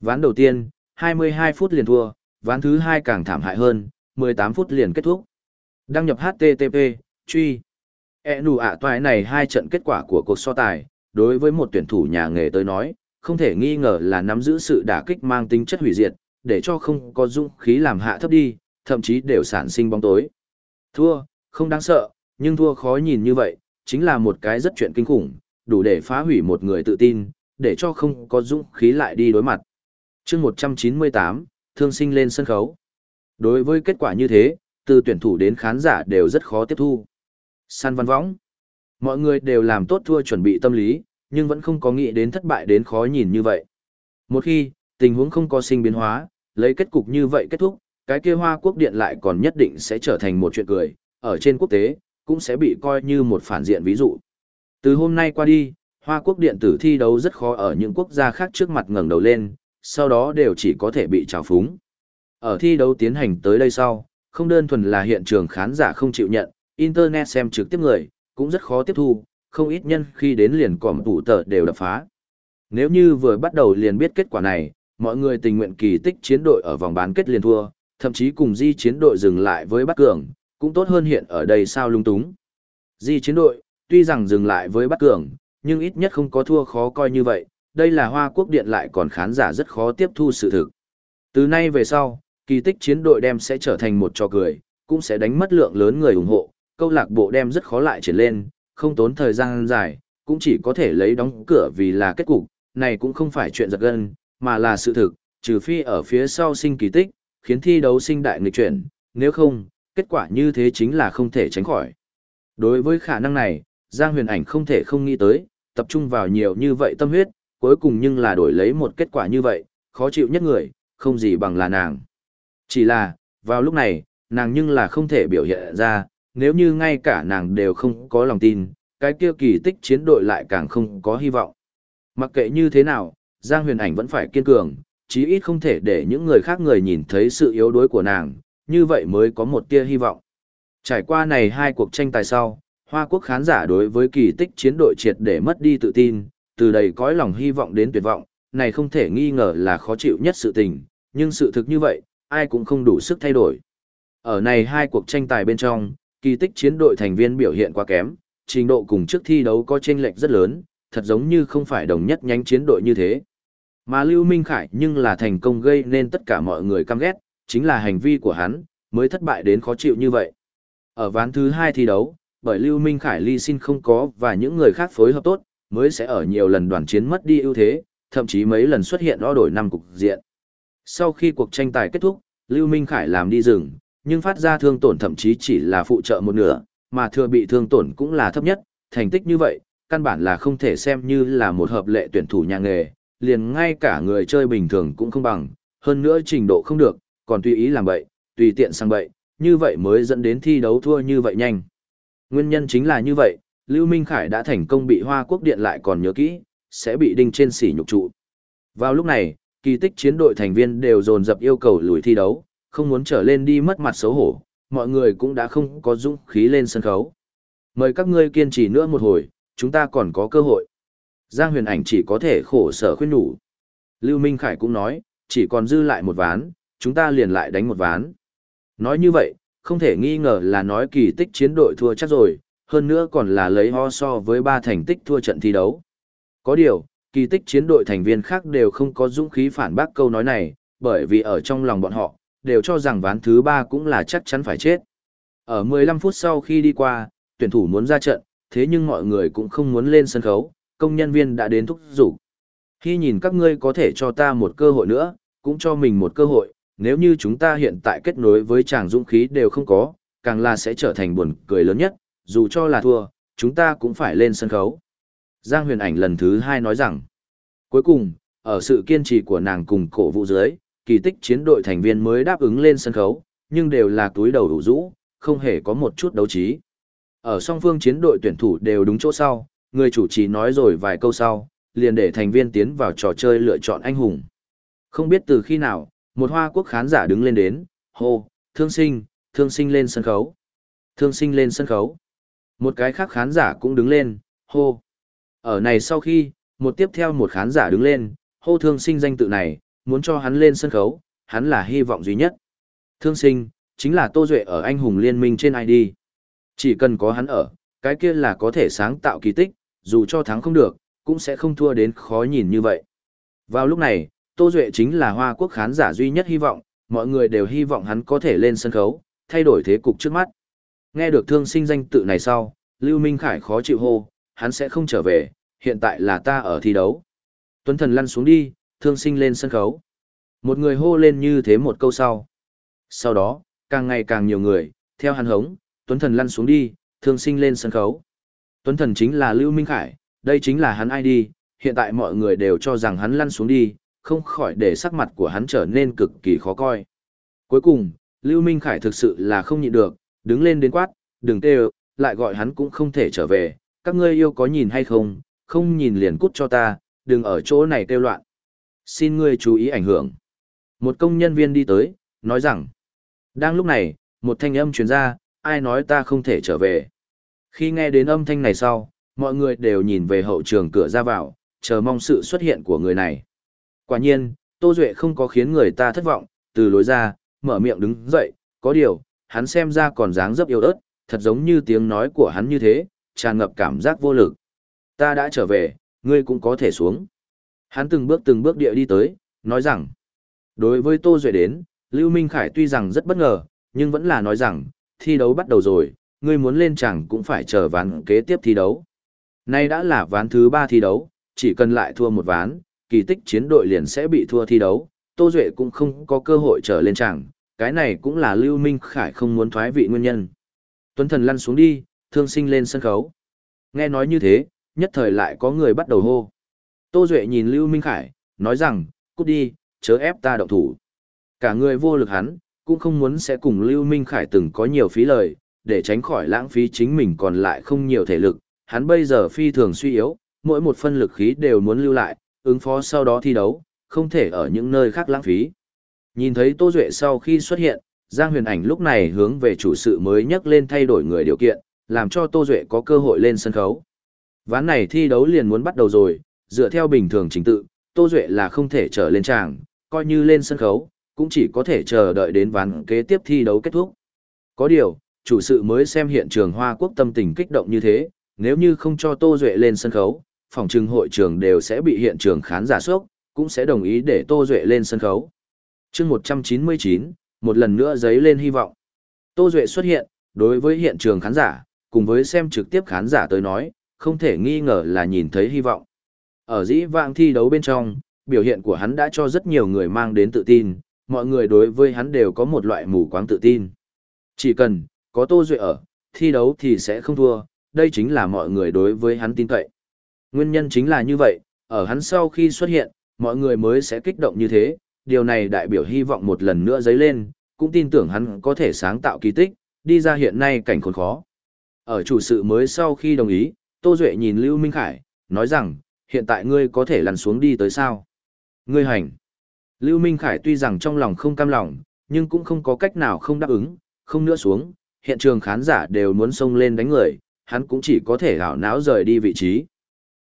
Ván đầu tiên, 22 phút liền thua, ván thứ hai càng thảm hại hơn, 18 phút liền kết thúc. Đăng nhập HTTP, truy. E nụ ạ toài này hai trận kết quả của cuộc so tài, đối với một tuyển thủ nhà nghề tới nói, không thể nghi ngờ là nắm giữ sự đả kích mang tính chất hủy diệt, để cho không có dũng khí làm hạ thấp đi, thậm chí đều sản sinh bóng tối. Thua, không đáng sợ, nhưng thua khó nhìn như vậy, chính là một cái rất chuyện kinh khủng, đủ để phá hủy một người tự tin, để cho không có dũng khí lại đi đối mặt. chương 198, thương sinh lên sân khấu. Đối với kết quả như thế, từ tuyển thủ đến khán giả đều rất khó tiếp thu. San văn võng. Mọi người đều làm tốt thua chuẩn bị tâm lý, nhưng vẫn không có nghĩ đến thất bại đến khó nhìn như vậy. Một khi, tình huống không có sinh biến hóa, lấy kết cục như vậy kết thúc, cái kia Hoa Quốc Điện lại còn nhất định sẽ trở thành một chuyện cười, ở trên quốc tế, cũng sẽ bị coi như một phản diện ví dụ. Từ hôm nay qua đi, Hoa Quốc Điện tử thi đấu rất khó ở những quốc gia khác trước mặt ngẩng đầu lên, sau đó đều chỉ có thể bị trào phúng. Ở thi đấu tiến hành tới đây sau, không đơn thuần là hiện trường khán giả không chịu nhận, Internet xem trực tiếp người, cũng rất khó tiếp thu, không ít nhân khi đến liền cỏm tủ tờ đều đập phá. Nếu như vừa bắt đầu liền biết kết quả này, mọi người tình nguyện kỳ tích chiến đội ở vòng bán kết liền thua, thậm chí cùng di chiến đội dừng lại với Bắc Cường, cũng tốt hơn hiện ở đây sao lung túng. Di chiến đội, tuy rằng dừng lại với bắt Cường, nhưng ít nhất không có thua khó coi như vậy, đây là Hoa Quốc Điện lại còn khán giả rất khó tiếp thu sự thực. Từ nay về sau, kỳ tích chiến đội đem sẽ trở thành một trò cười, cũng sẽ đánh mất lượng lớn người ủng hộ, câu lạc bộ đem rất khó lại triển lên, không tốn thời gian dài, cũng chỉ có thể lấy đóng cửa vì là kết cục, này cũng không phải chuyện giật gân, mà là sự thực, trừ phi ở phía sau sinh kỳ tích, khiến thi đấu sinh đại nghịch chuyển, nếu không, kết quả như thế chính là không thể tránh khỏi. Đối với khả năng này, Giang Huyền Ảnh không thể không nghĩ tới, tập trung vào nhiều như vậy tâm huyết, cuối cùng nhưng là đổi lấy một kết quả như vậy, khó chịu nhất người, không gì bằng là nàng. Chỉ là, vào lúc này, nàng nhưng là không thể biểu hiện ra, nếu như ngay cả nàng đều không có lòng tin, cái kia kỳ tích chiến đội lại càng không có hy vọng. Mặc kệ như thế nào, Giang Huyền Ảnh vẫn phải kiên cường, chí ít không thể để những người khác người nhìn thấy sự yếu đuối của nàng, như vậy mới có một tia hy vọng. Trải qua này hai cuộc tranh tài sau, Hoa quốc khán giả đối với kỳ tích chiến đội triệt để mất đi tự tin, từ đầy cõi lòng hy vọng đến tuyệt vọng, này không thể nghi ngờ là khó chịu nhất sự tình, nhưng sự thực như vậy, ai cũng không đủ sức thay đổi. Ở này hai cuộc tranh tài bên trong, kỳ tích chiến đội thành viên biểu hiện quá kém, trình độ cùng trước thi đấu có chênh lệch rất lớn, thật giống như không phải đồng nhất nhánh chiến đội như thế. Mà Lưu Minh Khải nhưng là thành công gây nên tất cả mọi người căm ghét, chính là hành vi của hắn, mới thất bại đến khó chịu như vậy. Ở ván thứ hai thi đấu, bởi Lưu Minh Khải ly xin không có và những người khác phối hợp tốt, mới sẽ ở nhiều lần đoàn chiến mất đi ưu thế, thậm chí mấy lần xuất hiện đo đổi năm cục diện. Sau khi cuộc tranh tài kết thúc, Lưu Minh Khải làm đi rừng, nhưng phát ra thương tổn thậm chí chỉ là phụ trợ một nửa, mà thừa bị thương tổn cũng là thấp nhất, thành tích như vậy, căn bản là không thể xem như là một hợp lệ tuyển thủ nhà nghề, liền ngay cả người chơi bình thường cũng không bằng, hơn nữa trình độ không được, còn tùy ý làm bậy, tùy tiện sang bậy, như vậy mới dẫn đến thi đấu thua như vậy nhanh. Nguyên nhân chính là như vậy, Lưu Minh Khải đã thành công bị Hoa Quốc Điện lại còn nhớ kỹ, sẽ bị đinh trên sỉ nhục trụ. Vào lúc này, kỳ tích chiến đội thành viên đều dồn dập yêu cầu lùi thi đấu, không muốn trở lên đi mất mặt xấu hổ, mọi người cũng đã không có dũng khí lên sân khấu. Mời các ngươi kiên trì nữa một hồi, chúng ta còn có cơ hội. Giang huyền ảnh chỉ có thể khổ sở khuyên nhủ. Lưu Minh Khải cũng nói, chỉ còn dư lại một ván, chúng ta liền lại đánh một ván. Nói như vậy, không thể nghi ngờ là nói kỳ tích chiến đội thua chắc rồi, hơn nữa còn là lấy ho so với ba thành tích thua trận thi đấu. Có điều, kỳ tích chiến đội thành viên khác đều không có dũng khí phản bác câu nói này, bởi vì ở trong lòng bọn họ, đều cho rằng ván thứ ba cũng là chắc chắn phải chết. Ở 15 phút sau khi đi qua, tuyển thủ muốn ra trận, thế nhưng mọi người cũng không muốn lên sân khấu, công nhân viên đã đến thúc giục. Khi nhìn các ngươi có thể cho ta một cơ hội nữa, cũng cho mình một cơ hội, nếu như chúng ta hiện tại kết nối với chàng dũng khí đều không có, càng là sẽ trở thành buồn cười lớn nhất, dù cho là thua, chúng ta cũng phải lên sân khấu. Giang huyền ảnh lần thứ hai nói rằng, cuối cùng, ở sự kiên trì của nàng cùng cổ vũ dưới, kỳ tích chiến đội thành viên mới đáp ứng lên sân khấu, nhưng đều là túi đầu đủ rũ, không hề có một chút đấu trí. Ở song phương chiến đội tuyển thủ đều đúng chỗ sau, người chủ trì nói rồi vài câu sau, liền để thành viên tiến vào trò chơi lựa chọn anh hùng. Không biết từ khi nào, một hoa quốc khán giả đứng lên đến, hô, thương sinh, thương sinh lên sân khấu. Thương sinh lên sân khấu. Một cái khác khán giả cũng đứng lên, hô. Ở này sau khi, một tiếp theo một khán giả đứng lên, hô thương sinh danh tự này, muốn cho hắn lên sân khấu, hắn là hy vọng duy nhất. Thương sinh, chính là Tô Duệ ở anh hùng liên minh trên ID. Chỉ cần có hắn ở, cái kia là có thể sáng tạo kỳ tích, dù cho thắng không được, cũng sẽ không thua đến khó nhìn như vậy. Vào lúc này, Tô Duệ chính là Hoa Quốc khán giả duy nhất hy vọng, mọi người đều hy vọng hắn có thể lên sân khấu, thay đổi thế cục trước mắt. Nghe được thương sinh danh tự này sau, Lưu Minh Khải khó chịu hô, hắn sẽ không trở về, hiện tại là ta ở thi đấu. Tuấn Thần lăn xuống đi, thương sinh lên sân khấu. Một người hô lên như thế một câu sau. Sau đó, càng ngày càng nhiều người, theo hắn hống, Tuấn Thần lăn xuống đi, thương sinh lên sân khấu. Tuấn Thần chính là Lưu Minh Khải, đây chính là hắn ID, hiện tại mọi người đều cho rằng hắn lăn xuống đi, không khỏi để sắc mặt của hắn trở nên cực kỳ khó coi. Cuối cùng, Lưu Minh Khải thực sự là không nhịn được, đứng lên đến quát, đừng tê lại gọi hắn cũng không thể trở về, các ngươi yêu có nhìn hay không, không nhìn liền cút cho ta, đừng ở chỗ này kêu loạn. Xin ngươi chú ý ảnh hưởng. Một công nhân viên đi tới, nói rằng, đang lúc này, một thanh âm truyền ra, ai nói ta không thể trở về. Khi nghe đến âm thanh này sau, mọi người đều nhìn về hậu trường cửa ra vào, chờ mong sự xuất hiện của người này. Quả nhiên, Tô Duệ không có khiến người ta thất vọng, từ lối ra, mở miệng đứng dậy, có điều, hắn xem ra còn dáng dấp yếu ớt, thật giống như tiếng nói của hắn như thế, tràn ngập cảm giác vô lực. Ta đã trở về, ngươi cũng có thể xuống. Hắn từng bước từng bước địa đi tới, nói rằng, đối với Tô Duệ đến, Lưu Minh Khải tuy rằng rất bất ngờ, nhưng vẫn là nói rằng, thi đấu bắt đầu rồi, ngươi muốn lên chẳng cũng phải chờ ván kế tiếp thi đấu. Nay đã là ván thứ ba thi đấu, chỉ cần lại thua một ván, kỳ tích chiến đội liền sẽ bị thua thi đấu, Tô Duệ cũng không có cơ hội trở lên chẳng, cái này cũng là Lưu Minh Khải không muốn thoái vị nguyên nhân. Tuấn Thần lăn xuống đi, thương sinh lên sân khấu. Nghe nói như thế, nhất thời lại có người bắt đầu hô. Tô Duệ nhìn Lưu Minh Khải, nói rằng, cút đi, chớ ép ta động thủ. Cả người vô lực hắn, cũng không muốn sẽ cùng Lưu Minh Khải từng có nhiều phí lời, để tránh khỏi lãng phí chính mình còn lại không nhiều thể lực. Hắn bây giờ phi thường suy yếu, mỗi một phân lực khí đều muốn lưu lại, ứng phó sau đó thi đấu, không thể ở những nơi khác lãng phí. Nhìn thấy Tô Duệ sau khi xuất hiện, Giang Huyền Ảnh lúc này hướng về chủ sự mới nhắc lên thay đổi người điều kiện, làm cho Tô Duệ có cơ hội lên sân khấu. Ván này thi đấu liền muốn bắt đầu rồi, dựa theo bình thường trình tự, Tô Duệ là không thể trở lên tràng, coi như lên sân khấu, cũng chỉ có thể chờ đợi đến ván kế tiếp thi đấu kết thúc. Có điều, chủ sự mới xem hiện trường Hoa Quốc tâm tình kích động như thế, nếu như không cho Tô Duệ lên sân khấu, phòng trừng hội trường đều sẽ bị hiện trường khán giả sốc, cũng sẽ đồng ý để Tô Duệ lên sân khấu. chương 199, một lần nữa giấy lên hy vọng. Tô Duệ xuất hiện, đối với hiện trường khán giả, cùng với xem trực tiếp khán giả tới nói, không thể nghi ngờ là nhìn thấy hy vọng. Ở dĩ vãng thi đấu bên trong, biểu hiện của hắn đã cho rất nhiều người mang đến tự tin, mọi người đối với hắn đều có một loại mù quáng tự tin. Chỉ cần, có Tô Duệ ở, thi đấu thì sẽ không thua, đây chính là mọi người đối với hắn tin cậy. Nguyên nhân chính là như vậy, ở hắn sau khi xuất hiện, mọi người mới sẽ kích động như thế, điều này đại biểu hy vọng một lần nữa dấy lên, cũng tin tưởng hắn có thể sáng tạo kỳ tích, đi ra hiện nay cảnh khốn khó. Ở chủ sự mới sau khi đồng ý, Tô Duệ nhìn Lưu Minh Khải, nói rằng, hiện tại ngươi có thể lăn xuống đi tới sao? Ngươi hành. Lưu Minh Khải tuy rằng trong lòng không cam lòng, nhưng cũng không có cách nào không đáp ứng, không nữa xuống, hiện trường khán giả đều muốn xông lên đánh người, hắn cũng chỉ có thể gạo náo rời đi vị trí.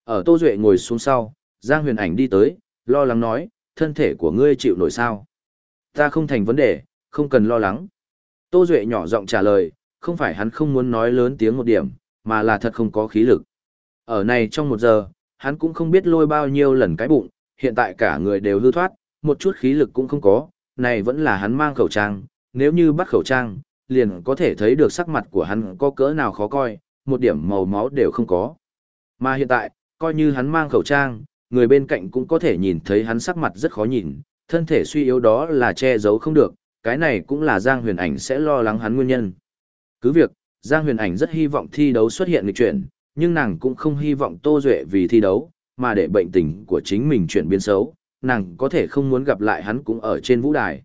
Ở Tô Duệ ngồi xuống sau, Giang Huyền Ảnh đi tới, lo lắng nói, thân thể của ngươi chịu nổi sao? Ta không thành vấn đề, không cần lo lắng. Tô Duệ nhỏ giọng trả lời, không phải hắn không muốn nói lớn tiếng một điểm, mà là thật không có khí lực. Ở này trong một giờ, hắn cũng không biết lôi bao nhiêu lần cái bụng, hiện tại cả người đều hư thoát, một chút khí lực cũng không có, này vẫn là hắn mang khẩu trang, nếu như bắt khẩu trang, liền có thể thấy được sắc mặt của hắn có cỡ nào khó coi, một điểm màu máu đều không có. Mà hiện tại, coi như hắn mang khẩu trang, người bên cạnh cũng có thể nhìn thấy hắn sắc mặt rất khó nhìn, thân thể suy yếu đó là che giấu không được, cái này cũng là Giang Huyền Ảnh sẽ lo lắng hắn nguyên nhân. Cứ việc, Giang Huyền Ảnh rất hy vọng thi đấu xuất hiện nghịch chuyển, nhưng nàng cũng không hy vọng Tô Duệ vì thi đấu, mà để bệnh tình của chính mình chuyển biến xấu, nàng có thể không muốn gặp lại hắn cũng ở trên vũ đài.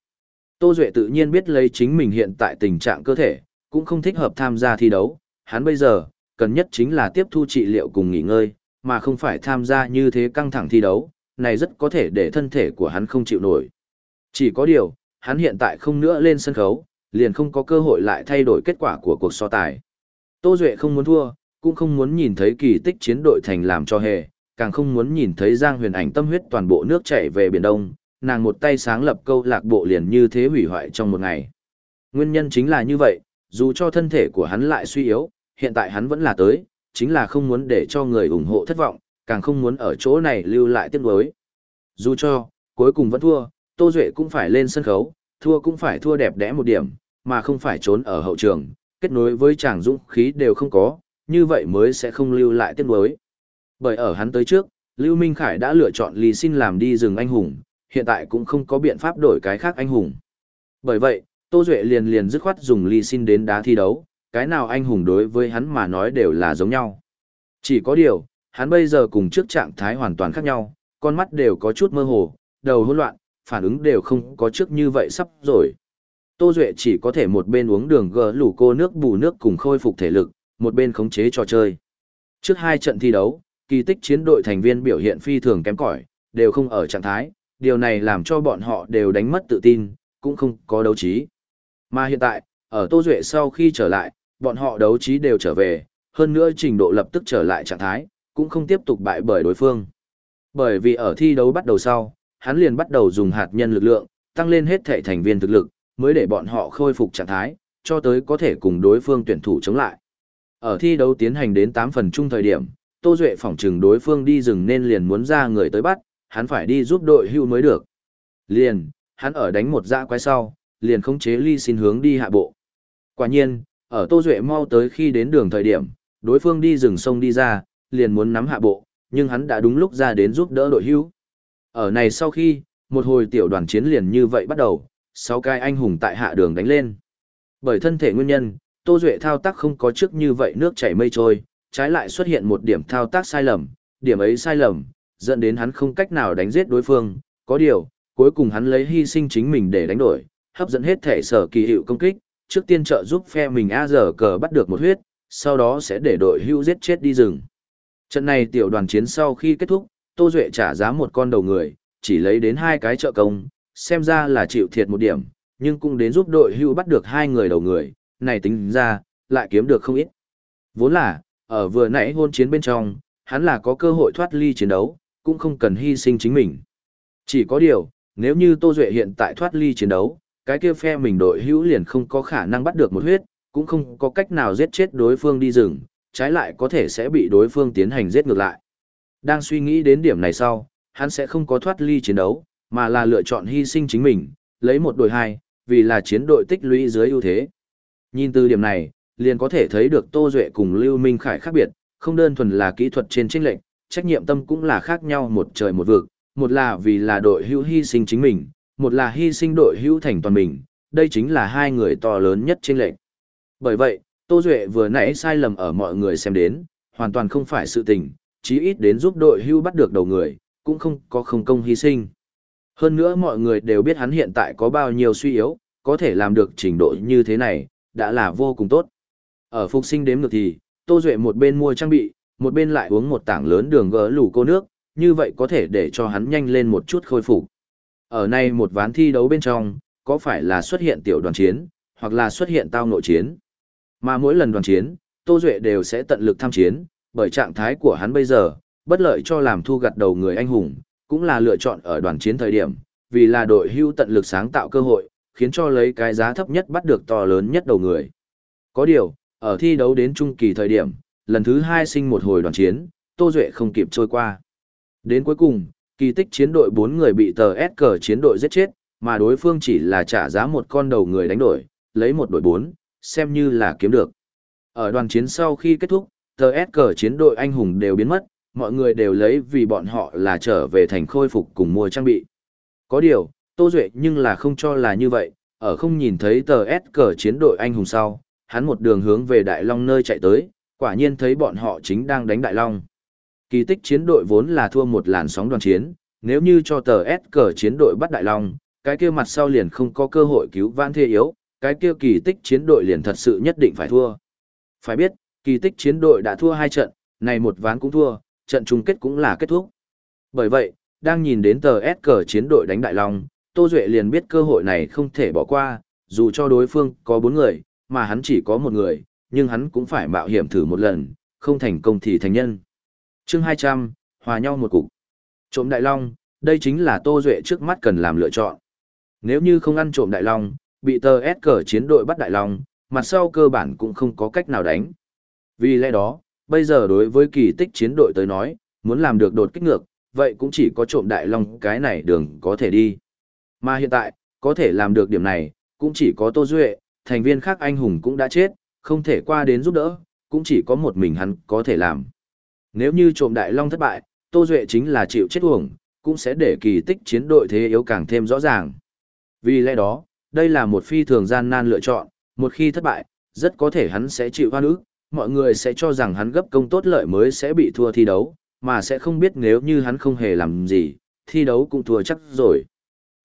Tô Duệ tự nhiên biết lấy chính mình hiện tại tình trạng cơ thể, cũng không thích hợp tham gia thi đấu, hắn bây giờ, cần nhất chính là tiếp thu trị liệu cùng nghỉ ngơi, mà không phải tham gia như thế căng thẳng thi đấu, này rất có thể để thân thể của hắn không chịu nổi. Chỉ có điều, hắn hiện tại không nữa lên sân khấu, liền không có cơ hội lại thay đổi kết quả của cuộc so tài. Tô Duệ không muốn thua, cũng không muốn nhìn thấy kỳ tích chiến đội thành làm cho hề, càng không muốn nhìn thấy Giang Huyền Ảnh tâm huyết toàn bộ nước chảy về biển Đông, nàng một tay sáng lập câu lạc bộ liền như thế hủy hoại trong một ngày. Nguyên nhân chính là như vậy, dù cho thân thể của hắn lại suy yếu, hiện tại hắn vẫn là tới, chính là không muốn để cho người ủng hộ thất vọng, càng không muốn ở chỗ này lưu lại tiếc nuối. Dù cho, cuối cùng vẫn thua, Tô Duệ cũng phải lên sân khấu, thua cũng phải thua đẹp đẽ một điểm, mà không phải trốn ở hậu trường, kết nối với chàng dũng khí đều không có, như vậy mới sẽ không lưu lại tiếc nuối. Bởi ở hắn tới trước, Lưu Minh Khải đã lựa chọn Lý Xin làm đi rừng anh hùng, hiện tại cũng không có biện pháp đổi cái khác anh hùng. Bởi vậy, Tô Duệ liền liền dứt khoát dùng Lý Xin đến đá thi đấu, cái nào anh hùng đối với hắn mà nói đều là giống nhau. Chỉ có điều, hắn bây giờ cùng trước trạng thái hoàn toàn khác nhau, con mắt đều có chút mơ hồ, đầu hỗn loạn, phản ứng đều không có trước như vậy sắp rồi. Tô Duệ chỉ có thể một bên uống đường gờ lủ cô nước bù nước cùng khôi phục thể lực, một bên khống chế trò chơi. Trước hai trận thi đấu, kỳ tích chiến đội thành viên biểu hiện phi thường kém cỏi, đều không ở trạng thái, điều này làm cho bọn họ đều đánh mất tự tin, cũng không có đấu trí. Mà hiện tại, ở Tô Duệ sau khi trở lại, bọn họ đấu trí đều trở về, hơn nữa trình độ lập tức trở lại trạng thái, cũng không tiếp tục bại bởi đối phương. Bởi vì ở thi đấu bắt đầu sau, hắn liền bắt đầu dùng hạt nhân lực lượng, tăng lên hết thể thành viên thực lực, mới để bọn họ khôi phục trạng thái, cho tới có thể cùng đối phương tuyển thủ chống lại. Ở thi đấu tiến hành đến 8 phần chung thời điểm, Tô Duệ phỏng trừng đối phương đi rừng nên liền muốn ra người tới bắt, hắn phải đi giúp đội hưu mới được. Liền, hắn ở đánh một dã quái sau, liền khống chế ly xin hướng đi hạ bộ. Quả nhiên, ở Tô Duệ mau tới khi đến đường thời điểm, đối phương đi rừng sông đi ra, liền muốn nắm hạ bộ, nhưng hắn đã đúng lúc ra đến giúp đỡ đội hưu. Ở này sau khi, một hồi tiểu đoàn chiến liền như vậy bắt đầu, sáu cái anh hùng tại hạ đường đánh lên. Bởi thân thể nguyên nhân, Tô Duệ thao tác không có trước như vậy nước chảy mây trôi, trái lại xuất hiện một điểm thao tác sai lầm, điểm ấy sai lầm, dẫn đến hắn không cách nào đánh giết đối phương, có điều, cuối cùng hắn lấy hy sinh chính mình để đánh đổi, hấp dẫn hết thể sở kỳ hiệu công kích, trước tiên trợ giúp phe mình A giờ cờ bắt được một huyết, sau đó sẽ để đội hưu giết chết đi rừng. Trận này tiểu đoàn chiến sau khi kết thúc, Tô Duệ trả giá một con đầu người, chỉ lấy đến hai cái trợ công, xem ra là chịu thiệt một điểm, nhưng cũng đến giúp đội hưu bắt được hai người đầu người, này tính ra, lại kiếm được không ít. Vốn là, ở vừa nãy hôn chiến bên trong, hắn là có cơ hội thoát ly chiến đấu, cũng không cần hy sinh chính mình. Chỉ có điều, nếu như Tô Duệ hiện tại thoát ly chiến đấu, cái kia phe mình đội hữu liền không có khả năng bắt được một huyết, cũng không có cách nào giết chết đối phương đi rừng, trái lại có thể sẽ bị đối phương tiến hành giết ngược lại. Đang suy nghĩ đến điểm này sau, hắn sẽ không có thoát ly chiến đấu, mà là lựa chọn hy sinh chính mình, lấy một đội hai, vì là chiến đội tích lũy dưới ưu thế. Nhìn từ điểm này, liền có thể thấy được Tô Duệ cùng Lưu Minh Khải khác biệt, không đơn thuần là kỹ thuật trên chênh lệnh, trách nhiệm tâm cũng là khác nhau một trời một vực, một là vì là đội hữu hy sinh chính mình, một là hy sinh đội hữu thành toàn mình, đây chính là hai người to lớn nhất trên lệnh. Bởi vậy, Tô Duệ vừa nãy sai lầm ở mọi người xem đến, hoàn toàn không phải sự tình, chí ít đến giúp đội hưu bắt được đầu người, cũng không có không công hy sinh. Hơn nữa mọi người đều biết hắn hiện tại có bao nhiêu suy yếu, có thể làm được trình độ như thế này, đã là vô cùng tốt. Ở phục sinh đếm ngược thì, Tô Duệ một bên mua trang bị, một bên lại uống một tảng lớn đường gỡ lủ cô nước, như vậy có thể để cho hắn nhanh lên một chút khôi phục. Ở nay một ván thi đấu bên trong, có phải là xuất hiện tiểu đoàn chiến, hoặc là xuất hiện tao nội chiến. Mà mỗi lần đoàn chiến, Tô Duệ đều sẽ tận lực tham chiến, bởi trạng thái của hắn bây giờ, bất lợi cho làm thu gặt đầu người anh hùng, cũng là lựa chọn ở đoàn chiến thời điểm, vì là đội hưu tận lực sáng tạo cơ hội, khiến cho lấy cái giá thấp nhất bắt được to lớn nhất đầu người. Có điều, ở thi đấu đến trung kỳ thời điểm, lần thứ hai sinh một hồi đoàn chiến, Tô Duệ không kịp trôi qua. Đến cuối cùng, kỳ tích chiến đội 4 người bị tờ S cờ chiến đội giết chết, mà đối phương chỉ là trả giá một con đầu người đánh đổi, lấy một đội 4, xem như là kiếm được. Ở đoàn chiến sau khi kết thúc, tờ S cờ chiến đội anh hùng đều biến mất, mọi người đều lấy vì bọn họ là trở về thành khôi phục cùng mua trang bị. Có điều, Tô Duệ nhưng là không cho là như vậy, ở không nhìn thấy tờ S cờ chiến đội anh hùng sau, hắn một đường hướng về Đại Long nơi chạy tới, quả nhiên thấy bọn họ chính đang đánh Đại Long. Kỳ tích chiến đội vốn là thua một làn sóng đoàn chiến, nếu như cho tờ S cờ chiến đội bắt Đại Long, cái kia mặt sau liền không có cơ hội cứu vãn thê yếu, cái kia kỳ tích chiến đội liền thật sự nhất định phải thua. Phải biết, kỳ tích chiến đội đã thua hai trận, này một ván cũng thua, trận chung kết cũng là kết thúc. Bởi vậy, đang nhìn đến tờ S cờ chiến đội đánh Đại Long, Tô Duệ liền biết cơ hội này không thể bỏ qua, dù cho đối phương có bốn người, mà hắn chỉ có một người, nhưng hắn cũng phải mạo hiểm thử một lần, không thành công thì thành nhân chương 200, hòa nhau một cục. Trộm Đại Long, đây chính là Tô Duệ trước mắt cần làm lựa chọn. Nếu như không ăn trộm Đại Long, bị tờ ép cờ chiến đội bắt Đại Long, mặt sau cơ bản cũng không có cách nào đánh. Vì lẽ đó, bây giờ đối với kỳ tích chiến đội tới nói, muốn làm được đột kích ngược, vậy cũng chỉ có trộm Đại Long cái này đường có thể đi. Mà hiện tại, có thể làm được điểm này, cũng chỉ có Tô Duệ, thành viên khác anh hùng cũng đã chết, không thể qua đến giúp đỡ, cũng chỉ có một mình hắn có thể làm. Nếu như trộm Đại Long thất bại, Tô Duệ chính là chịu chết uổng, cũng sẽ để kỳ tích chiến đội thế yếu càng thêm rõ ràng. Vì lẽ đó, đây là một phi thường gian nan lựa chọn, một khi thất bại, rất có thể hắn sẽ chịu hoan ức, mọi người sẽ cho rằng hắn gấp công tốt lợi mới sẽ bị thua thi đấu, mà sẽ không biết nếu như hắn không hề làm gì, thi đấu cũng thua chắc rồi.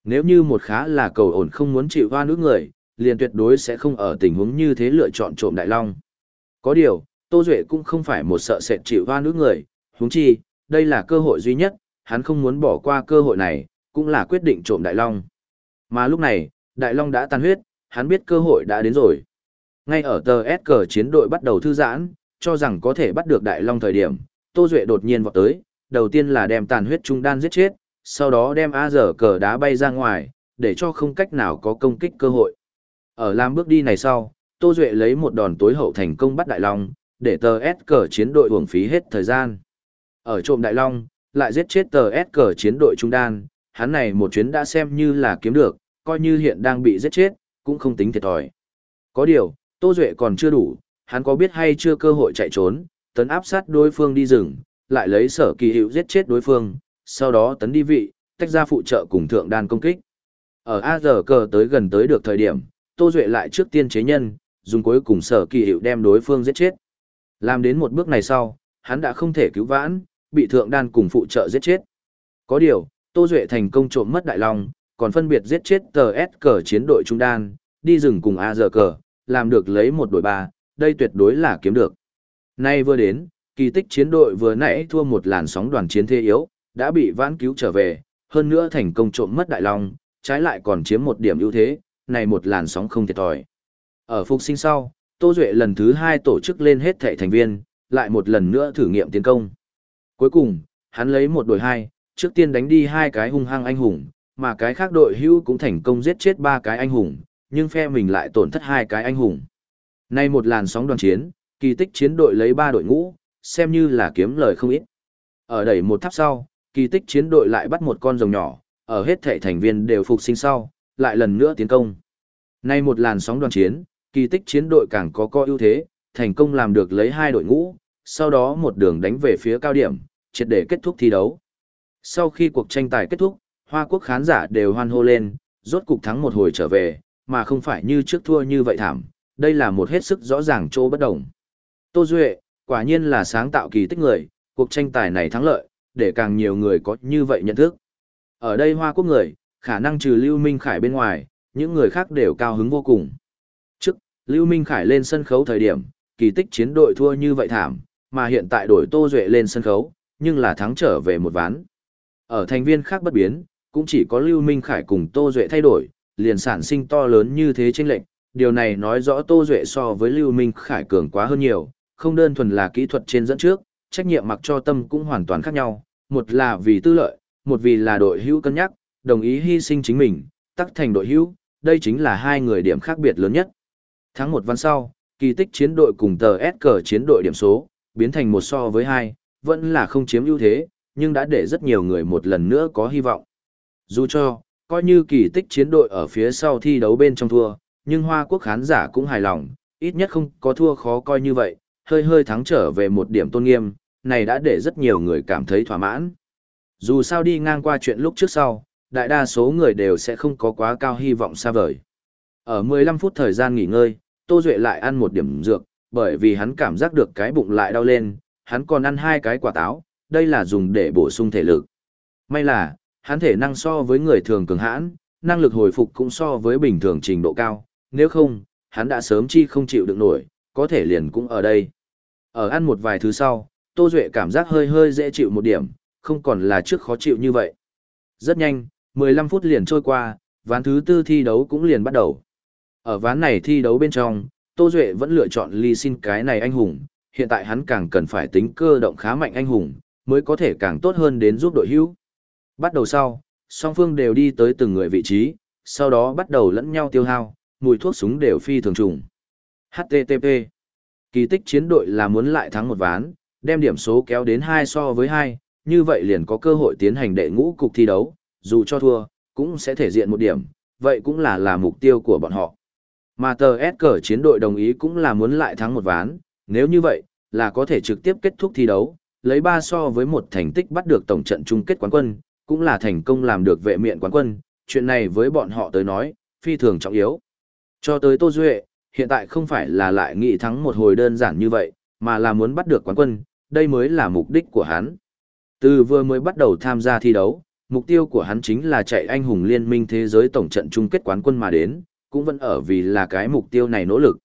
Nếu như một khá là cầu ổn không muốn chịu hoan ức người, liền tuyệt đối sẽ không ở tình huống như thế lựa chọn trộm đại long. Có điều, Tô Duệ cũng không phải một sợ sệt chịu hoa nước người, húng chi, đây là cơ hội duy nhất, hắn không muốn bỏ qua cơ hội này, cũng là quyết định trộm đại long. Mà lúc này, đại long đã tan huyết, hắn biết cơ hội đã đến rồi. Ngay ở tờ S cờ chiến đội bắt đầu thư giãn, cho rằng có thể bắt được đại long thời điểm, Tô Duệ đột nhiên vọt tới, đầu tiên là đem tàn huyết trung đan giết chết, sau đó đem A dở cờ đá bay ra ngoài, để cho không cách nào có công kích cơ hội. Ở làm bước đi này sau, Tô Duệ lấy một đòn tối hậu thành công bắt Đại Long, để tờ S cờ chiến đội uổng phí hết thời gian. Ở trộm Đại Long, lại giết chết tờ S cờ chiến đội trung đan, hắn này một chuyến đã xem như là kiếm được, coi như hiện đang bị giết chết, cũng không tính thiệt thòi. Có điều, Tô Duệ còn chưa đủ, hắn có biết hay chưa cơ hội chạy trốn, tấn áp sát đối phương đi rừng, lại lấy sở kỳ hiệu giết chết đối phương, sau đó tấn đi vị, tách ra phụ trợ cùng thượng đan công kích. Ở A giờ cờ tới gần tới được thời điểm, Tô Duệ lại trước tiên chế nhân, dùng cuối cùng sở kỳ hiệu đem đối phương giết chết. Làm đến một bước này sau, hắn đã không thể cứu vãn, bị thượng đan cùng phụ trợ giết chết. Có điều, Tô Duệ thành công trộm mất đại long, còn phân biệt giết chết tờ S cờ chiến đội trung đan, đi rừng cùng A giờ cờ, làm được lấy một đội ba, đây tuyệt đối là kiếm được. Nay vừa đến, kỳ tích chiến đội vừa nãy thua một làn sóng đoàn chiến thế yếu, đã bị vãn cứu trở về, hơn nữa thành công trộm mất đại long, trái lại còn chiếm một điểm ưu thế, này một làn sóng không thiệt thòi. Ở phục sinh sau, Tô Duệ lần thứ hai tổ chức lên hết thẻ thành viên, lại một lần nữa thử nghiệm tiến công. Cuối cùng, hắn lấy một đội hai, trước tiên đánh đi hai cái hung hăng anh hùng, mà cái khác đội hữu cũng thành công giết chết ba cái anh hùng, nhưng phe mình lại tổn thất hai cái anh hùng. Nay một làn sóng đoàn chiến, kỳ tích chiến đội lấy ba đội ngũ, xem như là kiếm lời không ít. Ở đẩy một tháp sau, kỳ tích chiến đội lại bắt một con rồng nhỏ, ở hết thể thành viên đều phục sinh sau, lại lần nữa tiến công. Nay một làn sóng đoàn chiến, kỳ tích chiến đội càng có co ưu thế, thành công làm được lấy hai đội ngũ, sau đó một đường đánh về phía cao điểm, triệt để kết thúc thi đấu. Sau khi cuộc tranh tài kết thúc, Hoa Quốc khán giả đều hoan hô lên, rốt cục thắng một hồi trở về, mà không phải như trước thua như vậy thảm, đây là một hết sức rõ ràng chỗ bất đồng. Tô Duệ, quả nhiên là sáng tạo kỳ tích người, cuộc tranh tài này thắng lợi, để càng nhiều người có như vậy nhận thức. Ở đây Hoa Quốc người, khả năng trừ Lưu Minh Khải bên ngoài, những người khác đều cao hứng vô cùng. Lưu Minh Khải lên sân khấu thời điểm, kỳ tích chiến đội thua như vậy thảm, mà hiện tại đổi Tô Duệ lên sân khấu, nhưng là thắng trở về một ván. Ở thành viên khác bất biến, cũng chỉ có Lưu Minh Khải cùng Tô Duệ thay đổi, liền sản sinh to lớn như thế chênh lệnh. Điều này nói rõ Tô Duệ so với Lưu Minh Khải cường quá hơn nhiều, không đơn thuần là kỹ thuật trên dẫn trước, trách nhiệm mặc cho tâm cũng hoàn toàn khác nhau, một là vì tư lợi, một vì là đội hữu cân nhắc, đồng ý hy sinh chính mình, tắc thành đội hữu, đây chính là hai người điểm khác biệt lớn nhất. Tháng một văn sau, kỳ tích chiến đội cùng tờ S cờ chiến đội điểm số, biến thành một so với hai, vẫn là không chiếm ưu thế, nhưng đã để rất nhiều người một lần nữa có hy vọng. Dù cho, coi như kỳ tích chiến đội ở phía sau thi đấu bên trong thua, nhưng Hoa Quốc khán giả cũng hài lòng, ít nhất không có thua khó coi như vậy, hơi hơi thắng trở về một điểm tôn nghiêm, này đã để rất nhiều người cảm thấy thỏa mãn. Dù sao đi ngang qua chuyện lúc trước sau, đại đa số người đều sẽ không có quá cao hy vọng xa vời. Ở 15 phút thời gian nghỉ ngơi, Tô Duệ lại ăn một điểm dược, bởi vì hắn cảm giác được cái bụng lại đau lên, hắn còn ăn hai cái quả táo, đây là dùng để bổ sung thể lực. May là, hắn thể năng so với người thường cường hãn, năng lực hồi phục cũng so với bình thường trình độ cao, nếu không, hắn đã sớm chi không chịu được nổi, có thể liền cũng ở đây. Ở ăn một vài thứ sau, Tô Duệ cảm giác hơi hơi dễ chịu một điểm, không còn là trước khó chịu như vậy. Rất nhanh, 15 phút liền trôi qua, ván thứ tư thi đấu cũng liền bắt đầu. Ở ván này thi đấu bên trong, Tô Duệ vẫn lựa chọn ly xin cái này anh hùng, hiện tại hắn càng cần phải tính cơ động khá mạnh anh hùng, mới có thể càng tốt hơn đến giúp đội hữu. Bắt đầu sau, song phương đều đi tới từng người vị trí, sau đó bắt đầu lẫn nhau tiêu hao, mùi thuốc súng đều phi thường trùng. HTTP Kỳ tích chiến đội là muốn lại thắng một ván, đem điểm số kéo đến 2 so với 2, như vậy liền có cơ hội tiến hành đệ ngũ cục thi đấu, dù cho thua, cũng sẽ thể diện một điểm, vậy cũng là là mục tiêu của bọn họ. Mà tờ S cờ chiến đội đồng ý cũng là muốn lại thắng một ván, nếu như vậy, là có thể trực tiếp kết thúc thi đấu, lấy 3 so với một thành tích bắt được tổng trận chung kết quán quân, cũng là thành công làm được vệ miện quán quân, chuyện này với bọn họ tới nói, phi thường trọng yếu. Cho tới Tô Duệ, hiện tại không phải là lại nghị thắng một hồi đơn giản như vậy, mà là muốn bắt được quán quân, đây mới là mục đích của hắn. Từ vừa mới bắt đầu tham gia thi đấu, mục tiêu của hắn chính là chạy anh hùng liên minh thế giới tổng trận chung kết quán quân mà đến, cũng vẫn ở vì là cái mục tiêu này nỗ lực.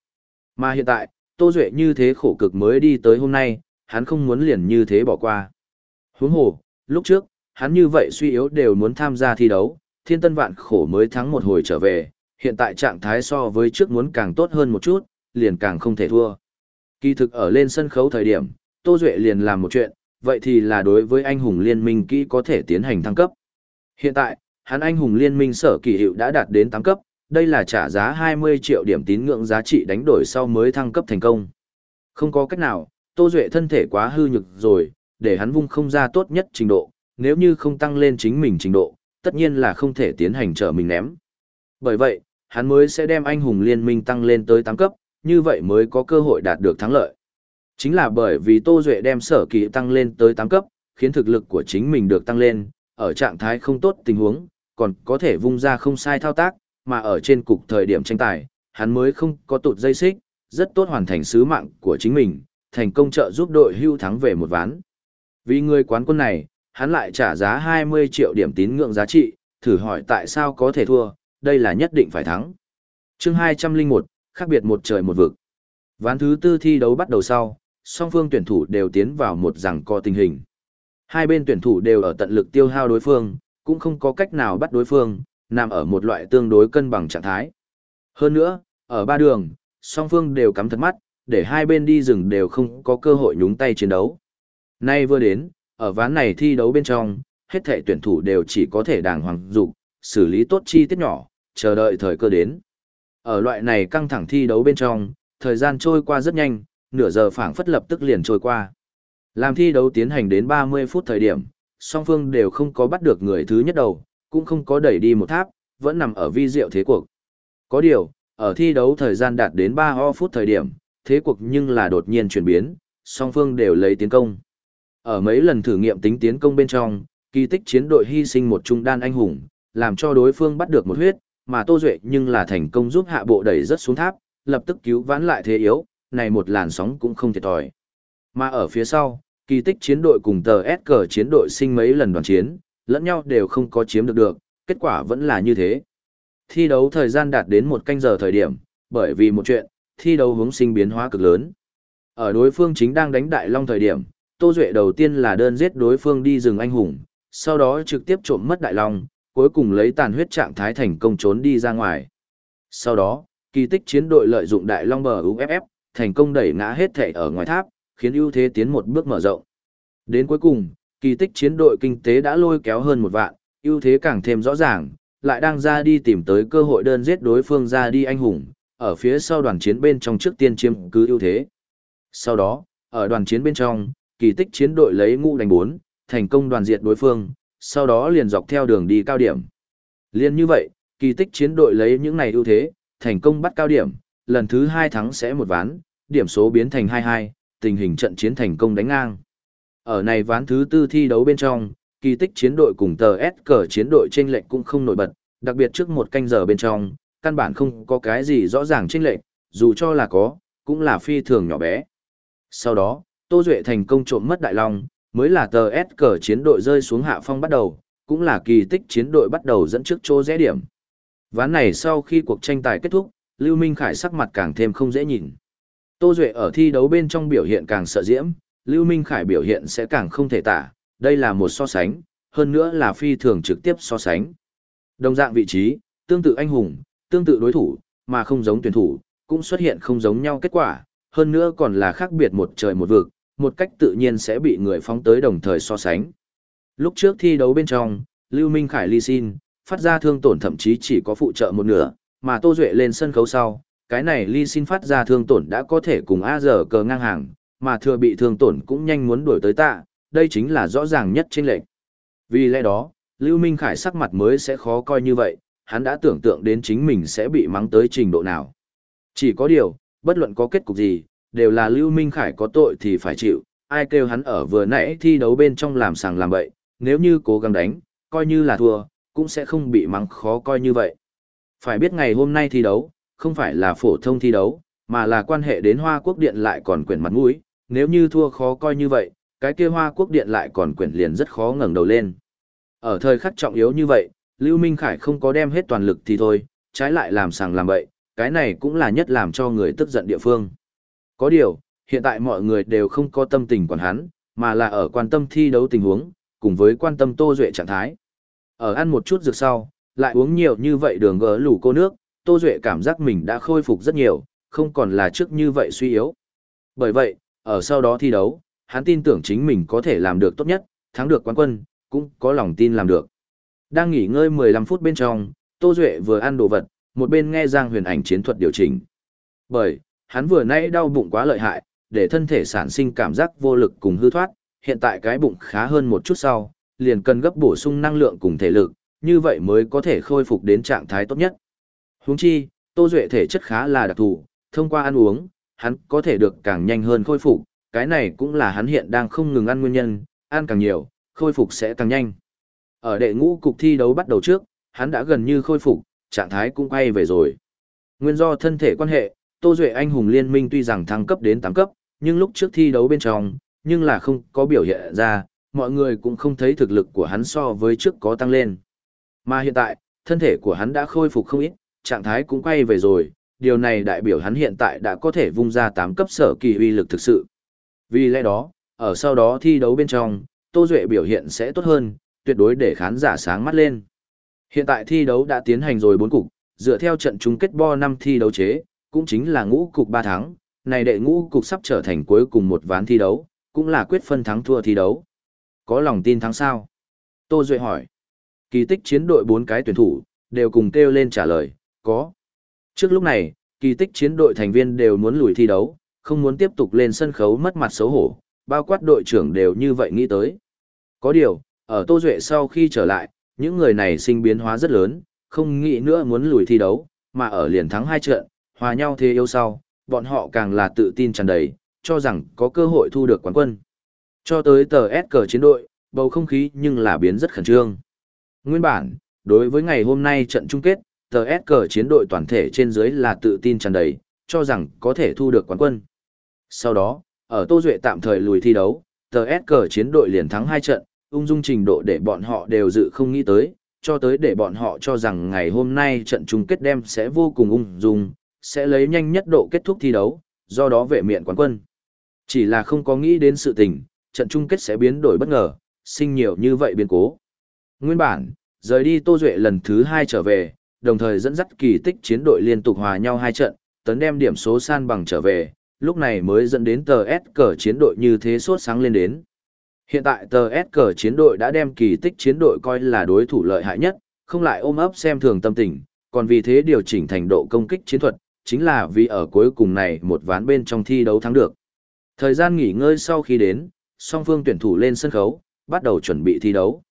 Mà hiện tại, Tô Duệ như thế khổ cực mới đi tới hôm nay, hắn không muốn liền như thế bỏ qua. Huống hồ, lúc trước, hắn như vậy suy yếu đều muốn tham gia thi đấu, thiên tân vạn khổ mới thắng một hồi trở về, hiện tại trạng thái so với trước muốn càng tốt hơn một chút, liền càng không thể thua. Kỳ thực ở lên sân khấu thời điểm, Tô Duệ liền làm một chuyện, vậy thì là đối với anh hùng liên minh kỹ có thể tiến hành thăng cấp. Hiện tại, hắn anh hùng liên minh sở kỳ hiệu đã đạt đến 8 cấp, đây là trả giá 20 triệu điểm tín ngưỡng giá trị đánh đổi sau mới thăng cấp thành công. Không có cách nào, Tô Duệ thân thể quá hư nhực rồi, để hắn vung không ra tốt nhất trình độ, nếu như không tăng lên chính mình trình độ, tất nhiên là không thể tiến hành trở mình ném. Bởi vậy, hắn mới sẽ đem anh hùng liên minh tăng lên tới 8 cấp, như vậy mới có cơ hội đạt được thắng lợi. Chính là bởi vì Tô Duệ đem sở kỳ tăng lên tới 8 cấp, khiến thực lực của chính mình được tăng lên, ở trạng thái không tốt tình huống, còn có thể vung ra không sai thao tác, mà ở trên cục thời điểm tranh tài, hắn mới không có tụt dây xích, rất tốt hoàn thành sứ mạng của chính mình, thành công trợ giúp đội hưu thắng về một ván. Vì người quán quân này, hắn lại trả giá 20 triệu điểm tín ngưỡng giá trị, thử hỏi tại sao có thể thua, đây là nhất định phải thắng. chương 201, khác biệt một trời một vực. Ván thứ tư thi đấu bắt đầu sau, song phương tuyển thủ đều tiến vào một rằng co tình hình. Hai bên tuyển thủ đều ở tận lực tiêu hao đối phương, cũng không có cách nào bắt đối phương, nằm ở một loại tương đối cân bằng trạng thái. Hơn nữa, ở ba đường, song phương đều cắm thật mắt, để hai bên đi rừng đều không có cơ hội nhúng tay chiến đấu. Nay vừa đến, ở ván này thi đấu bên trong, hết thảy tuyển thủ đều chỉ có thể đàng hoàng dục, xử lý tốt chi tiết nhỏ, chờ đợi thời cơ đến. Ở loại này căng thẳng thi đấu bên trong, thời gian trôi qua rất nhanh, nửa giờ phảng phất lập tức liền trôi qua. Làm thi đấu tiến hành đến 30 phút thời điểm, song phương đều không có bắt được người thứ nhất đầu, cũng không có đẩy đi một tháp, vẫn nằm ở vi diệu thế cuộc. Có điều, ở thi đấu thời gian đạt đến 3 ho phút thời điểm, thế cuộc nhưng là đột nhiên chuyển biến, song phương đều lấy tiến công. Ở mấy lần thử nghiệm tính tiến công bên trong, kỳ tích chiến đội hy sinh một trung đan anh hùng, làm cho đối phương bắt được một huyết, mà Tô Duệ nhưng là thành công giúp hạ bộ đẩy rất xuống tháp, lập tức cứu vãn lại thế yếu, này một làn sóng cũng không thiệt thòi. Mà ở phía sau, kỳ tích chiến đội cùng tờ S cờ chiến đội sinh mấy lần đoàn chiến, lẫn nhau đều không có chiếm được được, kết quả vẫn là như thế. Thi đấu thời gian đạt đến một canh giờ thời điểm, bởi vì một chuyện, thi đấu hướng sinh biến hóa cực lớn. Ở đối phương chính đang đánh đại long thời điểm, Tô Duệ đầu tiên là đơn giết đối phương đi rừng anh hùng, sau đó trực tiếp trộm mất đại long, cuối cùng lấy tàn huyết trạng thái thành công trốn đi ra ngoài. Sau đó, kỳ tích chiến đội lợi dụng đại long bờ UFF, thành công đẩy ngã hết thể ở ngoài tháp, khiến ưu thế tiến một bước mở rộng. Đến cuối cùng, kỳ tích chiến đội kinh tế đã lôi kéo hơn một vạn, ưu thế càng thêm rõ ràng, lại đang ra đi tìm tới cơ hội đơn giết đối phương ra đi anh hùng, ở phía sau đoàn chiến bên trong trước tiên chiếm cứ ưu thế. Sau đó, ở đoàn chiến bên trong, kỳ tích chiến đội lấy ngũ đánh bốn, thành công đoàn diệt đối phương, sau đó liền dọc theo đường đi cao điểm. Liên như vậy, kỳ tích chiến đội lấy những này ưu thế, thành công bắt cao điểm, lần thứ hai thắng sẽ một ván, điểm số biến thành 2-2, tình hình trận chiến thành công đánh ngang. Ở này ván thứ tư thi đấu bên trong, kỳ tích chiến đội cùng tờ S cờ chiến đội chênh lệnh cũng không nổi bật, đặc biệt trước một canh giờ bên trong, căn bản không có cái gì rõ ràng chênh lệnh dù cho là có, cũng là phi thường nhỏ bé. Sau đó, Tô Duệ thành công trộm mất Đại Long, mới là tờ S cờ chiến đội rơi xuống hạ phong bắt đầu, cũng là kỳ tích chiến đội bắt đầu dẫn trước chỗ rẽ điểm. Ván này sau khi cuộc tranh tài kết thúc, Lưu Minh Khải sắc mặt càng thêm không dễ nhìn. Tô Duệ ở thi đấu bên trong biểu hiện càng sợ diễm, Lưu Minh Khải biểu hiện sẽ càng không thể tả, đây là một so sánh, hơn nữa là phi thường trực tiếp so sánh. Đồng dạng vị trí, tương tự anh hùng, tương tự đối thủ, mà không giống tuyển thủ, cũng xuất hiện không giống nhau kết quả, hơn nữa còn là khác biệt một trời một vực, một cách tự nhiên sẽ bị người phóng tới đồng thời so sánh. Lúc trước thi đấu bên trong, Lưu Minh Khải ly xin, phát ra thương tổn thậm chí chỉ có phụ trợ một nửa, mà Tô Duệ lên sân khấu sau, cái này ly xin phát ra thương tổn đã có thể cùng A giờ cờ ngang hàng, mà thừa bị thương tổn cũng nhanh muốn đuổi tới tạ, đây chính là rõ ràng nhất trên lệnh. Vì lẽ đó, Lưu Minh Khải sắc mặt mới sẽ khó coi như vậy, hắn đã tưởng tượng đến chính mình sẽ bị mắng tới trình độ nào. Chỉ có điều, bất luận có kết cục gì, đều là Lưu Minh Khải có tội thì phải chịu, ai kêu hắn ở vừa nãy thi đấu bên trong làm sàng làm bậy, nếu như cố gắng đánh, coi như là thua, cũng sẽ không bị mắng khó coi như vậy. Phải biết ngày hôm nay thi đấu, không phải là phổ thông thi đấu, mà là quan hệ đến Hoa Quốc Điện lại còn quyển mặt mũi, nếu như thua khó coi như vậy, cái kia Hoa Quốc Điện lại còn quyển liền rất khó ngẩng đầu lên. Ở thời khắc trọng yếu như vậy, Lưu Minh Khải không có đem hết toàn lực thì thôi, trái lại làm sàng làm bậy, cái này cũng là nhất làm cho người tức giận địa phương. Có điều, hiện tại mọi người đều không có tâm tình quản hắn, mà là ở quan tâm thi đấu tình huống, cùng với quan tâm Tô Duệ trạng thái. Ở ăn một chút dược sau, lại uống nhiều như vậy đường gỡ lủ cô nước, Tô Duệ cảm giác mình đã khôi phục rất nhiều, không còn là trước như vậy suy yếu. Bởi vậy, ở sau đó thi đấu, hắn tin tưởng chính mình có thể làm được tốt nhất, thắng được quán quân, cũng có lòng tin làm được. Đang nghỉ ngơi 15 phút bên trong, Tô Duệ vừa ăn đồ vật, một bên nghe Giang Huyền Ảnh chiến thuật điều chỉnh. Bởi, hắn vừa nãy đau bụng quá lợi hại, để thân thể sản sinh cảm giác vô lực cùng hư thoát, hiện tại cái bụng khá hơn một chút sau, liền cần gấp bổ sung năng lượng cùng thể lực, như vậy mới có thể khôi phục đến trạng thái tốt nhất. Huống chi, Tô Duệ thể chất khá là đặc thù, thông qua ăn uống, hắn có thể được càng nhanh hơn khôi phục, cái này cũng là hắn hiện đang không ngừng ăn nguyên nhân, ăn càng nhiều, khôi phục sẽ càng nhanh. Ở đệ ngũ cục thi đấu bắt đầu trước, hắn đã gần như khôi phục, trạng thái cũng quay về rồi. Nguyên do thân thể quan hệ, Tô Duệ anh hùng liên minh tuy rằng thăng cấp đến 8 cấp, nhưng lúc trước thi đấu bên trong, nhưng là không có biểu hiện ra, mọi người cũng không thấy thực lực của hắn so với trước có tăng lên. Mà hiện tại, thân thể của hắn đã khôi phục không ít, trạng thái cũng quay về rồi, điều này đại biểu hắn hiện tại đã có thể vung ra 8 cấp sở kỳ uy lực thực sự. Vì lẽ đó, ở sau đó thi đấu bên trong, Tô Duệ biểu hiện sẽ tốt hơn, tuyệt đối để khán giả sáng mắt lên. Hiện tại thi đấu đã tiến hành rồi 4 cục, dựa theo trận chung kết bo năm thi đấu chế, cũng chính là ngũ cục ba tháng này đệ ngũ cục sắp trở thành cuối cùng một ván thi đấu, cũng là quyết phân thắng thua thi đấu. Có lòng tin thắng sao? Tô Duệ hỏi. Kỳ tích chiến đội bốn cái tuyển thủ, đều cùng kêu lên trả lời, có. Trước lúc này, kỳ tích chiến đội thành viên đều muốn lùi thi đấu, không muốn tiếp tục lên sân khấu mất mặt xấu hổ, bao quát đội trưởng đều như vậy nghĩ tới. Có điều, ở Tô Duệ sau khi trở lại, những người này sinh biến hóa rất lớn, không nghĩ nữa muốn lùi thi đấu, mà ở liền thắng hai trận, hòa nhau thế yêu sau, bọn họ càng là tự tin tràn đầy, cho rằng có cơ hội thu được quán quân. Cho tới tờ S cờ chiến đội, bầu không khí nhưng là biến rất khẩn trương. Nguyên bản, đối với ngày hôm nay trận chung kết, tờ S cờ chiến đội toàn thể trên dưới là tự tin tràn đầy, cho rằng có thể thu được quán quân. Sau đó, ở Tô Duệ tạm thời lùi thi đấu, tờ S cờ chiến đội liền thắng hai trận, ung dung trình độ để bọn họ đều dự không nghĩ tới, cho tới để bọn họ cho rằng ngày hôm nay trận chung kết đem sẽ vô cùng ung dung, sẽ lấy nhanh nhất độ kết thúc thi đấu, do đó vệ miệng quán quân. Chỉ là không có nghĩ đến sự tình, trận chung kết sẽ biến đổi bất ngờ, sinh nhiều như vậy biến cố. Nguyên bản, rời đi Tô Duệ lần thứ hai trở về, đồng thời dẫn dắt kỳ tích chiến đội liên tục hòa nhau hai trận, tấn đem điểm số san bằng trở về, lúc này mới dẫn đến tờ S cờ chiến đội như thế suốt sáng lên đến. Hiện tại tờ S cờ chiến đội đã đem kỳ tích chiến đội coi là đối thủ lợi hại nhất, không lại ôm ấp xem thường tâm tình, còn vì thế điều chỉnh thành độ công kích chiến thuật, chính là vì ở cuối cùng này một ván bên trong thi đấu thắng được. Thời gian nghỉ ngơi sau khi đến, song phương tuyển thủ lên sân khấu, bắt đầu chuẩn bị thi đấu.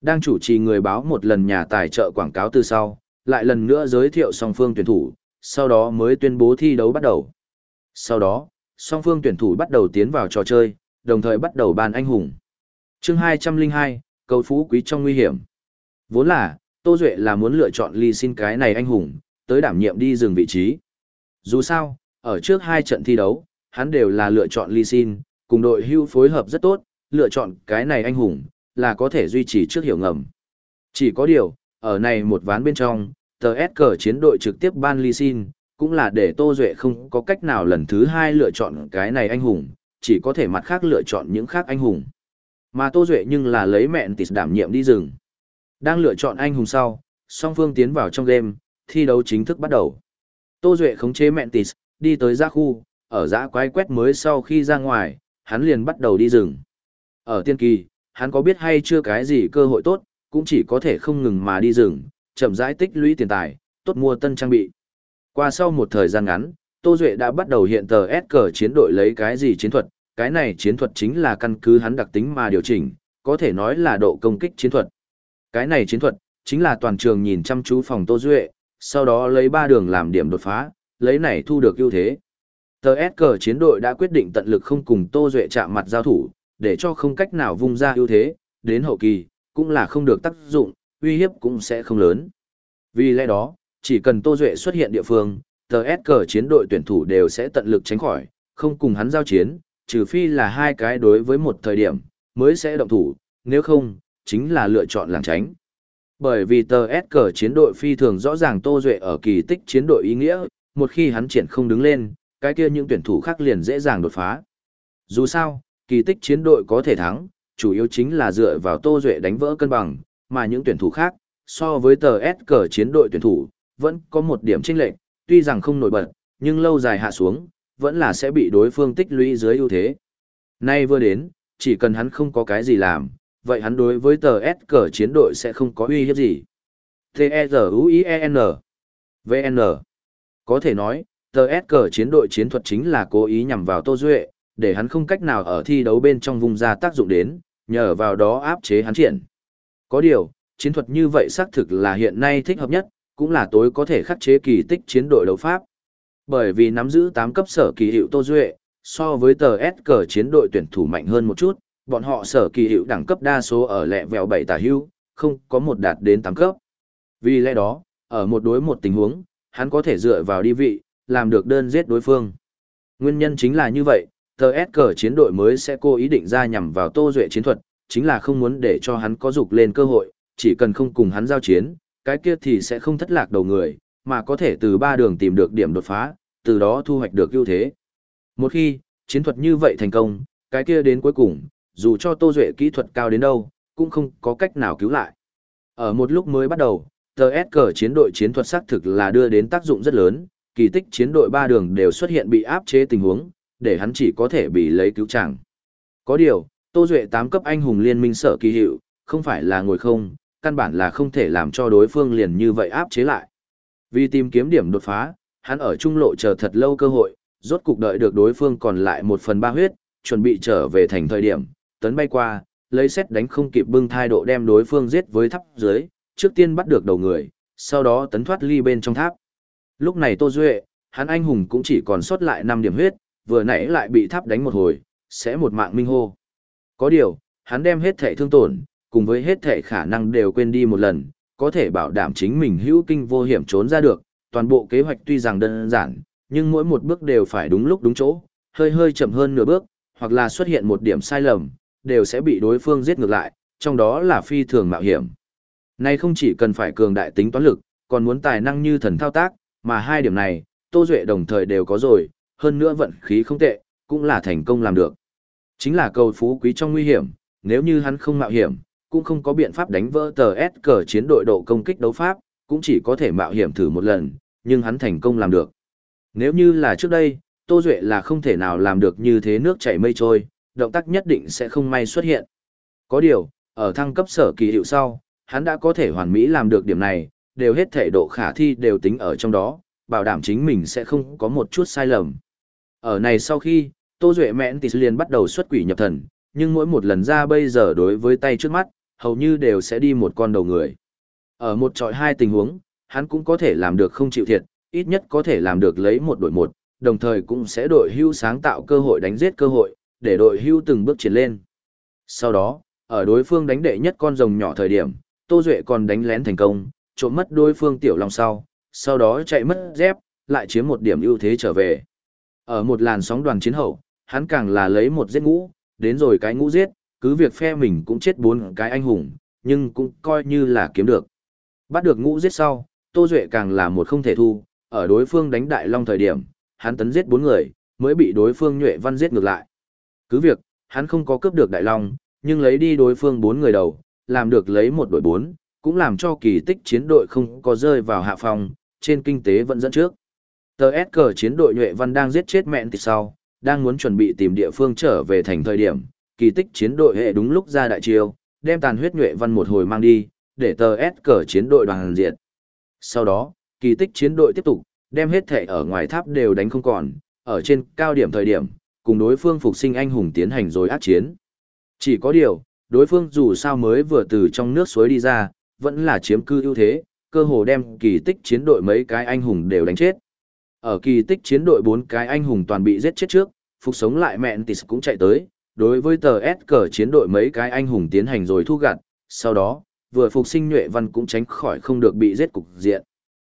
Đang chủ trì người báo một lần nhà tài trợ quảng cáo từ sau, lại lần nữa giới thiệu song phương tuyển thủ, sau đó mới tuyên bố thi đấu bắt đầu. Sau đó, song phương tuyển thủ bắt đầu tiến vào trò chơi, đồng thời bắt đầu ban anh hùng. chương 202, cầu phú quý trong nguy hiểm. Vốn là, Tô Duệ là muốn lựa chọn ly xin cái này anh hùng, tới đảm nhiệm đi dừng vị trí. Dù sao, ở trước hai trận thi đấu, hắn đều là lựa chọn ly xin, cùng đội hưu phối hợp rất tốt, lựa chọn cái này anh hùng, là có thể duy trì trước hiểu ngầm. Chỉ có điều, ở này một ván bên trong, tờ S cờ chiến đội trực tiếp ban ly xin, cũng là để Tô Duệ không có cách nào lần thứ hai lựa chọn cái này anh hùng, chỉ có thể mặt khác lựa chọn những khác anh hùng. Mà Tô Duệ nhưng là lấy mẹn tịt đảm nhiệm đi rừng. Đang lựa chọn anh hùng sau, song phương tiến vào trong game, thi đấu chính thức bắt đầu. Tô Duệ khống chế mẹn tịt, đi tới giã khu, ở giã quái quét mới sau khi ra ngoài, hắn liền bắt đầu đi rừng. Ở tiên kỳ, hắn có biết hay chưa cái gì cơ hội tốt, cũng chỉ có thể không ngừng mà đi rừng, chậm rãi tích lũy tiền tài, tốt mua tân trang bị. Qua sau một thời gian ngắn, Tô Duệ đã bắt đầu hiện tờ S cờ chiến đội lấy cái gì chiến thuật, cái này chiến thuật chính là căn cứ hắn đặc tính mà điều chỉnh, có thể nói là độ công kích chiến thuật. Cái này chiến thuật, chính là toàn trường nhìn chăm chú phòng Tô Duệ, sau đó lấy ba đường làm điểm đột phá, lấy này thu được ưu thế. Tờ S cờ chiến đội đã quyết định tận lực không cùng Tô Duệ chạm mặt giao thủ, để cho không cách nào vung ra ưu thế, đến hậu kỳ, cũng là không được tác dụng, uy hiếp cũng sẽ không lớn. Vì lẽ đó, chỉ cần Tô Duệ xuất hiện địa phương, tờ S cờ chiến đội tuyển thủ đều sẽ tận lực tránh khỏi, không cùng hắn giao chiến, trừ phi là hai cái đối với một thời điểm, mới sẽ động thủ, nếu không, chính là lựa chọn làng tránh. Bởi vì tờ S cờ chiến đội phi thường rõ ràng Tô Duệ ở kỳ tích chiến đội ý nghĩa, một khi hắn triển không đứng lên, cái kia những tuyển thủ khác liền dễ dàng đột phá. Dù sao, kỳ tích chiến đội có thể thắng, chủ yếu chính là dựa vào Tô Duệ đánh vỡ cân bằng, mà những tuyển thủ khác, so với tờ S cờ chiến đội tuyển thủ, vẫn có một điểm chênh lệch, tuy rằng không nổi bật, nhưng lâu dài hạ xuống, vẫn là sẽ bị đối phương tích lũy dưới ưu thế. Nay vừa đến, chỉ cần hắn không có cái gì làm, vậy hắn đối với tờ S cờ chiến đội sẽ không có uy hiếp gì. T-E-Z-U-I-E-N VN Có thể nói, tờ S cờ chiến đội chiến thuật chính là cố ý nhằm vào Tô Duệ, để hắn không cách nào ở thi đấu bên trong vùng ra tác dụng đến, nhờ vào đó áp chế hắn triển. Có điều, chiến thuật như vậy xác thực là hiện nay thích hợp nhất, cũng là tối có thể khắc chế kỳ tích chiến đội đấu pháp. Bởi vì nắm giữ 8 cấp sở kỳ hiệu Tô Duệ, so với tờ S cờ chiến đội tuyển thủ mạnh hơn một chút, bọn họ sở kỳ hiệu đẳng cấp đa số ở lẹ vèo 7 tả hưu, không có một đạt đến 8 cấp. Vì lẽ đó, ở một đối một tình huống, hắn có thể dựa vào đi vị, làm được đơn giết đối phương. Nguyên nhân chính là như vậy, tờ S cờ chiến đội mới sẽ cố ý định ra nhằm vào Tô Duệ chiến thuật, chính là không muốn để cho hắn có dục lên cơ hội, chỉ cần không cùng hắn giao chiến, cái kia thì sẽ không thất lạc đầu người, mà có thể từ ba đường tìm được điểm đột phá, từ đó thu hoạch được ưu thế. Một khi, chiến thuật như vậy thành công, cái kia đến cuối cùng, dù cho Tô Duệ kỹ thuật cao đến đâu, cũng không có cách nào cứu lại. Ở một lúc mới bắt đầu, tờ S cờ chiến đội chiến thuật xác thực là đưa đến tác dụng rất lớn, kỳ tích chiến đội ba đường đều xuất hiện bị áp chế tình huống, để hắn chỉ có thể bị lấy cứu chẳng. Có điều, Tô Duệ tám cấp anh hùng liên minh sở kỳ hiệu, không phải là ngồi không, căn bản là không thể làm cho đối phương liền như vậy áp chế lại. Vì tìm kiếm điểm đột phá, hắn ở trung lộ chờ thật lâu cơ hội, rốt cục đợi được đối phương còn lại một phần ba huyết, chuẩn bị trở về thành thời điểm, tấn bay qua, lấy xét đánh không kịp bưng thai độ đem đối phương giết với tháp dưới, trước tiên bắt được đầu người, sau đó tấn thoát ly bên trong tháp. Lúc này Tô Duệ, hắn anh hùng cũng chỉ còn sót lại 5 điểm huyết, vừa nãy lại bị tháp đánh một hồi, sẽ một mạng minh hô. Có điều, hắn đem hết thể thương tổn, cùng với hết thể khả năng đều quên đi một lần, có thể bảo đảm chính mình hữu kinh vô hiểm trốn ra được, toàn bộ kế hoạch tuy rằng đơn giản, nhưng mỗi một bước đều phải đúng lúc đúng chỗ, hơi hơi chậm hơn nửa bước, hoặc là xuất hiện một điểm sai lầm, đều sẽ bị đối phương giết ngược lại, trong đó là phi thường mạo hiểm. Này không chỉ cần phải cường đại tính toán lực, còn muốn tài năng như thần thao tác, mà hai điểm này, Tô Duệ đồng thời đều có rồi, hơn nữa vận khí không tệ, cũng là thành công làm được. Chính là cầu phú quý trong nguy hiểm, nếu như hắn không mạo hiểm, cũng không có biện pháp đánh vỡ tờ S cờ chiến đội độ công kích đấu pháp, cũng chỉ có thể mạo hiểm thử một lần, nhưng hắn thành công làm được. Nếu như là trước đây, Tô Duệ là không thể nào làm được như thế nước chảy mây trôi, động tác nhất định sẽ không may xuất hiện. Có điều, ở thăng cấp sở kỳ hiệu sau, hắn đã có thể hoàn mỹ làm được điểm này, đều hết thể độ khả thi đều tính ở trong đó, bảo đảm chính mình sẽ không có một chút sai lầm. Ở này sau khi, Tô Duệ mẹn thì liền bắt đầu xuất quỷ nhập thần, nhưng mỗi một lần ra bây giờ đối với tay trước mắt, hầu như đều sẽ đi một con đầu người. Ở một trọi hai tình huống, hắn cũng có thể làm được không chịu thiệt, ít nhất có thể làm được lấy một đội một, đồng thời cũng sẽ đội hưu sáng tạo cơ hội đánh giết cơ hội, để đội hưu từng bước triển lên. Sau đó, ở đối phương đánh đệ nhất con rồng nhỏ thời điểm, Tô Duệ còn đánh lén thành công, trộm mất đối phương tiểu long sau, sau đó chạy mất dép, lại chiếm một điểm ưu thế trở về. Ở một làn sóng đoàn chiến hậu, hắn càng là lấy một giết ngũ, đến rồi cái ngũ giết, cứ việc phe mình cũng chết bốn cái anh hùng, nhưng cũng coi như là kiếm được. Bắt được ngũ giết sau, Tô Duệ càng là một không thể thu, ở đối phương đánh đại long thời điểm, hắn tấn giết bốn người, mới bị đối phương nhuệ văn giết ngược lại. Cứ việc, hắn không có cướp được đại long, nhưng lấy đi đối phương bốn người đầu, làm được lấy một đội bốn, cũng làm cho kỳ tích chiến đội không có rơi vào hạ phòng, trên kinh tế vẫn dẫn trước. Tờ S cờ chiến đội nhuệ văn đang giết chết mẹn thì sau, đang muốn chuẩn bị tìm địa phương trở về thành thời điểm, kỳ tích chiến đội hệ đúng lúc ra đại chiêu, đem tàn huyết nhuệ văn một hồi mang đi, để tờ S cờ chiến đội đoàn diệt. Sau đó, kỳ tích chiến đội tiếp tục, đem hết thể ở ngoài tháp đều đánh không còn, ở trên cao điểm thời điểm, cùng đối phương phục sinh anh hùng tiến hành rồi ác chiến. Chỉ có điều, đối phương dù sao mới vừa từ trong nước suối đi ra, vẫn là chiếm cư ưu thế, cơ hồ đem kỳ tích chiến đội mấy cái anh hùng đều đánh chết. Ở kỳ tích chiến đội bốn cái anh hùng toàn bị giết chết trước, phục sống lại mẹn tịt cũng chạy tới, đối với tờ S cờ chiến đội mấy cái anh hùng tiến hành rồi thu gặt, sau đó, vừa phục sinh nhuệ văn cũng tránh khỏi không được bị giết cục diện.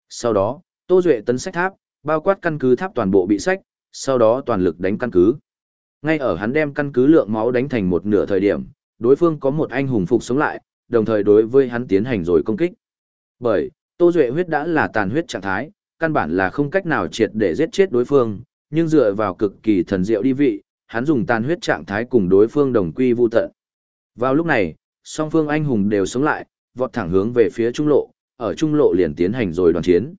Sau đó, Tô Duệ tấn sách tháp, bao quát căn cứ tháp toàn bộ bị sách, sau đó toàn lực đánh căn cứ. Ngay ở hắn đem căn cứ lượng máu đánh thành một nửa thời điểm, đối phương có một anh hùng phục sống lại, đồng thời đối với hắn tiến hành rồi công kích. Bởi, Tô Duệ huyết đã là tàn huyết trạng thái, căn bản là không cách nào triệt để giết chết đối phương, nhưng dựa vào cực kỳ thần diệu đi vị, hắn dùng tàn huyết trạng thái cùng đối phương đồng quy vu tận. Vào lúc này, song phương anh hùng đều sống lại, vọt thẳng hướng về phía trung lộ, ở trung lộ liền tiến hành rồi đoàn chiến.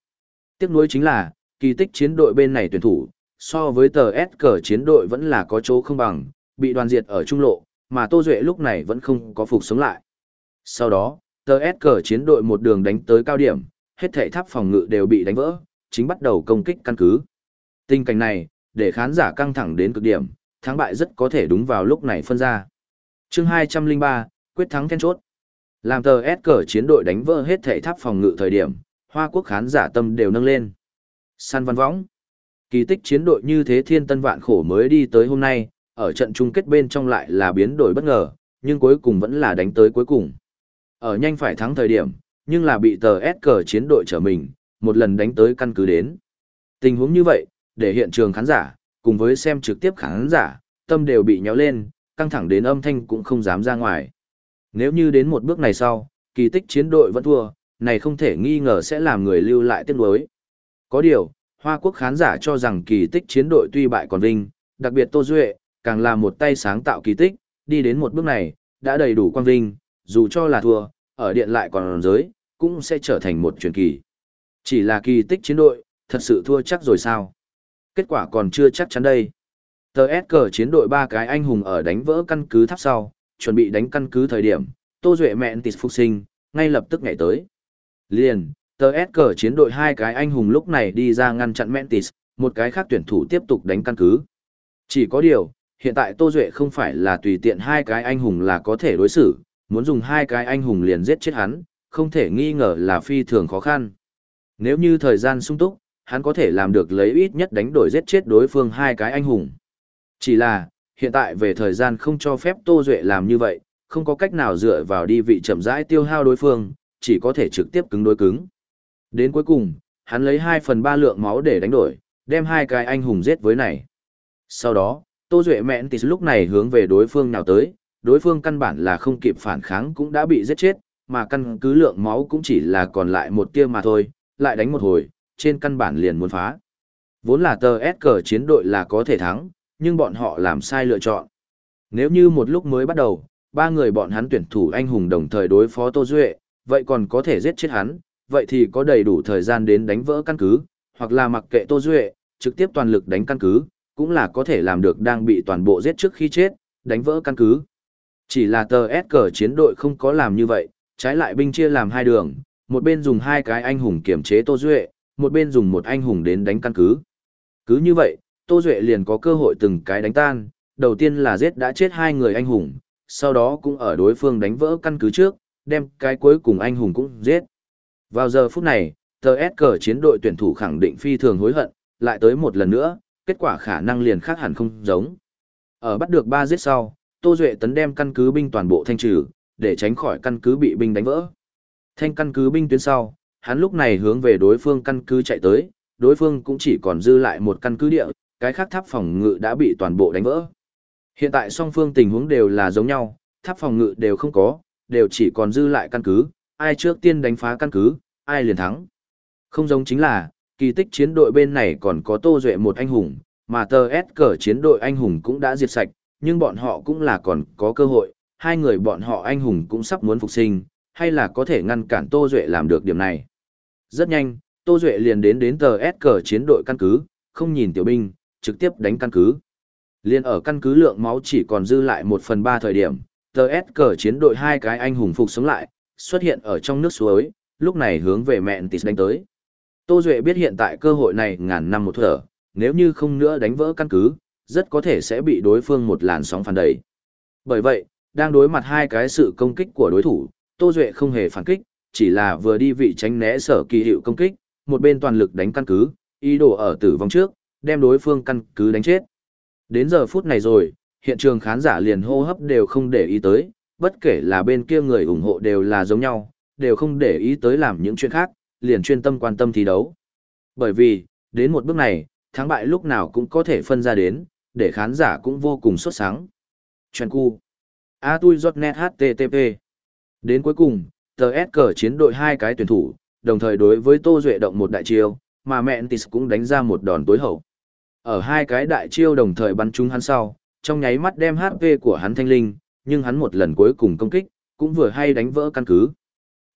Tiếc nuối chính là, kỳ tích chiến đội bên này tuyển thủ, so với tờ S cờ chiến đội vẫn là có chỗ không bằng, bị đoàn diệt ở trung lộ, mà Tô Duệ lúc này vẫn không có phục sống lại. Sau đó, tờ S cờ chiến đội một đường đánh tới cao điểm, hết thảy tháp phòng ngự đều bị đánh vỡ, chính bắt đầu công kích căn cứ. Tình cảnh này, để khán giả căng thẳng đến cực điểm, thắng bại rất có thể đúng vào lúc này phân ra. chương 203, quyết thắng then chốt. Làm tờ S cờ chiến đội đánh vỡ hết thảy tháp phòng ngự thời điểm, Hoa Quốc khán giả tâm đều nâng lên. San văn võng. Kỳ tích chiến đội như thế thiên tân vạn khổ mới đi tới hôm nay, ở trận chung kết bên trong lại là biến đổi bất ngờ, nhưng cuối cùng vẫn là đánh tới cuối cùng. Ở nhanh phải thắng thời điểm, nhưng là bị tờ S cờ chiến đội trở mình, một lần đánh tới căn cứ đến. Tình huống như vậy, để hiện trường khán giả, cùng với xem trực tiếp khán giả, tâm đều bị nhéo lên, căng thẳng đến âm thanh cũng không dám ra ngoài. Nếu như đến một bước này sau, kỳ tích chiến đội vẫn thua, này không thể nghi ngờ sẽ làm người lưu lại tiếc nuối. Có điều, Hoa Quốc khán giả cho rằng kỳ tích chiến đội tuy bại còn vinh, đặc biệt Tô Duệ, càng là một tay sáng tạo kỳ tích, đi đến một bước này, đã đầy đủ quang vinh, dù cho là thua, ở điện lại còn giới, cũng sẽ trở thành một truyền kỳ. Chỉ là kỳ tích chiến đội, thật sự thua chắc rồi sao? Kết quả còn chưa chắc chắn đây. Tờ S cờ chiến đội ba cái anh hùng ở đánh vỡ căn cứ tháp sau, chuẩn bị đánh căn cứ thời điểm, Tô Duệ mẹn tịt phục sinh, ngay lập tức ngày tới. Liền, tờ S cờ chiến đội hai cái anh hùng lúc này đi ra ngăn chặn Mentis, một cái khác tuyển thủ tiếp tục đánh căn cứ. Chỉ có điều, hiện tại Tô Duệ không phải là tùy tiện hai cái anh hùng là có thể đối xử, muốn dùng hai cái anh hùng liền giết chết hắn, không thể nghi ngờ là phi thường khó khăn. Nếu như thời gian sung túc, hắn có thể làm được lấy ít nhất đánh đổi giết chết đối phương hai cái anh hùng. Chỉ là, hiện tại về thời gian không cho phép Tô Duệ làm như vậy, không có cách nào dựa vào đi vị chậm rãi tiêu hao đối phương, chỉ có thể trực tiếp cứng đối cứng. Đến cuối cùng, hắn lấy 2 phần 3 lượng máu để đánh đổi, đem hai cái anh hùng giết với này. Sau đó, Tô Duệ mẹn tịt lúc này hướng về đối phương nào tới, đối phương căn bản là không kịp phản kháng cũng đã bị giết chết, mà căn cứ lượng máu cũng chỉ là còn lại một tia mà thôi, lại đánh một hồi, trên căn bản liền muốn phá. Vốn là tờ S cờ chiến đội là có thể thắng, nhưng bọn họ làm sai lựa chọn. Nếu như một lúc mới bắt đầu, ba người bọn hắn tuyển thủ anh hùng đồng thời đối phó Tô Duệ, vậy còn có thể giết chết hắn, vậy thì có đầy đủ thời gian đến đánh vỡ căn cứ, hoặc là mặc kệ Tô Duệ, trực tiếp toàn lực đánh căn cứ, cũng là có thể làm được đang bị toàn bộ giết trước khi chết, đánh vỡ căn cứ. Chỉ là tờ S cờ chiến đội không có làm như vậy, trái lại binh chia làm hai đường, một bên dùng hai cái anh hùng kiểm chế Tô Duệ, một bên dùng một anh hùng đến đánh căn cứ. Cứ như vậy, Tô Duệ liền có cơ hội từng cái đánh tan, đầu tiên là giết đã chết hai người anh hùng, sau đó cũng ở đối phương đánh vỡ căn cứ trước, đem cái cuối cùng anh hùng cũng giết. Vào giờ phút này, tờ S cờ chiến đội tuyển thủ khẳng định phi thường hối hận, lại tới một lần nữa, kết quả khả năng liền khác hẳn không giống. Ở bắt được ba giết sau, Tô Duệ tấn đem căn cứ binh toàn bộ thanh trừ, để tránh khỏi căn cứ bị binh đánh vỡ. Thanh căn cứ binh tuyến sau, hắn lúc này hướng về đối phương căn cứ chạy tới, đối phương cũng chỉ còn dư lại một căn cứ địa, cái khác tháp phòng ngự đã bị toàn bộ đánh vỡ. Hiện tại song phương tình huống đều là giống nhau, tháp phòng ngự đều không có, đều chỉ còn dư lại căn cứ, ai trước tiên đánh phá căn cứ, ai liền thắng. Không giống chính là, kỳ tích chiến đội bên này còn có Tô Duệ một anh hùng, mà tờ S cờ chiến đội anh hùng cũng đã diệt sạch, nhưng bọn họ cũng là còn có cơ hội, hai người bọn họ anh hùng cũng sắp muốn phục sinh, hay là có thể ngăn cản Tô Duệ làm được điểm này. Rất nhanh, Tô Duệ liền đến đến tờ S cờ chiến đội căn cứ, không nhìn tiểu binh, trực tiếp đánh căn cứ. Liên ở căn cứ lượng máu chỉ còn dư lại 1 phần 3 thời điểm, tờ S cờ chiến đội hai cái anh hùng phục sống lại, xuất hiện ở trong nước suối, lúc này hướng về mẹn tịt đánh tới. Tô Duệ biết hiện tại cơ hội này ngàn năm một thở, nếu như không nữa đánh vỡ căn cứ, rất có thể sẽ bị đối phương một làn sóng phản đẩy. Bởi vậy, đang đối mặt hai cái sự công kích của đối thủ, Tô Duệ không hề phản kích, chỉ là vừa đi vị tránh né sở kỳ hiệu công kích, một bên toàn lực đánh căn cứ, ý đồ ở tử vong trước, đem đối phương căn cứ đánh chết. Đến giờ phút này rồi, hiện trường khán giả liền hô hấp đều không để ý tới, bất kể là bên kia người ủng hộ đều là giống nhau, đều không để ý tới làm những chuyện khác, liền chuyên tâm quan tâm thi đấu. Bởi vì, đến một bước này, thắng bại lúc nào cũng có thể phân ra đến, để khán giả cũng vô cùng xuất sáng. Chuyện cu. A tui giọt net HTTP. Đến cuối cùng, tờ S cờ chiến đội hai cái tuyển thủ, đồng thời đối với Tô Duệ động một đại chiêu, mà mẹ Tis cũng đánh ra một đòn tối hậu. Ở hai cái đại chiêu đồng thời bắn trúng hắn sau, trong nháy mắt đem HP của hắn thanh linh, nhưng hắn một lần cuối cùng công kích, cũng vừa hay đánh vỡ căn cứ.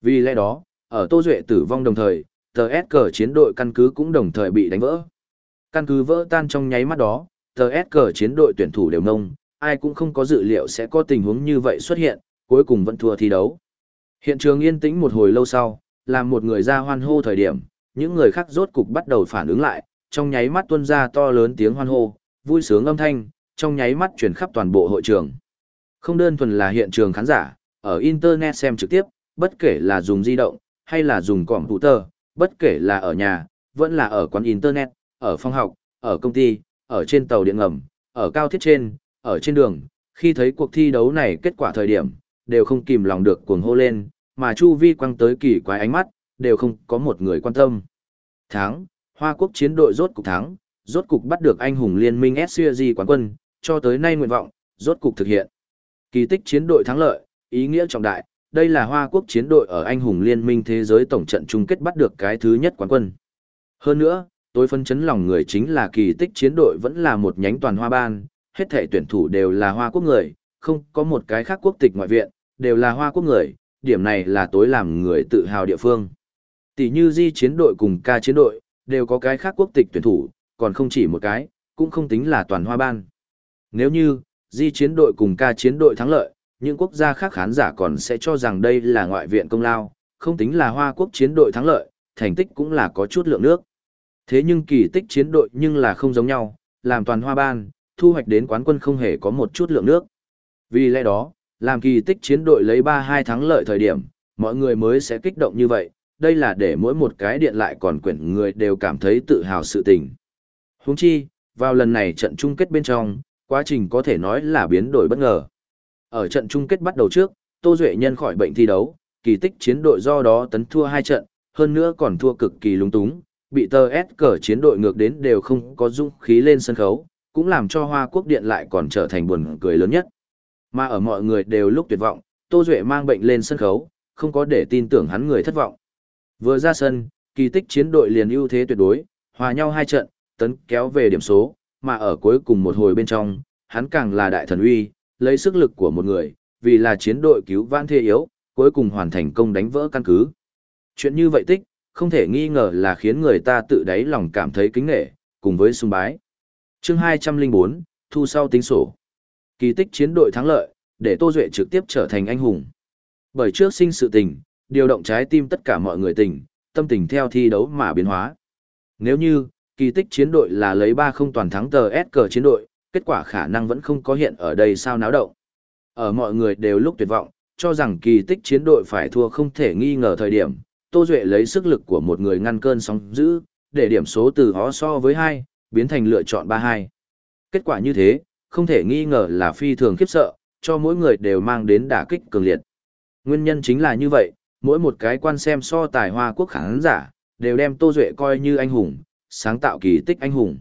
Vì lẽ đó, ở Tô Duệ tử vong đồng thời, tờ S cờ chiến đội căn cứ cũng đồng thời bị đánh vỡ. Căn cứ vỡ tan trong nháy mắt đó, tờ S cờ chiến đội tuyển thủ đều nông, ai cũng không có dự liệu sẽ có tình huống như vậy xuất hiện, cuối cùng vẫn thua thi đấu. Hiện trường yên tĩnh một hồi lâu sau, làm một người ra hoan hô thời điểm, những người khác rốt cục bắt đầu phản ứng lại, trong nháy mắt tuôn ra to lớn tiếng hoan hô, vui sướng âm thanh, trong nháy mắt truyền khắp toàn bộ hội trường. Không đơn thuần là hiện trường khán giả, ở internet xem trực tiếp, bất kể là dùng di động hay là dùng computer, bất kể là ở nhà, vẫn là ở quán internet, ở phòng học, ở công ty, ở trên tàu điện ngầm, ở cao thiết trên, ở trên đường, khi thấy cuộc thi đấu này kết quả thời điểm, đều không kìm lòng được cuồng hô lên, mà chu vi quăng tới kỳ quái ánh mắt, đều không có một người quan tâm. Thắng, Hoa Quốc chiến đội rốt cục thắng, rốt cục bắt được anh hùng liên minh SCG quán quân, cho tới nay nguyện vọng, rốt cục thực hiện. Kỳ tích chiến đội thắng lợi, ý nghĩa trọng đại, đây là Hoa Quốc chiến đội ở anh hùng liên minh thế giới tổng trận chung kết bắt được cái thứ nhất quán quân. Hơn nữa, tôi phân chấn lòng người chính là kỳ tích chiến đội vẫn là một nhánh toàn hoa ban, hết thể tuyển thủ đều là Hoa Quốc người, không có một cái khác quốc tịch ngoại viện, đều là Hoa Quốc người, điểm này là tối làm người tự hào địa phương. Tỷ như di chiến đội cùng ca chiến đội, đều có cái khác quốc tịch tuyển thủ, còn không chỉ một cái, cũng không tính là toàn hoa ban. Nếu như, di chiến đội cùng ca chiến đội thắng lợi, những quốc gia khác khán giả còn sẽ cho rằng đây là ngoại viện công lao, không tính là hoa quốc chiến đội thắng lợi, thành tích cũng là có chút lượng nước. Thế nhưng kỳ tích chiến đội nhưng là không giống nhau, làm toàn hoa ban, thu hoạch đến quán quân không hề có một chút lượng nước. Vì lẽ đó, làm kỳ tích chiến đội lấy 3-2 thắng lợi thời điểm, mọi người mới sẽ kích động như vậy, đây là để mỗi một cái điện lại còn quyển người đều cảm thấy tự hào sự tình. Huống chi, vào lần này trận chung kết bên trong, quá trình có thể nói là biến đổi bất ngờ. Ở trận chung kết bắt đầu trước, Tô Duệ nhân khỏi bệnh thi đấu, kỳ tích chiến đội do đó tấn thua hai trận, hơn nữa còn thua cực kỳ lung túng, bị tờ S cờ chiến đội ngược đến đều không có dũng khí lên sân khấu, cũng làm cho Hoa Quốc Điện lại còn trở thành buồn cười lớn nhất. Mà ở mọi người đều lúc tuyệt vọng, Tô Duệ mang bệnh lên sân khấu, không có để tin tưởng hắn người thất vọng. Vừa ra sân, kỳ tích chiến đội liền ưu thế tuyệt đối, hòa nhau hai trận, tấn kéo về điểm số, mà ở cuối cùng một hồi bên trong, hắn càng là đại thần uy, lấy sức lực của một người, vì là chiến đội cứu vãn thế yếu, cuối cùng hoàn thành công đánh vỡ căn cứ. Chuyện như vậy tích, không thể nghi ngờ là khiến người ta tự đáy lòng cảm thấy kính nghệ, cùng với sung bái. chương 204, thu sau tính sổ. Kỳ tích chiến đội thắng lợi, để Tô Duệ trực tiếp trở thành anh hùng. Bởi trước sinh sự tình, điều động trái tim tất cả mọi người tình, tâm tình theo thi đấu mà biến hóa. Nếu như, kỳ tích chiến đội là lấy 3 không toàn thắng tờ S cờ chiến đội, kết quả khả năng vẫn không có hiện ở đây sao náo động. Ở mọi người đều lúc tuyệt vọng, cho rằng kỳ tích chiến đội phải thua không thể nghi ngờ thời điểm, Tô Duệ lấy sức lực của một người ngăn cơn sóng dữ, để điểm số từ hó so với 2, biến thành lựa chọn 3-2. Kết quả như thế, không thể nghi ngờ là phi thường khiếp sợ, cho mỗi người đều mang đến đả kích cường liệt. Nguyên nhân chính là như vậy, mỗi một cái quan xem so tài hoa quốc khán giả, đều đem Tô Duệ coi như anh hùng, sáng tạo kỳ tích anh hùng.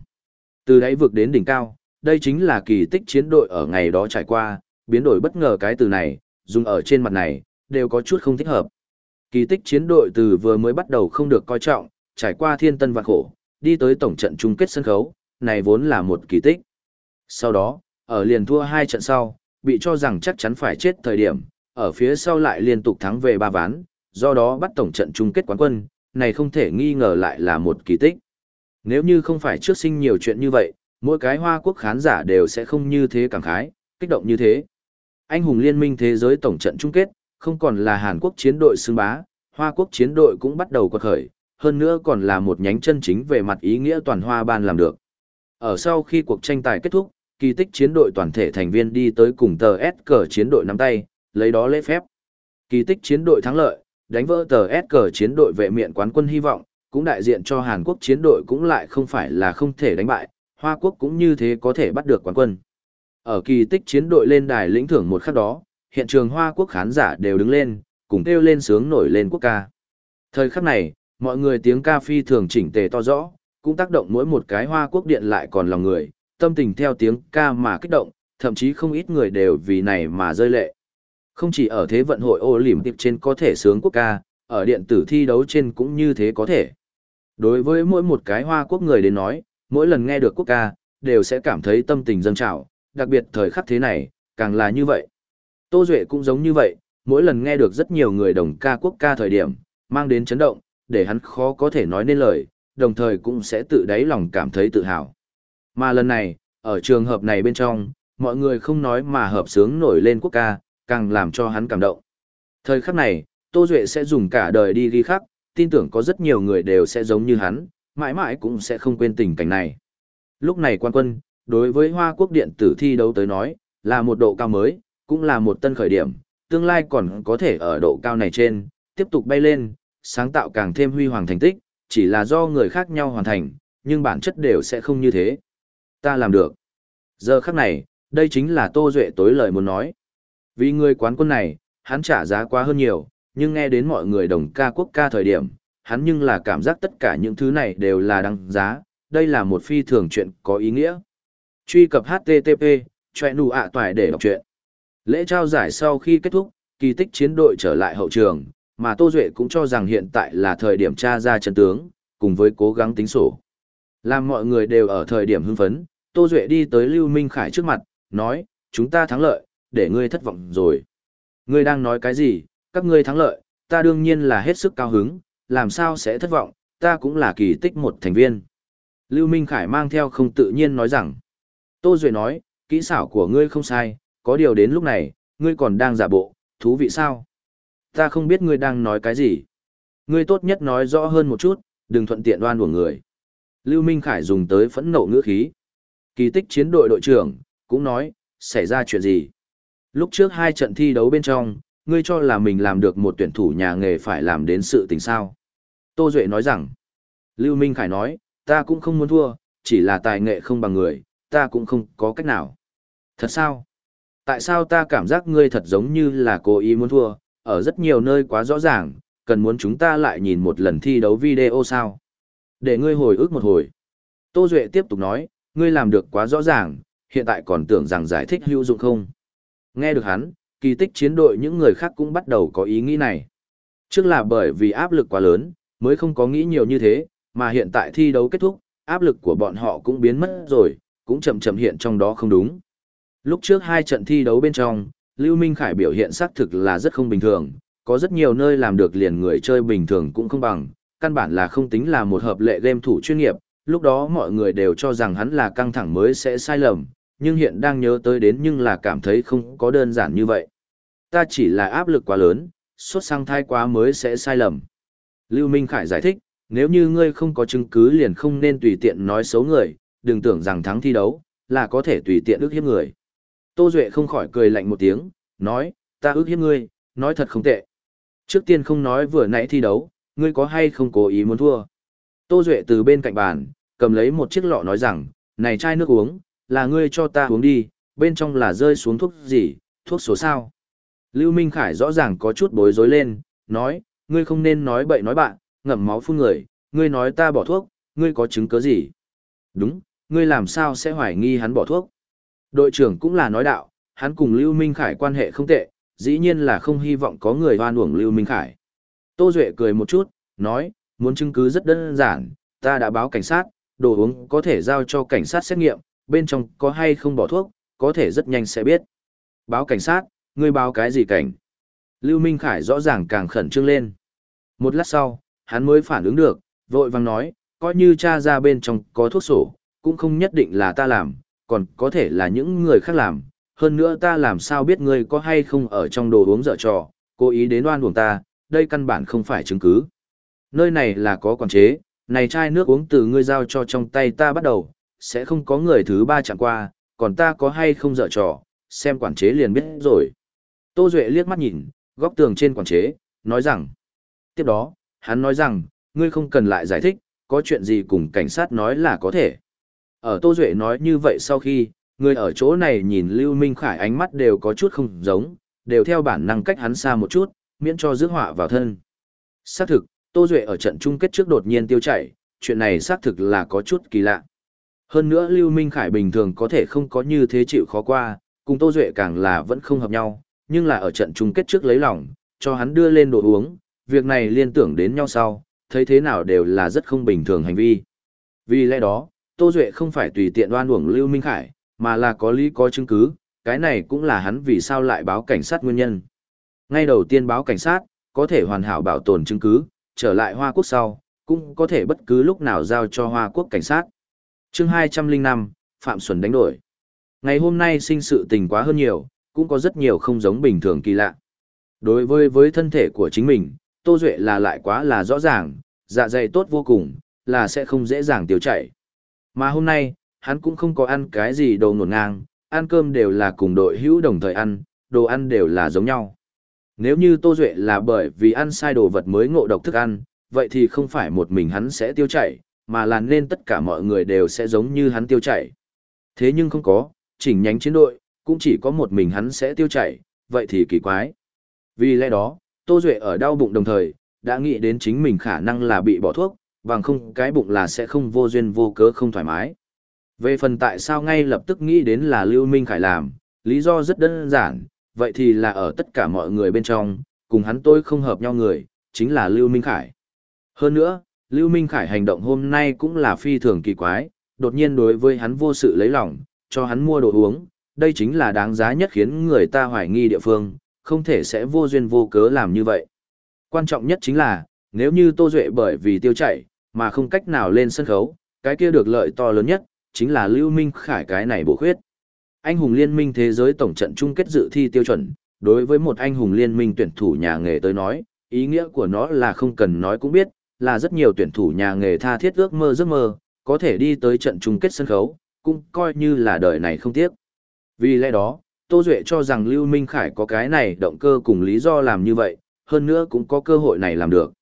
Từ đáy vực đến đỉnh cao, đây chính là kỳ tích chiến đội ở ngày đó trải qua, biến đổi bất ngờ cái từ này, dùng ở trên mặt này, đều có chút không thích hợp. Kỳ tích chiến đội từ vừa mới bắt đầu không được coi trọng, trải qua thiên tân vạn khổ, đi tới tổng trận chung kết sân khấu, này vốn là một kỳ tích. Sau đó, ở liền thua hai trận sau, bị cho rằng chắc chắn phải chết thời điểm, ở phía sau lại liên tục thắng về ba ván, do đó bắt tổng trận chung kết quán quân, này không thể nghi ngờ lại là một kỳ tích. Nếu như không phải trước sinh nhiều chuyện như vậy, mỗi cái Hoa Quốc khán giả đều sẽ không như thế cảm khái, kích động như thế. Anh hùng liên minh thế giới tổng trận chung kết, không còn là Hàn Quốc chiến đội xưng bá, Hoa Quốc chiến đội cũng bắt đầu quật khởi, hơn nữa còn là một nhánh chân chính về mặt ý nghĩa toàn hoa ban làm được. Ở sau khi cuộc tranh tài kết thúc, kỳ tích chiến đội toàn thể thành viên đi tới cùng tờ S cờ chiến đội nắm tay, lấy đó lễ phép. Kỳ tích chiến đội thắng lợi, đánh vỡ tờ S cờ chiến đội vệ miện quán quân hy vọng, cũng đại diện cho Hàn Quốc chiến đội cũng lại không phải là không thể đánh bại, Hoa Quốc cũng như thế có thể bắt được quán quân. Ở kỳ tích chiến đội lên đài lĩnh thưởng một khắc đó, hiện trường Hoa Quốc khán giả đều đứng lên, cùng kêu lên sướng nổi lên quốc ca. Thời khắc này, mọi người tiếng ca phi thường chỉnh tề to rõ, cũng tác động mỗi một cái Hoa Quốc điện lại còn lòng người, tâm tình theo tiếng ca mà kích động, thậm chí không ít người đều vì này mà rơi lệ. Không chỉ ở thế vận hội ô lìm tiệp trên có thể sướng quốc ca, ở điện tử thi đấu trên cũng như thế có thể. Đối với mỗi một cái hoa quốc người đến nói, mỗi lần nghe được quốc ca, đều sẽ cảm thấy tâm tình dâng trào, đặc biệt thời khắc thế này, càng là như vậy. Tô Duệ cũng giống như vậy, mỗi lần nghe được rất nhiều người đồng ca quốc ca thời điểm, mang đến chấn động, để hắn khó có thể nói nên lời, đồng thời cũng sẽ tự đáy lòng cảm thấy tự hào. Mà lần này, ở trường hợp này bên trong, mọi người không nói mà hợp sướng nổi lên quốc ca, càng làm cho hắn cảm động. Thời khắc này, Tô Duệ sẽ dùng cả đời đi ghi khắc, tin tưởng có rất nhiều người đều sẽ giống như hắn, mãi mãi cũng sẽ không quên tình cảnh này. Lúc này quan quân, đối với Hoa Quốc điện tử thi đấu tới nói, là một độ cao mới, cũng là một tân khởi điểm, tương lai còn có thể ở độ cao này trên, tiếp tục bay lên, sáng tạo càng thêm huy hoàng thành tích, chỉ là do người khác nhau hoàn thành, nhưng bản chất đều sẽ không như thế. Ta làm được. Giờ khắc này, đây chính là Tô Duệ tối lời muốn nói. Vì người quán quân này, hắn trả giá quá hơn nhiều, nhưng nghe đến mọi người đồng ca quốc ca thời điểm, hắn nhưng là cảm giác tất cả những thứ này đều là đăng giá, đây là một phi thường chuyện có ý nghĩa. Truy cập HTTP, choẹ nụ ạ toài để đọc chuyện. Lễ trao giải sau khi kết thúc, kỳ tích chiến đội trở lại hậu trường, mà Tô Duệ cũng cho rằng hiện tại là thời điểm tra ra chân tướng, cùng với cố gắng tính sổ. Làm mọi người đều ở thời điểm hưng phấn, Tô Duệ đi tới Lưu Minh Khải trước mặt, nói, chúng ta thắng lợi, để ngươi thất vọng rồi. Ngươi đang nói cái gì, các ngươi thắng lợi, ta đương nhiên là hết sức cao hứng, làm sao sẽ thất vọng, ta cũng là kỳ tích một thành viên. Lưu Minh Khải mang theo không tự nhiên nói rằng, Tô Duệ nói, kỹ xảo của ngươi không sai, có điều đến lúc này, ngươi còn đang giả bộ, thú vị sao? Ta không biết ngươi đang nói cái gì. Ngươi tốt nhất nói rõ hơn một chút, đừng thuận tiện đoan của người. Lưu Minh Khải dùng tới phẫn nộ ngữ khí. Kỳ tích chiến đội đội trưởng, cũng nói, xảy ra chuyện gì? Lúc trước hai trận thi đấu bên trong, ngươi cho là mình làm được một tuyển thủ nhà nghề phải làm đến sự tình sao. Tô Duệ nói rằng, Lưu Minh Khải nói, ta cũng không muốn thua, chỉ là tài nghệ không bằng người, ta cũng không có cách nào. Thật sao? Tại sao ta cảm giác ngươi thật giống như là cố ý muốn thua, ở rất nhiều nơi quá rõ ràng, cần muốn chúng ta lại nhìn một lần thi đấu video sao? Để ngươi hồi ức một hồi. Tô Duệ tiếp tục nói, ngươi làm được quá rõ ràng, hiện tại còn tưởng rằng giải thích hữu dụng không? Nghe được hắn, kỳ tích chiến đội những người khác cũng bắt đầu có ý nghĩ này. Trước là bởi vì áp lực quá lớn, mới không có nghĩ nhiều như thế, mà hiện tại thi đấu kết thúc, áp lực của bọn họ cũng biến mất rồi, cũng chậm chậm hiện trong đó không đúng. Lúc trước hai trận thi đấu bên trong, Lưu Minh Khải biểu hiện xác thực là rất không bình thường, có rất nhiều nơi làm được liền người chơi bình thường cũng không bằng, căn bản là không tính là một hợp lệ game thủ chuyên nghiệp, lúc đó mọi người đều cho rằng hắn là căng thẳng mới sẽ sai lầm, nhưng hiện đang nhớ tới đến nhưng là cảm thấy không có đơn giản như vậy. Ta chỉ là áp lực quá lớn, xuất sang thai quá mới sẽ sai lầm. Lưu Minh Khải giải thích, nếu như ngươi không có chứng cứ liền không nên tùy tiện nói xấu người, đừng tưởng rằng thắng thi đấu, là có thể tùy tiện ước hiếp người. Tô Duệ không khỏi cười lạnh một tiếng, nói, ta ước hiếp ngươi, nói thật không tệ. Trước tiên không nói vừa nãy thi đấu, ngươi có hay không cố ý muốn thua. Tô Duệ từ bên cạnh bàn, cầm lấy một chiếc lọ nói rằng, này chai nước uống, là ngươi cho ta uống đi, bên trong là rơi xuống thuốc gì, thuốc số sao. Lưu Minh Khải rõ ràng có chút bối rối lên, nói, ngươi không nên nói bậy nói bạn, ngậm máu phun người, ngươi nói ta bỏ thuốc, ngươi có chứng cứ gì? Đúng, ngươi làm sao sẽ hoài nghi hắn bỏ thuốc? Đội trưởng cũng là nói đạo, hắn cùng Lưu Minh Khải quan hệ không tệ, dĩ nhiên là không hy vọng có người hoan uổng Lưu Minh Khải. Tô Duệ cười một chút, nói, muốn chứng cứ rất đơn giản, ta đã báo cảnh sát, đồ uống có thể giao cho cảnh sát xét nghiệm, bên trong có hay không bỏ thuốc, có thể rất nhanh sẽ biết. Báo cảnh sát, ngươi báo cái gì cảnh? Lưu Minh Khải rõ ràng càng khẩn trương lên. Một lát sau, hắn mới phản ứng được, vội vàng nói, coi như cha ra bên trong có thuốc sổ, cũng không nhất định là ta làm, còn có thể là những người khác làm. Hơn nữa ta làm sao biết ngươi có hay không ở trong đồ uống dở trò, cố ý đến oan uổng ta, đây căn bản không phải chứng cứ. Nơi này là có quản chế, này chai nước uống từ ngươi giao cho trong tay ta bắt đầu, sẽ không có người thứ ba chẳng qua, còn ta có hay không dở trò, xem quản chế liền biết rồi. Tô Duệ liếc mắt nhìn, góc tường trên quản chế, nói rằng. Tiếp đó, hắn nói rằng, ngươi không cần lại giải thích, có chuyện gì cùng cảnh sát nói là có thể. Ở Tô Duệ nói như vậy sau khi, người ở chỗ này nhìn Lưu Minh Khải ánh mắt đều có chút không giống, đều theo bản năng cách hắn xa một chút, miễn cho rước họa vào thân. Xác thực, Tô Duệ ở trận chung kết trước đột nhiên tiêu chảy, chuyện này xác thực là có chút kỳ lạ. Hơn nữa Lưu Minh Khải bình thường có thể không có như thế chịu khó qua, cùng Tô Duệ càng là vẫn không hợp nhau, nhưng là ở trận chung kết trước lấy lòng, cho hắn đưa lên đồ uống, việc này liên tưởng đến nhau sau, thấy thế nào đều là rất không bình thường hành vi. Vì lẽ đó, Tô Duệ không phải tùy tiện đoan uổng Lưu Minh Khải, mà là có lý có chứng cứ, cái này cũng là hắn vì sao lại báo cảnh sát nguyên nhân. Ngay đầu tiên báo cảnh sát, có thể hoàn hảo bảo tồn chứng cứ, trở lại Hoa Quốc sau, cũng có thể bất cứ lúc nào giao cho Hoa Quốc cảnh sát. chương 205, Phạm Xuân đánh đổi. Ngày hôm nay sinh sự tình quá hơn nhiều, cũng có rất nhiều không giống bình thường kỳ lạ. Đối với với thân thể của chính mình, Tô Duệ là lại quá là rõ ràng, dạ dày tốt vô cùng, là sẽ không dễ dàng tiêu chảy. Mà hôm nay, hắn cũng không có ăn cái gì đồ ngổn ngang, ăn cơm đều là cùng đội hữu đồng thời ăn, đồ ăn đều là giống nhau. Nếu như Tô Duệ là bởi vì ăn sai đồ vật mới ngộ độc thức ăn, vậy thì không phải một mình hắn sẽ tiêu chảy, mà là nên tất cả mọi người đều sẽ giống như hắn tiêu chảy. Thế nhưng không có, chỉnh nhánh chiến đội, cũng chỉ có một mình hắn sẽ tiêu chảy, vậy thì kỳ quái. Vì lẽ đó, Tô Duệ ở đau bụng đồng thời, đã nghĩ đến chính mình khả năng là bị bỏ thuốc, bằng không cái bụng là sẽ không vô duyên vô cớ không thoải mái. Về phần tại sao ngay lập tức nghĩ đến là Lưu Minh Khải làm, lý do rất đơn giản, vậy thì là ở tất cả mọi người bên trong, cùng hắn tôi không hợp nhau người, chính là Lưu Minh Khải. Hơn nữa, Lưu Minh Khải hành động hôm nay cũng là phi thường kỳ quái, đột nhiên đối với hắn vô sự lấy lòng, cho hắn mua đồ uống, đây chính là đáng giá nhất khiến người ta hoài nghi địa phương, không thể sẽ vô duyên vô cớ làm như vậy. Quan trọng nhất chính là, nếu như Tô Duệ bởi vì tiêu chảy, mà không cách nào lên sân khấu, cái kia được lợi to lớn nhất, chính là Lưu Minh Khải cái này bổ khuyết. Anh hùng liên minh thế giới tổng trận chung kết dự thi tiêu chuẩn, đối với một anh hùng liên minh tuyển thủ nhà nghề tới nói, ý nghĩa của nó là không cần nói cũng biết, là rất nhiều tuyển thủ nhà nghề tha thiết ước mơ giấc mơ, có thể đi tới trận chung kết sân khấu, cũng coi như là đời này không tiếc. Vì lẽ đó, Tô Duệ cho rằng Lưu Minh Khải có cái này động cơ cùng lý do làm như vậy, hơn nữa cũng có cơ hội này làm được.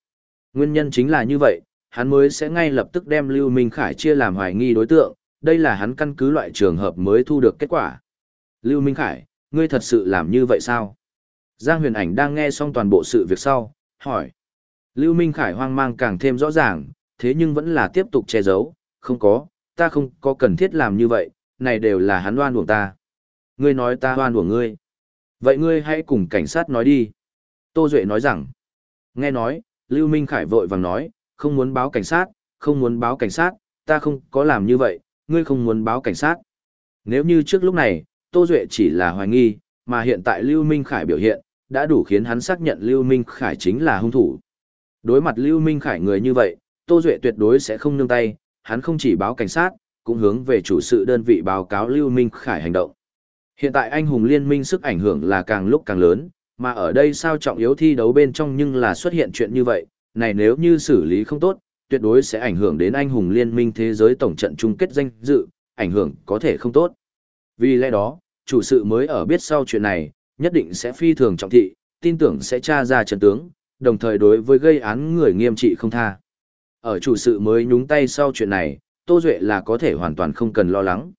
Nguyên nhân chính là như vậy, hắn mới sẽ ngay lập tức đem Lưu Minh Khải chia làm hoài nghi đối tượng, đây là hắn căn cứ loại trường hợp mới thu được kết quả. Lưu Minh Khải, ngươi thật sự làm như vậy sao? Giang huyền ảnh đang nghe xong toàn bộ sự việc sau, hỏi. Lưu Minh Khải hoang mang càng thêm rõ ràng, thế nhưng vẫn là tiếp tục che giấu, không có, ta không có cần thiết làm như vậy, này đều là hắn oan uổng ta. Ngươi nói ta oan uổng ngươi. Vậy ngươi hãy cùng cảnh sát nói đi. Tô Duệ nói rằng, nghe nói, Lưu Minh Khải vội vàng nói, không muốn báo cảnh sát, không muốn báo cảnh sát, ta không có làm như vậy, ngươi không muốn báo cảnh sát. Nếu như trước lúc này, Tô Duệ chỉ là hoài nghi, mà hiện tại Lưu Minh Khải biểu hiện, đã đủ khiến hắn xác nhận Lưu Minh Khải chính là hung thủ. Đối mặt Lưu Minh Khải người như vậy, Tô Duệ tuyệt đối sẽ không nương tay, hắn không chỉ báo cảnh sát, cũng hướng về chủ sự đơn vị báo cáo Lưu Minh Khải hành động. Hiện tại anh hùng liên minh sức ảnh hưởng là càng lúc càng lớn, mà ở đây sao trọng yếu thi đấu bên trong nhưng là xuất hiện chuyện như vậy, này nếu như xử lý không tốt, tuyệt đối sẽ ảnh hưởng đến anh hùng liên minh thế giới tổng trận chung kết danh dự, ảnh hưởng có thể không tốt. Vì lẽ đó, chủ sự mới ở biết sau chuyện này, nhất định sẽ phi thường trọng thị, tin tưởng sẽ tra ra trận tướng, đồng thời đối với gây án người nghiêm trị không tha. Ở chủ sự mới nhúng tay sau chuyện này, Tô Duệ là có thể hoàn toàn không cần lo lắng.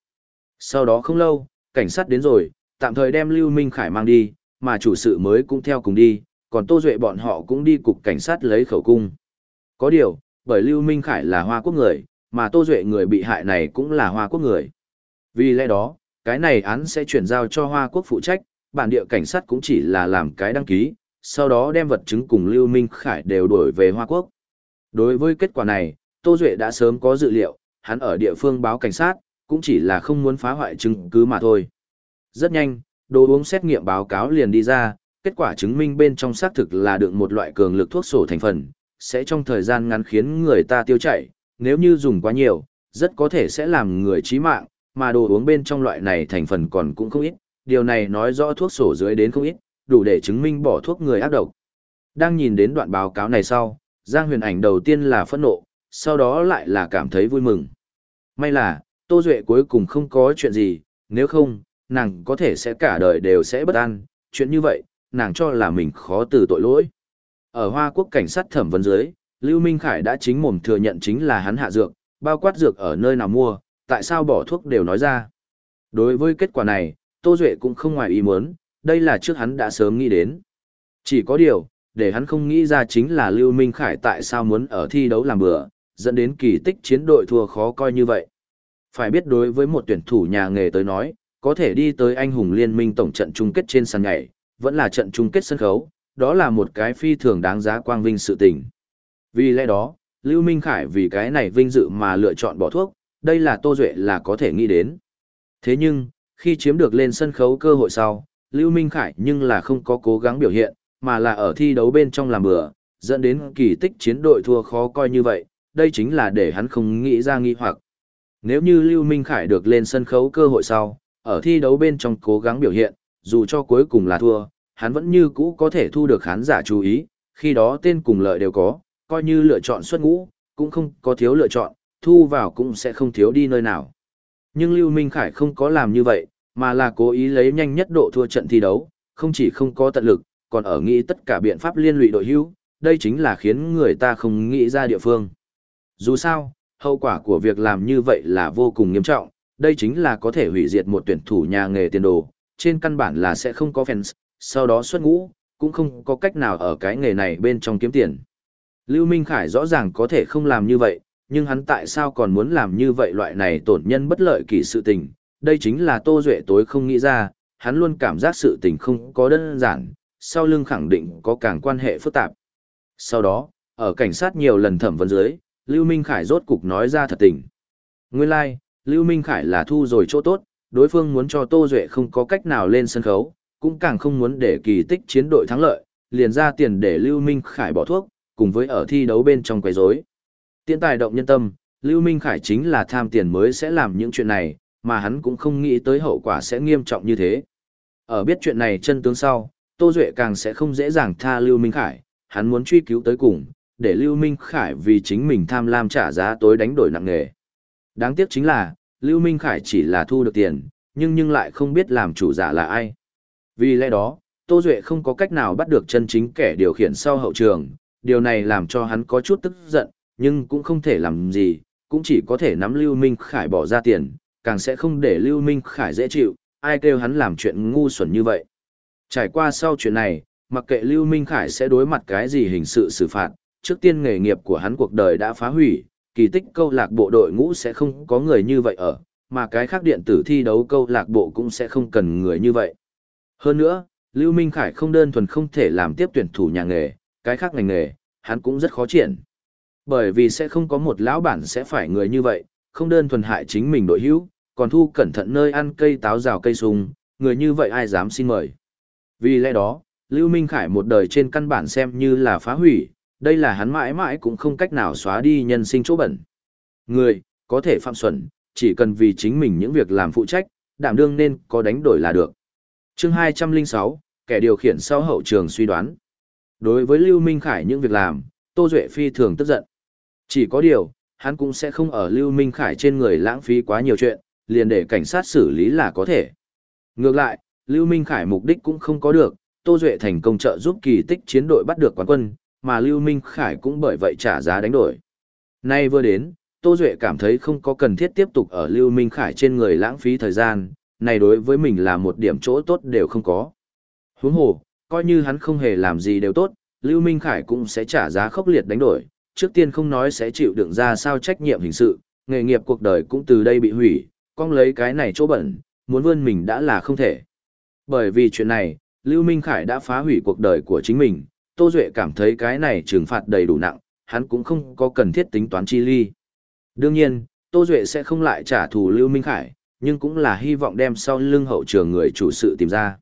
Sau đó không lâu, cảnh sát đến rồi, tạm thời đem Lưu Minh Khải mang đi, mà chủ sự mới cũng theo cùng đi, còn Tô Duệ bọn họ cũng đi cục cảnh sát lấy khẩu cung. Có điều, bởi Lưu Minh Khải là Hoa Quốc người, mà Tô Duệ người bị hại này cũng là Hoa Quốc người. Vì lẽ đó, cái này án sẽ chuyển giao cho Hoa Quốc phụ trách, bản địa cảnh sát cũng chỉ là làm cái đăng ký, sau đó đem vật chứng cùng Lưu Minh Khải đều đổi về Hoa Quốc. Đối với kết quả này, Tô Duệ đã sớm có dự liệu, hắn ở địa phương báo cảnh sát, cũng chỉ là không muốn phá hoại chứng cứ mà thôi. Rất nhanh, đồ uống xét nghiệm báo cáo liền đi ra, kết quả chứng minh bên trong xác thực là đựng một loại cường lực thuốc sổ thành phần, sẽ trong thời gian ngắn khiến người ta tiêu chảy, nếu như dùng quá nhiều, rất có thể sẽ làm người chí mạng, mà đồ uống bên trong loại này thành phần còn cũng không ít, điều này nói rõ thuốc sổ dưới đến không ít, đủ để chứng minh bỏ thuốc người ác độc. Đang nhìn đến đoạn báo cáo này sau, Giang Huyền Ảnh đầu tiên là phẫn nộ, sau đó lại là cảm thấy vui mừng. May là, Tô Duệ cuối cùng không có chuyện gì, nếu không, nàng có thể sẽ cả đời đều sẽ bất an, chuyện như vậy, nàng cho là mình khó từ tội lỗi. Ở Hoa Quốc cảnh sát thẩm vấn dưới, Lưu Minh Khải đã chính mồm thừa nhận chính là hắn hạ dược, bao quát dược ở nơi nào mua, tại sao bỏ thuốc đều nói ra. Đối với kết quả này, Tô Duệ cũng không ngoài ý muốn, đây là trước hắn đã sớm nghĩ đến. Chỉ có điều, để hắn không nghĩ ra chính là Lưu Minh Khải tại sao muốn ở thi đấu làm bữa, dẫn đến kỳ tích chiến đội thua khó coi như vậy. Phải biết đối với một tuyển thủ nhà nghề tới nói, có thể đi tới anh hùng liên minh tổng trận chung kết trên sàn nhảy, vẫn là trận chung kết sân khấu, đó là một cái phi thường đáng giá quang vinh sự tình. Vì lẽ đó, Lưu Minh Khải vì cái này vinh dự mà lựa chọn bỏ thuốc, đây là Tô Duệ là có thể nghĩ đến. Thế nhưng, khi chiếm được lên sân khấu cơ hội sau, Lưu Minh Khải nhưng là không có cố gắng biểu hiện, mà là ở thi đấu bên trong làm bừa, dẫn đến kỳ tích chiến đội thua khó coi như vậy, đây chính là để hắn không nghĩ ra nghi hoặc. Nếu như Lưu Minh Khải được lên sân khấu cơ hội sau, ở thi đấu bên trong cố gắng biểu hiện, dù cho cuối cùng là thua, hắn vẫn như cũ có thể thu được khán giả chú ý, khi đó tên cùng lợi đều có, coi như lựa chọn xuất ngũ, cũng không có thiếu lựa chọn, thu vào cũng sẽ không thiếu đi nơi nào. Nhưng Lưu Minh Khải không có làm như vậy, mà là cố ý lấy nhanh nhất độ thua trận thi đấu, không chỉ không có tận lực, còn ở nghĩ tất cả biện pháp liên lụy đội hữu, đây chính là khiến người ta không nghĩ ra địa phương. Dù sao, hậu quả của việc làm như vậy là vô cùng nghiêm trọng, đây chính là có thể hủy diệt một tuyển thủ nhà nghề tiền đồ, trên căn bản là sẽ không có fans, sau đó xuất ngũ, cũng không có cách nào ở cái nghề này bên trong kiếm tiền. Lưu Minh Khải rõ ràng có thể không làm như vậy, nhưng hắn tại sao còn muốn làm như vậy loại này tổn nhân bất lợi kỳ sự tình, đây chính là Tô Duệ tối không nghĩ ra, hắn luôn cảm giác sự tình không có đơn giản, sau lưng khẳng định có càng quan hệ phức tạp. Sau đó, ở cảnh sát nhiều lần thẩm vấn dưới, Lưu Minh Khải rốt cục nói ra thật tình. Nguyên lai, like, Lưu Minh Khải là thu rồi chỗ tốt, đối phương muốn cho Tô Duệ không có cách nào lên sân khấu, cũng càng không muốn để kỳ tích chiến đội thắng lợi, liền ra tiền để Lưu Minh Khải bỏ thuốc, cùng với ở thi đấu bên trong quấy rối. Tiễn tài động nhân tâm, Lưu Minh Khải chính là tham tiền mới sẽ làm những chuyện này, mà hắn cũng không nghĩ tới hậu quả sẽ nghiêm trọng như thế. Ở biết chuyện này chân tướng sau, Tô Duệ càng sẽ không dễ dàng tha Lưu Minh Khải, hắn muốn truy cứu tới cùng, để Lưu Minh Khải vì chính mình tham lam trả giá tối đánh đổi nặng nề. Đáng tiếc chính là, Lưu Minh Khải chỉ là thu được tiền, nhưng nhưng lại không biết làm chủ giả là ai. Vì lẽ đó, Tô Duệ không có cách nào bắt được chân chính kẻ điều khiển sau hậu trường, điều này làm cho hắn có chút tức giận, nhưng cũng không thể làm gì, cũng chỉ có thể nắm Lưu Minh Khải bỏ ra tiền, càng sẽ không để Lưu Minh Khải dễ chịu, ai kêu hắn làm chuyện ngu xuẩn như vậy. Trải qua sau chuyện này, mặc kệ Lưu Minh Khải sẽ đối mặt cái gì hình sự xử phạt, trước tiên nghề nghiệp của hắn cuộc đời đã phá hủy, kỳ tích câu lạc bộ đội ngũ sẽ không có người như vậy ở, mà cái khác điện tử thi đấu câu lạc bộ cũng sẽ không cần người như vậy. Hơn nữa, Lưu Minh Khải không đơn thuần không thể làm tiếp tuyển thủ nhà nghề, cái khác ngành nghề, hắn cũng rất khó triển. Bởi vì sẽ không có một lão bản sẽ phải người như vậy, không đơn thuần hại chính mình đội hữu, còn thu cẩn thận nơi ăn cây táo rào cây sung, người như vậy ai dám xin mời. Vì lẽ đó, Lưu Minh Khải một đời trên căn bản xem như là phá hủy, đây là hắn mãi mãi cũng không cách nào xóa đi nhân sinh chỗ bẩn. Người, có thể phạm xuẩn, chỉ cần vì chính mình những việc làm phụ trách, đảm đương nên có đánh đổi là được chương 206, kẻ điều khiển sau hậu trường suy đoán. Đối với Lưu Minh Khải những việc làm, Tô Duệ phi thường tức giận. Chỉ có điều, hắn cũng sẽ không ở Lưu Minh Khải trên người lãng phí quá nhiều chuyện, liền để cảnh sát xử lý là có thể. Ngược lại, Lưu Minh Khải mục đích cũng không có được, Tô Duệ thành công trợ giúp kỳ tích chiến đội bắt được quán quân, mà Lưu Minh Khải cũng bởi vậy trả giá đánh đổi. Nay vừa đến, Tô Duệ cảm thấy không có cần thiết tiếp tục ở Lưu Minh Khải trên người lãng phí thời gian, này đối với mình là một điểm chỗ tốt đều không có. Huống hồ, coi như hắn không hề làm gì đều tốt, Lưu Minh Khải cũng sẽ trả giá khốc liệt đánh đổi, trước tiên không nói sẽ chịu đựng ra sao trách nhiệm hình sự, nghề nghiệp cuộc đời cũng từ đây bị hủy, con lấy cái này chỗ bẩn, muốn vươn mình đã là không thể. Bởi vì chuyện này, Lưu Minh Khải đã phá hủy cuộc đời của chính mình, Tô Duệ cảm thấy cái này trừng phạt đầy đủ nặng, hắn cũng không có cần thiết tính toán chi ly. Đương nhiên, Tô Duệ sẽ không lại trả thù Lưu Minh Khải, nhưng cũng là hy vọng đem sau lưng hậu trường người chủ sự tìm ra.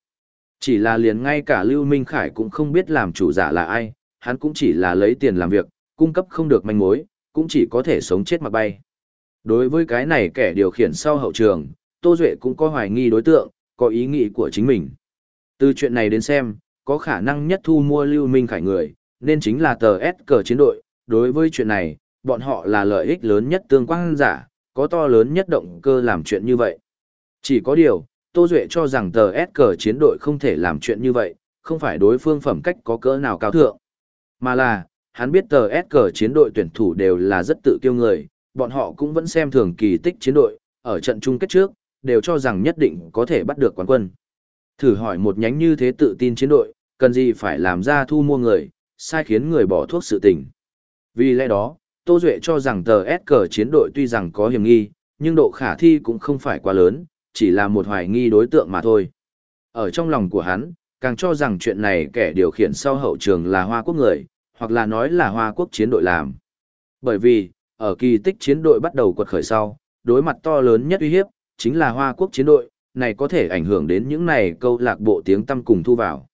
Chỉ là liền ngay cả Lưu Minh Khải cũng không biết làm chủ giả là ai, hắn cũng chỉ là lấy tiền làm việc, cung cấp không được manh mối, cũng chỉ có thể sống chết mà bay. Đối với cái này kẻ điều khiển sau hậu trường, Tô Duệ cũng có hoài nghi đối tượng, có ý nghĩ của chính mình. Từ chuyện này đến xem, có khả năng nhất thu mua Lưu Minh Khải người, nên chính là tờ S cờ chiến đội. Đối với chuyện này, bọn họ là lợi ích lớn nhất tương quan giả, có to lớn nhất động cơ làm chuyện như vậy. Chỉ có điều, Tô Duệ cho rằng tờ S cờ chiến đội không thể làm chuyện như vậy, không phải đối phương phẩm cách có cỡ nào cao thượng, mà là, hắn biết tờ S cờ chiến đội tuyển thủ đều là rất tự kiêu người, bọn họ cũng vẫn xem thường kỳ tích chiến đội, ở trận chung kết trước, đều cho rằng nhất định có thể bắt được quán quân. Thử hỏi một nhánh như thế tự tin chiến đội, cần gì phải làm ra thu mua người, sai khiến người bỏ thuốc sự tình. Vì lẽ đó, Tô Duệ cho rằng tờ S cờ chiến đội tuy rằng có hiểm nghi, nhưng độ khả thi cũng không phải quá lớn, chỉ là một hoài nghi đối tượng mà thôi. Ở trong lòng của hắn, càng cho rằng chuyện này kẻ điều khiển sau hậu trường là Hoa Quốc người, hoặc là nói là Hoa Quốc chiến đội làm. Bởi vì, ở kỳ tích chiến đội bắt đầu quật khởi sau, đối mặt to lớn nhất uy hiếp, chính là Hoa Quốc chiến đội, này có thể ảnh hưởng đến những này câu lạc bộ tiếng tăm cùng thu vào.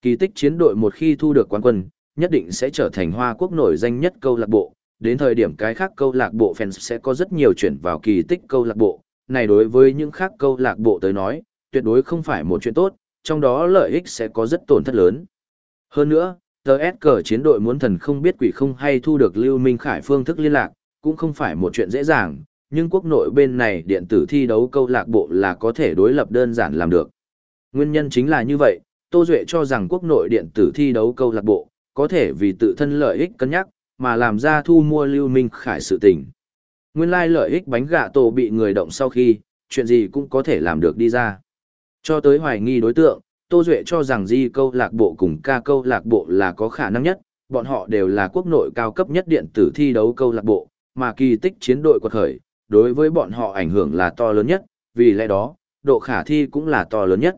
Kỳ tích chiến đội một khi thu được quán quân, nhất định sẽ trở thành Hoa Quốc nổi danh nhất câu lạc bộ, đến thời điểm cái khác câu lạc bộ fans sẽ có rất nhiều chuyển vào kỳ tích câu lạc bộ, này đối với những khác câu lạc bộ tới nói, tuyệt đối không phải một chuyện tốt, trong đó lợi ích sẽ có rất tổn thất lớn. Hơn nữa, TS cờ chiến đội muốn thần không biết quỷ không hay thu được Lưu Minh Khải phương thức liên lạc, cũng không phải một chuyện dễ dàng, nhưng quốc nội bên này điện tử thi đấu câu lạc bộ là có thể đối lập đơn giản làm được. Nguyên nhân chính là như vậy, Tô Duệ cho rằng quốc nội điện tử thi đấu câu lạc bộ, có thể vì tự thân lợi ích cân nhắc, mà làm ra thu mua Lưu Minh Khải sự tình. Nguyên lai lợi ích bánh gạ tổ bị người động sau khi, chuyện gì cũng có thể làm được đi ra. Cho tới hoài nghi đối tượng, Tô Duệ cho rằng di câu lạc bộ cùng ca câu lạc bộ là có khả năng nhất, bọn họ đều là quốc nội cao cấp nhất điện tử thi đấu câu lạc bộ, mà kỳ tích chiến đội quật khởi, đối với bọn họ ảnh hưởng là to lớn nhất, vì lẽ đó, độ khả thi cũng là to lớn nhất.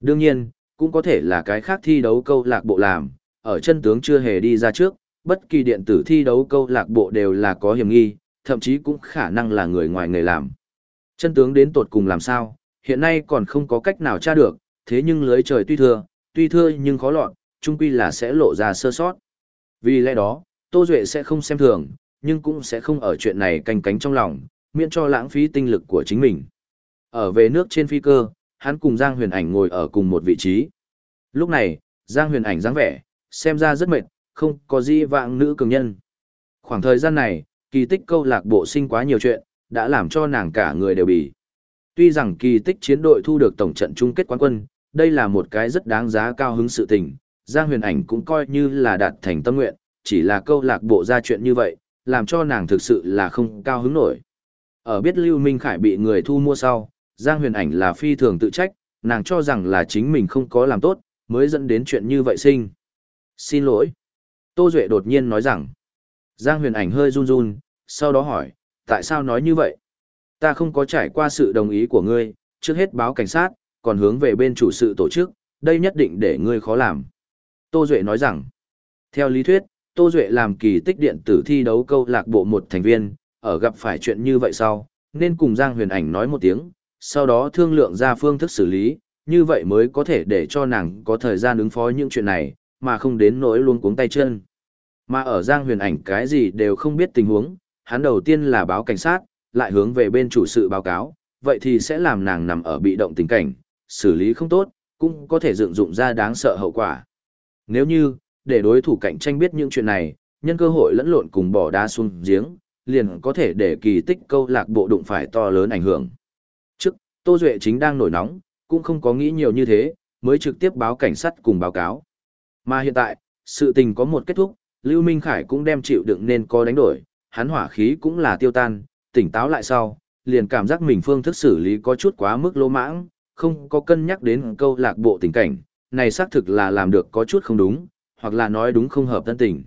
Đương nhiên, cũng có thể là cái khác thi đấu câu lạc bộ làm, ở chân tướng chưa hề đi ra trước, bất kỳ điện tử thi đấu câu lạc bộ đều là có hiểm nghi, thậm chí cũng khả năng là người ngoài người làm. Chân tướng đến tột cùng làm sao, hiện nay còn không có cách nào tra được, thế nhưng lưới trời tuy thưa, tuy thưa nhưng khó lọt, chung quy là sẽ lộ ra sơ sót. Vì lẽ đó, Tô Duệ sẽ không xem thường, nhưng cũng sẽ không ở chuyện này canh cánh trong lòng, miễn cho lãng phí tinh lực của chính mình. Ở về nước trên phi cơ, hắn cùng Giang Huyền Ảnh ngồi ở cùng một vị trí. Lúc này, Giang Huyền Ảnh dáng vẻ, xem ra rất mệt, không có di vạng nữ cường nhân. Khoảng thời gian này, kỳ tích câu lạc bộ sinh quá nhiều chuyện, đã làm cho nàng cả người đều bị. Tuy rằng kỳ tích chiến đội thu được tổng trận chung kết quán quân, đây là một cái rất đáng giá cao hứng sự tình, Giang Huyền Ảnh cũng coi như là đạt thành tâm nguyện, chỉ là câu lạc bộ ra chuyện như vậy, làm cho nàng thực sự là không cao hứng nổi. Ở biết Lưu Minh Khải bị người thu mua sau, Giang Huyền Ảnh là phi thường tự trách, nàng cho rằng là chính mình không có làm tốt, mới dẫn đến chuyện như vậy sinh. Xin lỗi. Tô Duệ đột nhiên nói rằng, Giang Huyền Ảnh hơi run run, sau đó hỏi, tại sao nói như vậy? Ta không có trải qua sự đồng ý của ngươi, trước hết báo cảnh sát, còn hướng về bên chủ sự tổ chức, đây nhất định để ngươi khó làm. Tô Duệ nói rằng, theo lý thuyết, Tô Duệ làm kỳ tích điện tử thi đấu câu lạc bộ một thành viên, ở gặp phải chuyện như vậy sau, nên cùng Giang Huyền Ảnh nói một tiếng, sau đó thương lượng ra phương thức xử lý, như vậy mới có thể để cho nàng có thời gian ứng phó những chuyện này, mà không đến nỗi luôn cuống tay chân. Mà ở Giang Huyền Ảnh cái gì đều không biết tình huống, hắn đầu tiên là báo cảnh sát, lại hướng về bên chủ sự báo cáo, vậy thì sẽ làm nàng nằm ở bị động tình cảnh, xử lý không tốt, cũng có thể dựng dụng ra đáng sợ hậu quả. Nếu như, để đối thủ cạnh tranh biết những chuyện này, nhân cơ hội lẫn lộn cùng bỏ đá xuống giếng, liền có thể để kỳ tích câu lạc bộ đụng phải to lớn ảnh hưởng. Trước, Tô Duệ chính đang nổi nóng, cũng không có nghĩ nhiều như thế, mới trực tiếp báo cảnh sát cùng báo cáo. Mà hiện tại, sự tình có một kết thúc, Lưu Minh Khải cũng đem chịu đựng nên có đánh đổi, hắn hỏa khí cũng là tiêu tan, tỉnh táo lại sau, liền cảm giác mình phương thức xử lý có chút quá mức lỗ mãng, không có cân nhắc đến câu lạc bộ tình cảnh, này xác thực là làm được có chút không đúng, hoặc là nói đúng không hợp tân tình.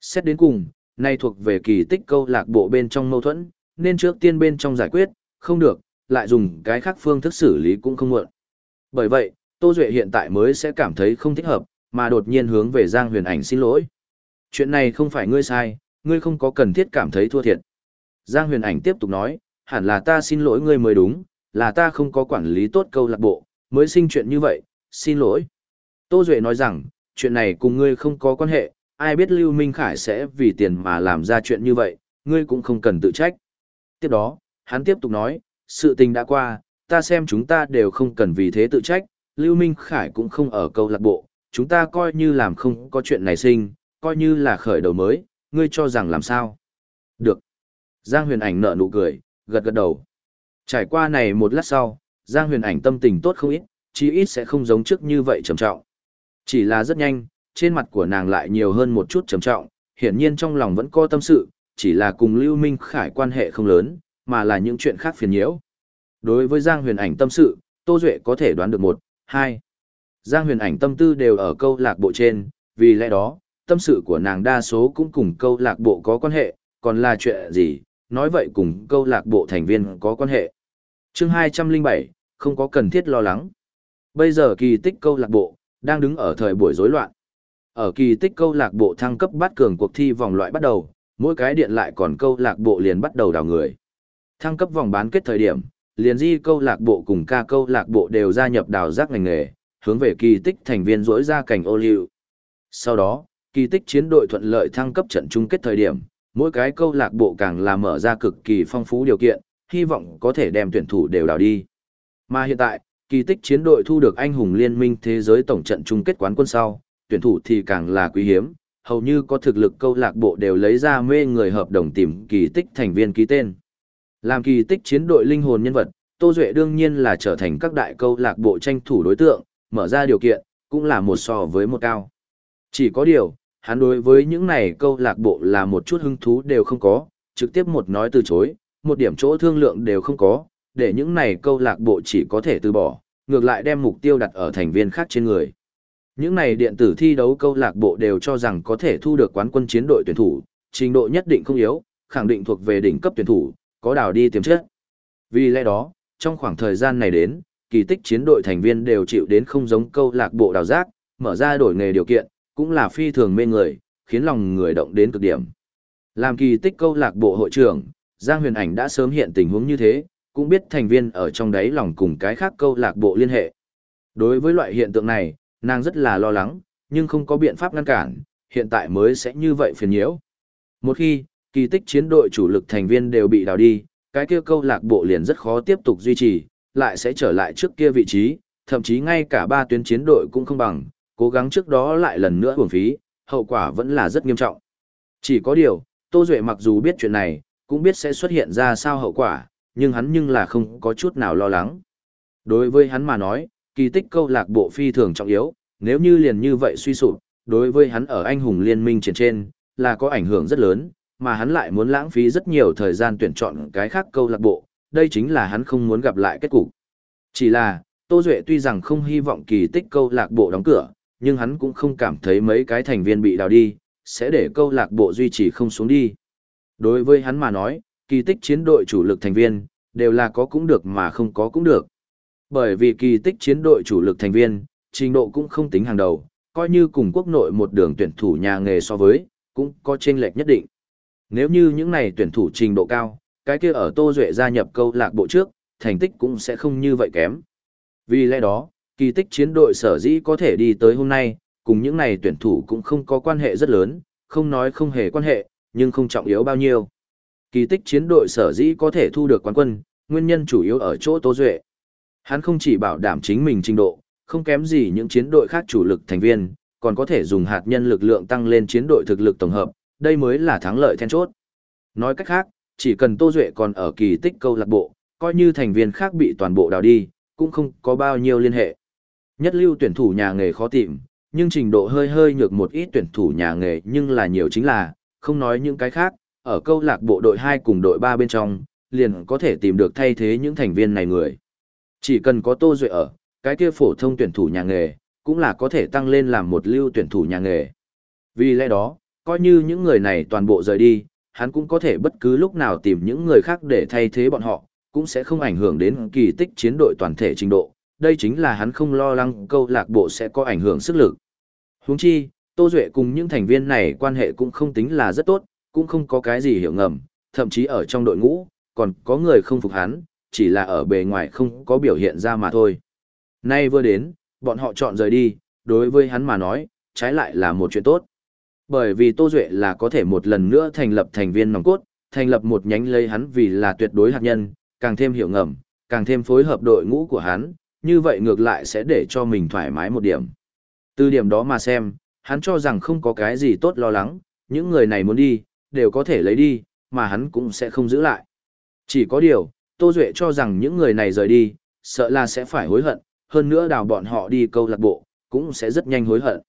Xét đến cùng, nay thuộc về kỳ tích câu lạc bộ bên trong mâu thuẫn, nên trước tiên bên trong giải quyết, không được, lại dùng cái khác phương thức xử lý cũng không muộn. Bởi vậy, Tô Duệ hiện tại mới sẽ cảm thấy không thích hợp, mà đột nhiên hướng về Giang Huyền Ảnh xin lỗi. Chuyện này không phải ngươi sai, ngươi không có cần thiết cảm thấy thua thiệt. Giang Huyền Ảnh tiếp tục nói, hẳn là ta xin lỗi ngươi mới đúng, là ta không có quản lý tốt câu lạc bộ, mới sinh chuyện như vậy, xin lỗi. Tô Duệ nói rằng, chuyện này cùng ngươi không có quan hệ, ai biết Lưu Minh Khải sẽ vì tiền mà làm ra chuyện như vậy, ngươi cũng không cần tự trách. Tiếp đó, hắn tiếp tục nói, sự tình đã qua, ta xem chúng ta đều không cần vì thế tự trách, Lưu Minh Khải cũng không ở câu lạc bộ, chúng ta coi như làm không có chuyện này sinh, coi như là khởi đầu mới, ngươi cho rằng làm sao. Được. Giang huyền ảnh nở nụ cười, gật gật đầu. Trải qua này một lát sau, Giang huyền ảnh tâm tình tốt không ít, chí ít sẽ không giống trước như vậy trầm trọng. Chỉ là rất nhanh, trên mặt của nàng lại nhiều hơn một chút trầm trọng, hiển nhiên trong lòng vẫn có tâm sự, chỉ là cùng Lưu Minh Khải quan hệ không lớn, mà là những chuyện khác phiền nhiễu. Đối với Giang huyền ảnh tâm sự, Tô Duệ có thể đoán được một, hai. Giang huyền ảnh tâm tư đều ở câu lạc bộ trên, vì lẽ đó, tâm sự của nàng đa số cũng cùng câu lạc bộ có quan hệ, còn là chuyện gì, nói vậy cùng câu lạc bộ thành viên có quan hệ. chương 207, không có cần thiết lo lắng. Bây giờ kỳ tích câu lạc bộ, đang đứng ở thời buổi rối loạn. Ở kỳ tích câu lạc bộ thăng cấp bắt cường cuộc thi vòng loại bắt đầu, mỗi cái điện lại còn câu lạc bộ liền bắt đầu đào người. Thăng cấp vòng bán kết thời điểm, liền di câu lạc bộ cùng ca câu lạc bộ đều gia nhập đào giác ngành nghề, hướng về kỳ tích thành viên rỗi ra cảnh ô liu. Sau đó, kỳ tích chiến đội thuận lợi thăng cấp trận chung kết thời điểm, mỗi cái câu lạc bộ càng là mở ra cực kỳ phong phú điều kiện, hy vọng có thể đem tuyển thủ đều đào đi. Mà hiện tại, kỳ tích chiến đội thu được anh hùng liên minh thế giới tổng trận chung kết quán quân sau, tuyển thủ thì càng là quý hiếm, hầu như có thực lực câu lạc bộ đều lấy ra mê người hợp đồng tìm kỳ tích thành viên ký tên. Làm kỳ tích chiến đội linh hồn nhân vật, Tô Duệ đương nhiên là trở thành các đại câu lạc bộ tranh thủ đối tượng, mở ra điều kiện, cũng là một so với một cao. Chỉ có điều, hắn đối với những này câu lạc bộ là một chút hứng thú đều không có, trực tiếp một nói từ chối, một điểm chỗ thương lượng đều không có, để những này câu lạc bộ chỉ có thể từ bỏ, ngược lại đem mục tiêu đặt ở thành viên khác trên người. Những này điện tử thi đấu câu lạc bộ đều cho rằng có thể thu được quán quân chiến đội tuyển thủ, trình độ nhất định không yếu, khẳng định thuộc về đỉnh cấp tuyển thủ, có đào đi tiềm chất. Vì lẽ đó, trong khoảng thời gian này đến, kỳ tích chiến đội thành viên đều chịu đến không giống câu lạc bộ đào giác, mở ra đổi nghề điều kiện, cũng là phi thường mê người, khiến lòng người động đến cực điểm. Làm kỳ tích câu lạc bộ hội trưởng, Giang Huyền Ảnh đã sớm hiện tình huống như thế, cũng biết thành viên ở trong đấy lòng cùng cái khác câu lạc bộ liên hệ. Đối với loại hiện tượng này, nàng rất là lo lắng, nhưng không có biện pháp ngăn cản, hiện tại mới sẽ như vậy phiền nhiễu. Một khi, kỳ tích chiến đội chủ lực thành viên đều bị đào đi, cái kia câu lạc bộ liền rất khó tiếp tục duy trì, lại sẽ trở lại trước kia vị trí, thậm chí ngay cả ba tuyến chiến đội cũng không bằng, cố gắng trước đó lại lần nữa uổng phí, hậu quả vẫn là rất nghiêm trọng. Chỉ có điều, Tô Duệ mặc dù biết chuyện này, cũng biết sẽ xuất hiện ra sao hậu quả, nhưng hắn nhưng là không có chút nào lo lắng. Đối với hắn mà nói, kỳ tích câu lạc bộ phi thường trọng yếu, nếu như liền như vậy suy sụp, đối với hắn ở anh hùng liên minh trên trên, là có ảnh hưởng rất lớn, mà hắn lại muốn lãng phí rất nhiều thời gian tuyển chọn cái khác câu lạc bộ, đây chính là hắn không muốn gặp lại kết cục. Chỉ là, Tô Duệ tuy rằng không hy vọng kỳ tích câu lạc bộ đóng cửa, nhưng hắn cũng không cảm thấy mấy cái thành viên bị đào đi, sẽ để câu lạc bộ duy trì không xuống đi. Đối với hắn mà nói, kỳ tích chiến đội chủ lực thành viên, đều là có cũng được mà không có cũng được. Bởi vì kỳ tích chiến đội chủ lực thành viên, trình độ cũng không tính hàng đầu, coi như cùng quốc nội một đường tuyển thủ nhà nghề so với, cũng có chênh lệch nhất định. Nếu như những này tuyển thủ trình độ cao, cái kia ở Tô Duệ gia nhập câu lạc bộ trước, thành tích cũng sẽ không như vậy kém. Vì lẽ đó, kỳ tích chiến đội sở dĩ có thể đi tới hôm nay, cùng những này tuyển thủ cũng không có quan hệ rất lớn, không nói không hề quan hệ, nhưng không trọng yếu bao nhiêu. Kỳ tích chiến đội sở dĩ có thể thu được quán quân, nguyên nhân chủ yếu ở chỗ Tô Duệ. Hắn không chỉ bảo đảm chính mình trình độ, không kém gì những chiến đội khác chủ lực thành viên, còn có thể dùng hạt nhân lực lượng tăng lên chiến đội thực lực tổng hợp, đây mới là thắng lợi then chốt. Nói cách khác, chỉ cần Tô Duệ còn ở kỳ tích câu lạc bộ, coi như thành viên khác bị toàn bộ đào đi, cũng không có bao nhiêu liên hệ. Nhất lưu tuyển thủ nhà nghề khó tìm, nhưng trình độ hơi hơi nhược một ít tuyển thủ nhà nghề nhưng là nhiều chính là, không nói những cái khác, ở câu lạc bộ đội 2 cùng đội 3 bên trong, liền có thể tìm được thay thế những thành viên này người. Chỉ cần có Tô Duệ ở, cái kia phổ thông tuyển thủ nhà nghề, cũng là có thể tăng lên làm một lưu tuyển thủ nhà nghề. Vì lẽ đó, coi như những người này toàn bộ rời đi, hắn cũng có thể bất cứ lúc nào tìm những người khác để thay thế bọn họ, cũng sẽ không ảnh hưởng đến kỳ tích chiến đội toàn thể trình độ. Đây chính là hắn không lo lắng câu lạc bộ sẽ có ảnh hưởng sức lực. Huống chi, Tô Duệ cùng những thành viên này quan hệ cũng không tính là rất tốt, cũng không có cái gì hiểu ngầm, thậm chí ở trong đội ngũ, còn có người không phục hắn, chỉ là ở bề ngoài không có biểu hiện ra mà thôi. Nay vừa đến, bọn họ chọn rời đi, đối với hắn mà nói, trái lại là một chuyện tốt. Bởi vì Tô Duệ là có thể một lần nữa thành lập thành viên nòng cốt, thành lập một nhánh lấy hắn vì là tuyệt đối hạt nhân, càng thêm hiểu ngầm, càng thêm phối hợp đội ngũ của hắn, như vậy ngược lại sẽ để cho mình thoải mái một điểm. Từ điểm đó mà xem, hắn cho rằng không có cái gì tốt lo lắng, những người này muốn đi, đều có thể lấy đi, mà hắn cũng sẽ không giữ lại. Chỉ có điều, Tô Duệ cho rằng những người này rời đi, sợ là sẽ phải hối hận, hơn nữa đào bọn họ đi câu lạc bộ, cũng sẽ rất nhanh hối hận.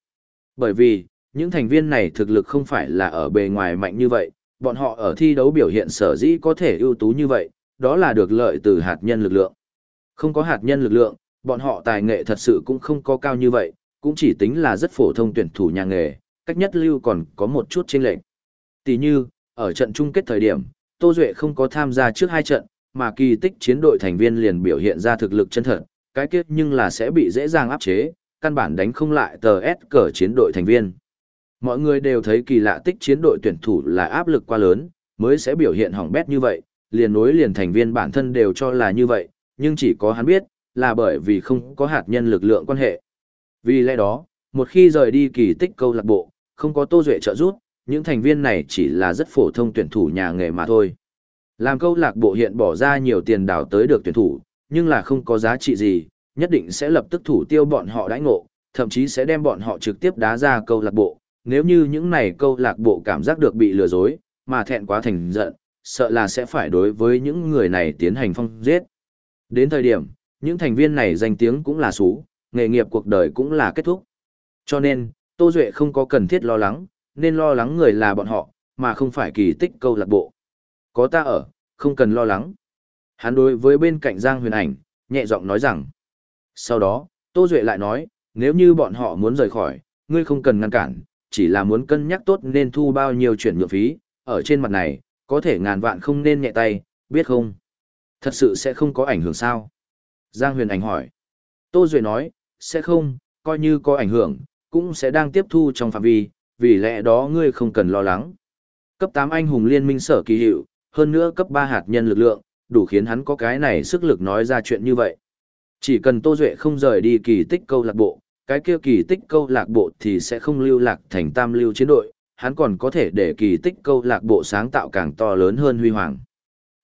Bởi vì, những thành viên này thực lực không phải là ở bề ngoài mạnh như vậy, bọn họ ở thi đấu biểu hiện sở dĩ có thể ưu tú như vậy, đó là được lợi từ hạt nhân lực lượng. Không có hạt nhân lực lượng, bọn họ tài nghệ thật sự cũng không có cao như vậy, cũng chỉ tính là rất phổ thông tuyển thủ nhà nghề, cách nhất lưu còn có một chút chênh lệch. Tỷ như, ở trận chung kết thời điểm, Tô Duệ không có tham gia trước hai trận, mà kỳ tích chiến đội thành viên liền biểu hiện ra thực lực chân thật, cái kết nhưng là sẽ bị dễ dàng áp chế, căn bản đánh không lại tờ S cờ chiến đội thành viên. Mọi người đều thấy kỳ lạ tích chiến đội tuyển thủ là áp lực quá lớn, mới sẽ biểu hiện hỏng bét như vậy, liền nối liền thành viên bản thân đều cho là như vậy, nhưng chỉ có hắn biết, là bởi vì không có hạt nhân lực lượng quan hệ. Vì lẽ đó, một khi rời đi kỳ tích câu lạc bộ, không có Tô Duệ trợ giúp, những thành viên này chỉ là rất phổ thông tuyển thủ nhà nghề mà thôi. Làm câu lạc bộ hiện bỏ ra nhiều tiền đào tới được tuyển thủ, nhưng là không có giá trị gì, nhất định sẽ lập tức thủ tiêu bọn họ đãi ngộ, thậm chí sẽ đem bọn họ trực tiếp đá ra câu lạc bộ. Nếu như những này câu lạc bộ cảm giác được bị lừa dối, mà thẹn quá thành giận, sợ là sẽ phải đối với những người này tiến hành phong giết. Đến thời điểm, những thành viên này danh tiếng cũng là xú, nghề nghiệp cuộc đời cũng là kết thúc. Cho nên, Tô Duệ không có cần thiết lo lắng, nên lo lắng người là bọn họ, mà không phải kỳ tích câu lạc bộ. Có ta ở, không cần lo lắng. Hắn đối với bên cạnh Giang Huyền Ảnh, nhẹ giọng nói rằng. Sau đó, Tô Duệ lại nói, nếu như bọn họ muốn rời khỏi, ngươi không cần ngăn cản, chỉ là muốn cân nhắc tốt nên thu bao nhiêu chuyển nhượng phí, ở trên mặt này, có thể ngàn vạn không nên nhẹ tay, biết không? Thật sự sẽ không có ảnh hưởng sao? Giang Huyền Ảnh hỏi. Tô Duệ nói, sẽ không, coi như có ảnh hưởng, cũng sẽ đang tiếp thu trong phạm vi, vì lẽ đó ngươi không cần lo lắng. Cấp 8 anh hùng liên minh sở kỳ hiệu, hơn nữa cấp 3 hạt nhân lực lượng, đủ khiến hắn có cái này sức lực nói ra chuyện như vậy. Chỉ cần Tô Duệ không rời đi kỳ tích câu lạc bộ, cái kia kỳ tích câu lạc bộ thì sẽ không lưu lạc thành tam lưu chiến đội, hắn còn có thể để kỳ tích câu lạc bộ sáng tạo càng to lớn hơn huy hoàng.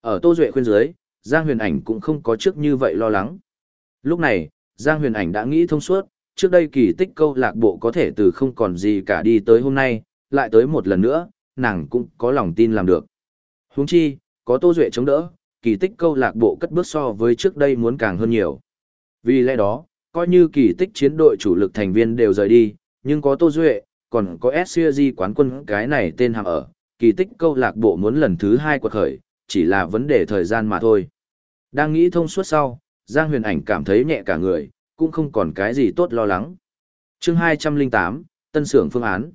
Ở Tô Duệ khuyên dưới, Giang Huyền Ảnh cũng không có trước như vậy lo lắng. Lúc này, Giang Huyền Ảnh đã nghĩ thông suốt, trước đây kỳ tích câu lạc bộ có thể từ không còn gì cả đi tới hôm nay, lại tới một lần nữa, nàng cũng có lòng tin làm được. Huống chi, có Tô Duệ chống đỡ, kỳ tích câu lạc bộ cất bước so với trước đây muốn càng hơn nhiều. Vì lẽ đó, coi như kỳ tích chiến đội chủ lực thành viên đều rời đi, nhưng có Tô Duệ, còn có SCG quán quân cái này tên hàm ở, kỳ tích câu lạc bộ muốn lần thứ hai quật khởi, chỉ là vấn đề thời gian mà thôi. Đang nghĩ thông suốt sau, Giang Huyền Ảnh cảm thấy nhẹ cả người, cũng không còn cái gì tốt lo lắng. chương 208, Tân Sưởng Phương án.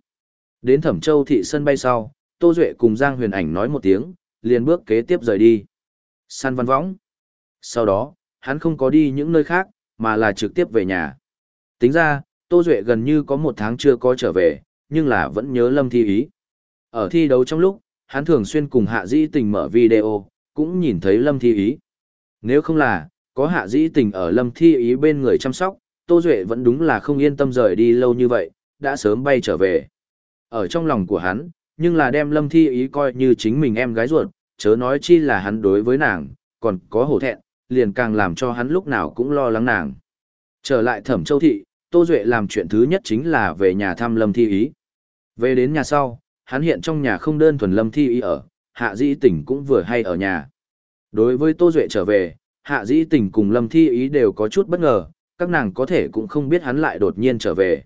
Đến Thẩm Châu thị sân bay sau, Tô Duệ cùng Giang Huyền Ảnh nói một tiếng, liền bước kế tiếp rời đi. San văn võng. Sau đó, hắn không có đi những nơi khác, mà là trực tiếp về nhà. Tính ra, Tô Duệ gần như có một tháng chưa có trở về, nhưng là vẫn nhớ Lâm Thi Ý. Ở thi đấu trong lúc, hắn thường xuyên cùng Hạ Dĩ Tình mở video, cũng nhìn thấy Lâm Thi Ý. Nếu không là, có Hạ Dĩ Tình ở Lâm Thi Ý bên người chăm sóc, Tô Duệ vẫn đúng là không yên tâm rời đi lâu như vậy, đã sớm bay trở về. Ở trong lòng của hắn, nhưng là đem Lâm Thi Ý coi như chính mình em gái ruột, chớ nói chi là hắn đối với nàng, còn có hổ thẹn, liền càng làm cho hắn lúc nào cũng lo lắng nàng. Trở lại Thẩm Châu Thị, Tô Duệ làm chuyện thứ nhất chính là về nhà thăm Lâm Thi Ý. Về đến nhà sau, hắn hiện trong nhà không đơn thuần Lâm Thi Ý ở, Hạ Dĩ Tỉnh cũng vừa hay ở nhà. Đối với Tô Duệ trở về, Hạ Dĩ tình cùng Lâm Thi Ý đều có chút bất ngờ, các nàng có thể cũng không biết hắn lại đột nhiên trở về.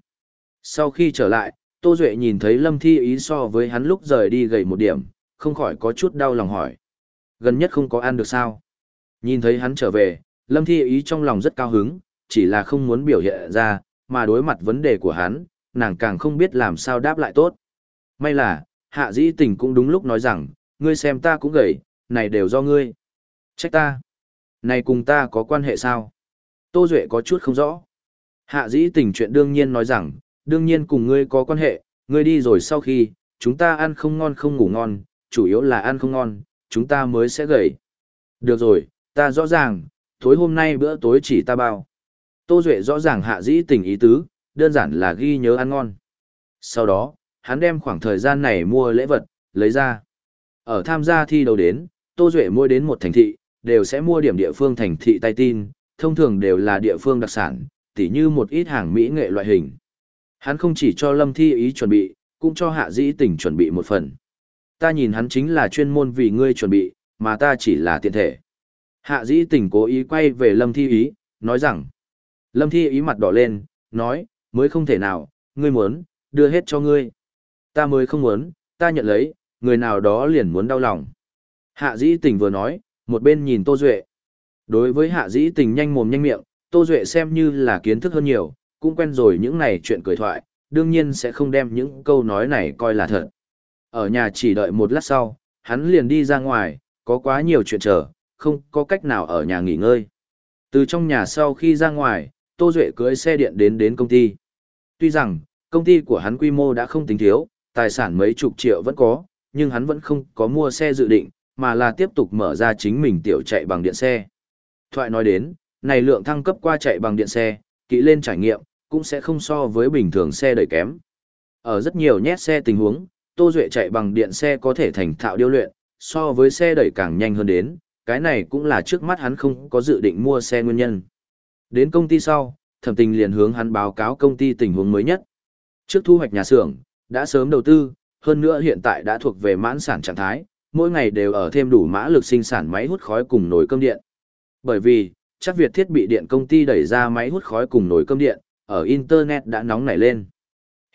Sau khi trở lại, Tô Duệ nhìn thấy Lâm Thi Ý so với hắn lúc rời đi gầy một điểm, không khỏi có chút đau lòng hỏi. Gần nhất không có ăn được sao? Nhìn thấy hắn trở về, Lâm Thi Ý trong lòng rất cao hứng, chỉ là không muốn biểu hiện ra, mà đối mặt vấn đề của hắn, nàng càng không biết làm sao đáp lại tốt. May là, hạ dĩ tình cũng đúng lúc nói rằng, ngươi xem ta cũng gầy, này đều do ngươi. Trách ta. Này cùng ta có quan hệ sao? Tô Duệ có chút không rõ. Hạ dĩ tình chuyện đương nhiên nói rằng, đương nhiên cùng ngươi có quan hệ, ngươi đi rồi sau khi, chúng ta ăn không ngon không ngủ ngon, chủ yếu là ăn không ngon, chúng ta mới sẽ gầy. Được rồi, ta rõ ràng, tối hôm nay bữa tối chỉ ta bao. Tô Duệ rõ ràng hạ dĩ tình ý tứ, đơn giản là ghi nhớ ăn ngon. Sau đó, hắn đem khoảng thời gian này mua lễ vật, lấy ra. Ở tham gia thi đấu đến, Tô Duệ mua đến một thành thị, đều sẽ mua điểm địa phương thành thị tay tin, thông thường đều là địa phương đặc sản, tỉ như một ít hàng mỹ nghệ loại hình. Hắn không chỉ cho Lâm Thi ý chuẩn bị, cũng cho Hạ Dĩ Tình chuẩn bị một phần. Ta nhìn hắn chính là chuyên môn vì ngươi chuẩn bị, mà ta chỉ là tiện thể. Hạ Dĩ Tình cố ý quay về Lâm Thi ý, nói rằng. Lâm Thi ý mặt đỏ lên, nói, mới không thể nào, ngươi muốn, đưa hết cho ngươi. Ta mới không muốn, ta nhận lấy, người nào đó liền muốn đau lòng. Hạ dĩ tình vừa nói, một bên nhìn Tô Duệ. Đối với hạ dĩ tình nhanh mồm nhanh miệng, Tô Duệ xem như là kiến thức hơn nhiều, cũng quen rồi những này chuyện cười thoại, đương nhiên sẽ không đem những câu nói này coi là thật. Ở nhà chỉ đợi một lát sau, hắn liền đi ra ngoài, có quá nhiều chuyện chờ, không có cách nào ở nhà nghỉ ngơi. Từ trong nhà sau khi ra ngoài, Tô Duệ cưới xe điện đến đến công ty. Tuy rằng, công ty của hắn quy mô đã không tính thiếu, tài sản mấy chục triệu vẫn có, nhưng hắn vẫn không có mua xe dự định, mà là tiếp tục mở ra chính mình tiểu chạy bằng điện xe. Thoại nói đến, này lượng thăng cấp qua chạy bằng điện xe, kỹ lên trải nghiệm, cũng sẽ không so với bình thường xe đẩy kém. Ở rất nhiều nhét xe tình huống, Tô Duệ chạy bằng điện xe có thể thành thạo điêu luyện, so với xe đẩy càng nhanh hơn đến, cái này cũng là trước mắt hắn không có dự định mua xe nguyên nhân. Đến công ty sau, thẩm tình liền hướng hắn báo cáo công ty tình huống mới nhất. Trước thu hoạch nhà xưởng, đã sớm đầu tư, hơn nữa hiện tại đã thuộc về mãn sản trạng thái, mỗi ngày đều ở thêm đủ mã lực sinh sản máy hút khói cùng nồi cơm điện. Bởi vì, chắc Việt thiết bị điện công ty đẩy ra máy hút khói cùng nồi cơm điện, ở Internet đã nóng nảy lên.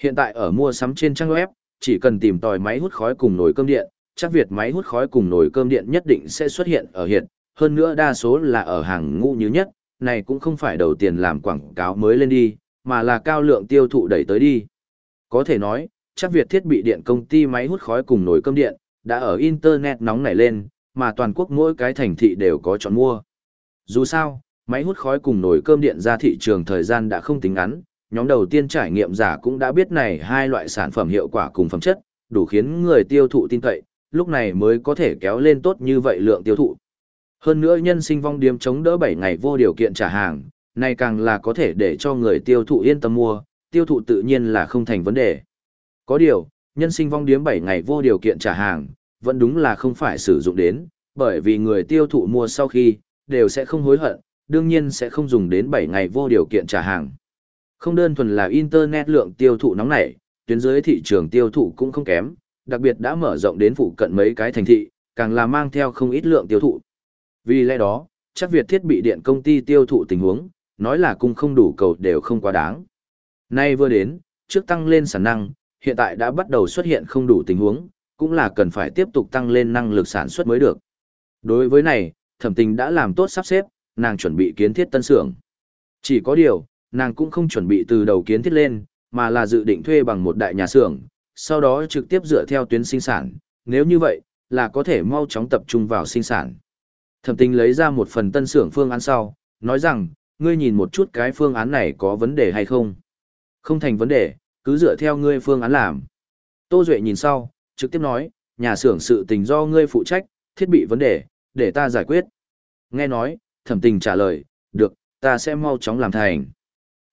Hiện tại ở mua sắm trên trang web, chỉ cần tìm tòi máy hút khói cùng nồi cơm điện, chắc Việt máy hút khói cùng nồi cơm điện nhất định sẽ xuất hiện ở hiện, hơn nữa đa số là ở hàng ngũ như nhất, này cũng không phải đầu tiền làm quảng cáo mới lên đi, mà là cao lượng tiêu thụ đẩy tới đi. Có thể nói, chắc Việt thiết bị điện công ty máy hút khói cùng nồi cơm điện, đã ở Internet nóng nảy lên, mà toàn quốc mỗi cái thành thị đều có chọn mua. Dù sao, máy hút khói cùng nồi cơm điện ra thị trường thời gian đã không tính ngắn, nhóm đầu tiên trải nghiệm giả cũng đã biết này hai loại sản phẩm hiệu quả cùng phẩm chất, đủ khiến người tiêu thụ tin cậy, lúc này mới có thể kéo lên tốt như vậy lượng tiêu thụ. Hơn nữa nhân sinh vong điếm chống đỡ 7 ngày vô điều kiện trả hàng, này càng là có thể để cho người tiêu thụ yên tâm mua, tiêu thụ tự nhiên là không thành vấn đề. Có điều, Nhân sinh vong điếm 7 ngày vô điều kiện trả hàng, vẫn đúng là không phải sử dụng đến, bởi vì người tiêu thụ mua sau khi, đều sẽ không hối hận, đương nhiên sẽ không dùng đến 7 ngày vô điều kiện trả hàng. Không đơn thuần là Internet lượng tiêu thụ nóng nảy, tuyến dưới thị trường tiêu thụ cũng không kém, đặc biệt đã mở rộng đến phụ cận mấy cái thành thị, càng là mang theo không ít lượng tiêu thụ. Vì lẽ đó, chắc việc thiết bị điện công ty tiêu thụ tình huống, nói là cung không đủ cầu đều không quá đáng. Nay vừa đến, trước tăng lên sản năng, hiện tại đã bắt đầu xuất hiện không đủ tình huống, cũng là cần phải tiếp tục tăng lên năng lực sản xuất mới được. Đối với này, thẩm tình đã làm tốt sắp xếp, nàng chuẩn bị kiến thiết tân xưởng. Chỉ có điều, nàng cũng không chuẩn bị từ đầu kiến thiết lên, mà là dự định thuê bằng một đại nhà xưởng, sau đó trực tiếp dựa theo tuyến sinh sản, nếu như vậy, là có thể mau chóng tập trung vào sinh sản. Thẩm tình lấy ra một phần tân xưởng phương án sau, nói rằng, ngươi nhìn một chút cái phương án này có vấn đề hay không. Không thành vấn đề, cứ dựa theo ngươi phương án làm. Tô Duệ nhìn sau, trực tiếp nói, nhà xưởng sự tình do ngươi phụ trách, thiết bị vấn đề, để ta giải quyết. Nghe nói, thẩm tình trả lời, được, ta sẽ mau chóng làm thành.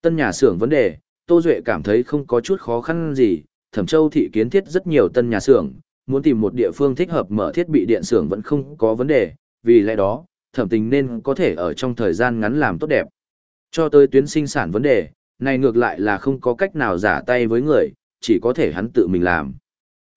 Tân nhà xưởng vấn đề, Tô Duệ cảm thấy không có chút khó khăn gì, thẩm châu thị kiến thiết rất nhiều tân nhà xưởng, muốn tìm một địa phương thích hợp mở thiết bị điện xưởng vẫn không có vấn đề, vì lẽ đó, thẩm tình nên có thể ở trong thời gian ngắn làm tốt đẹp. Cho tới tuyến sinh sản vấn đề, này ngược lại là không có cách nào giả tay với người, chỉ có thể hắn tự mình làm.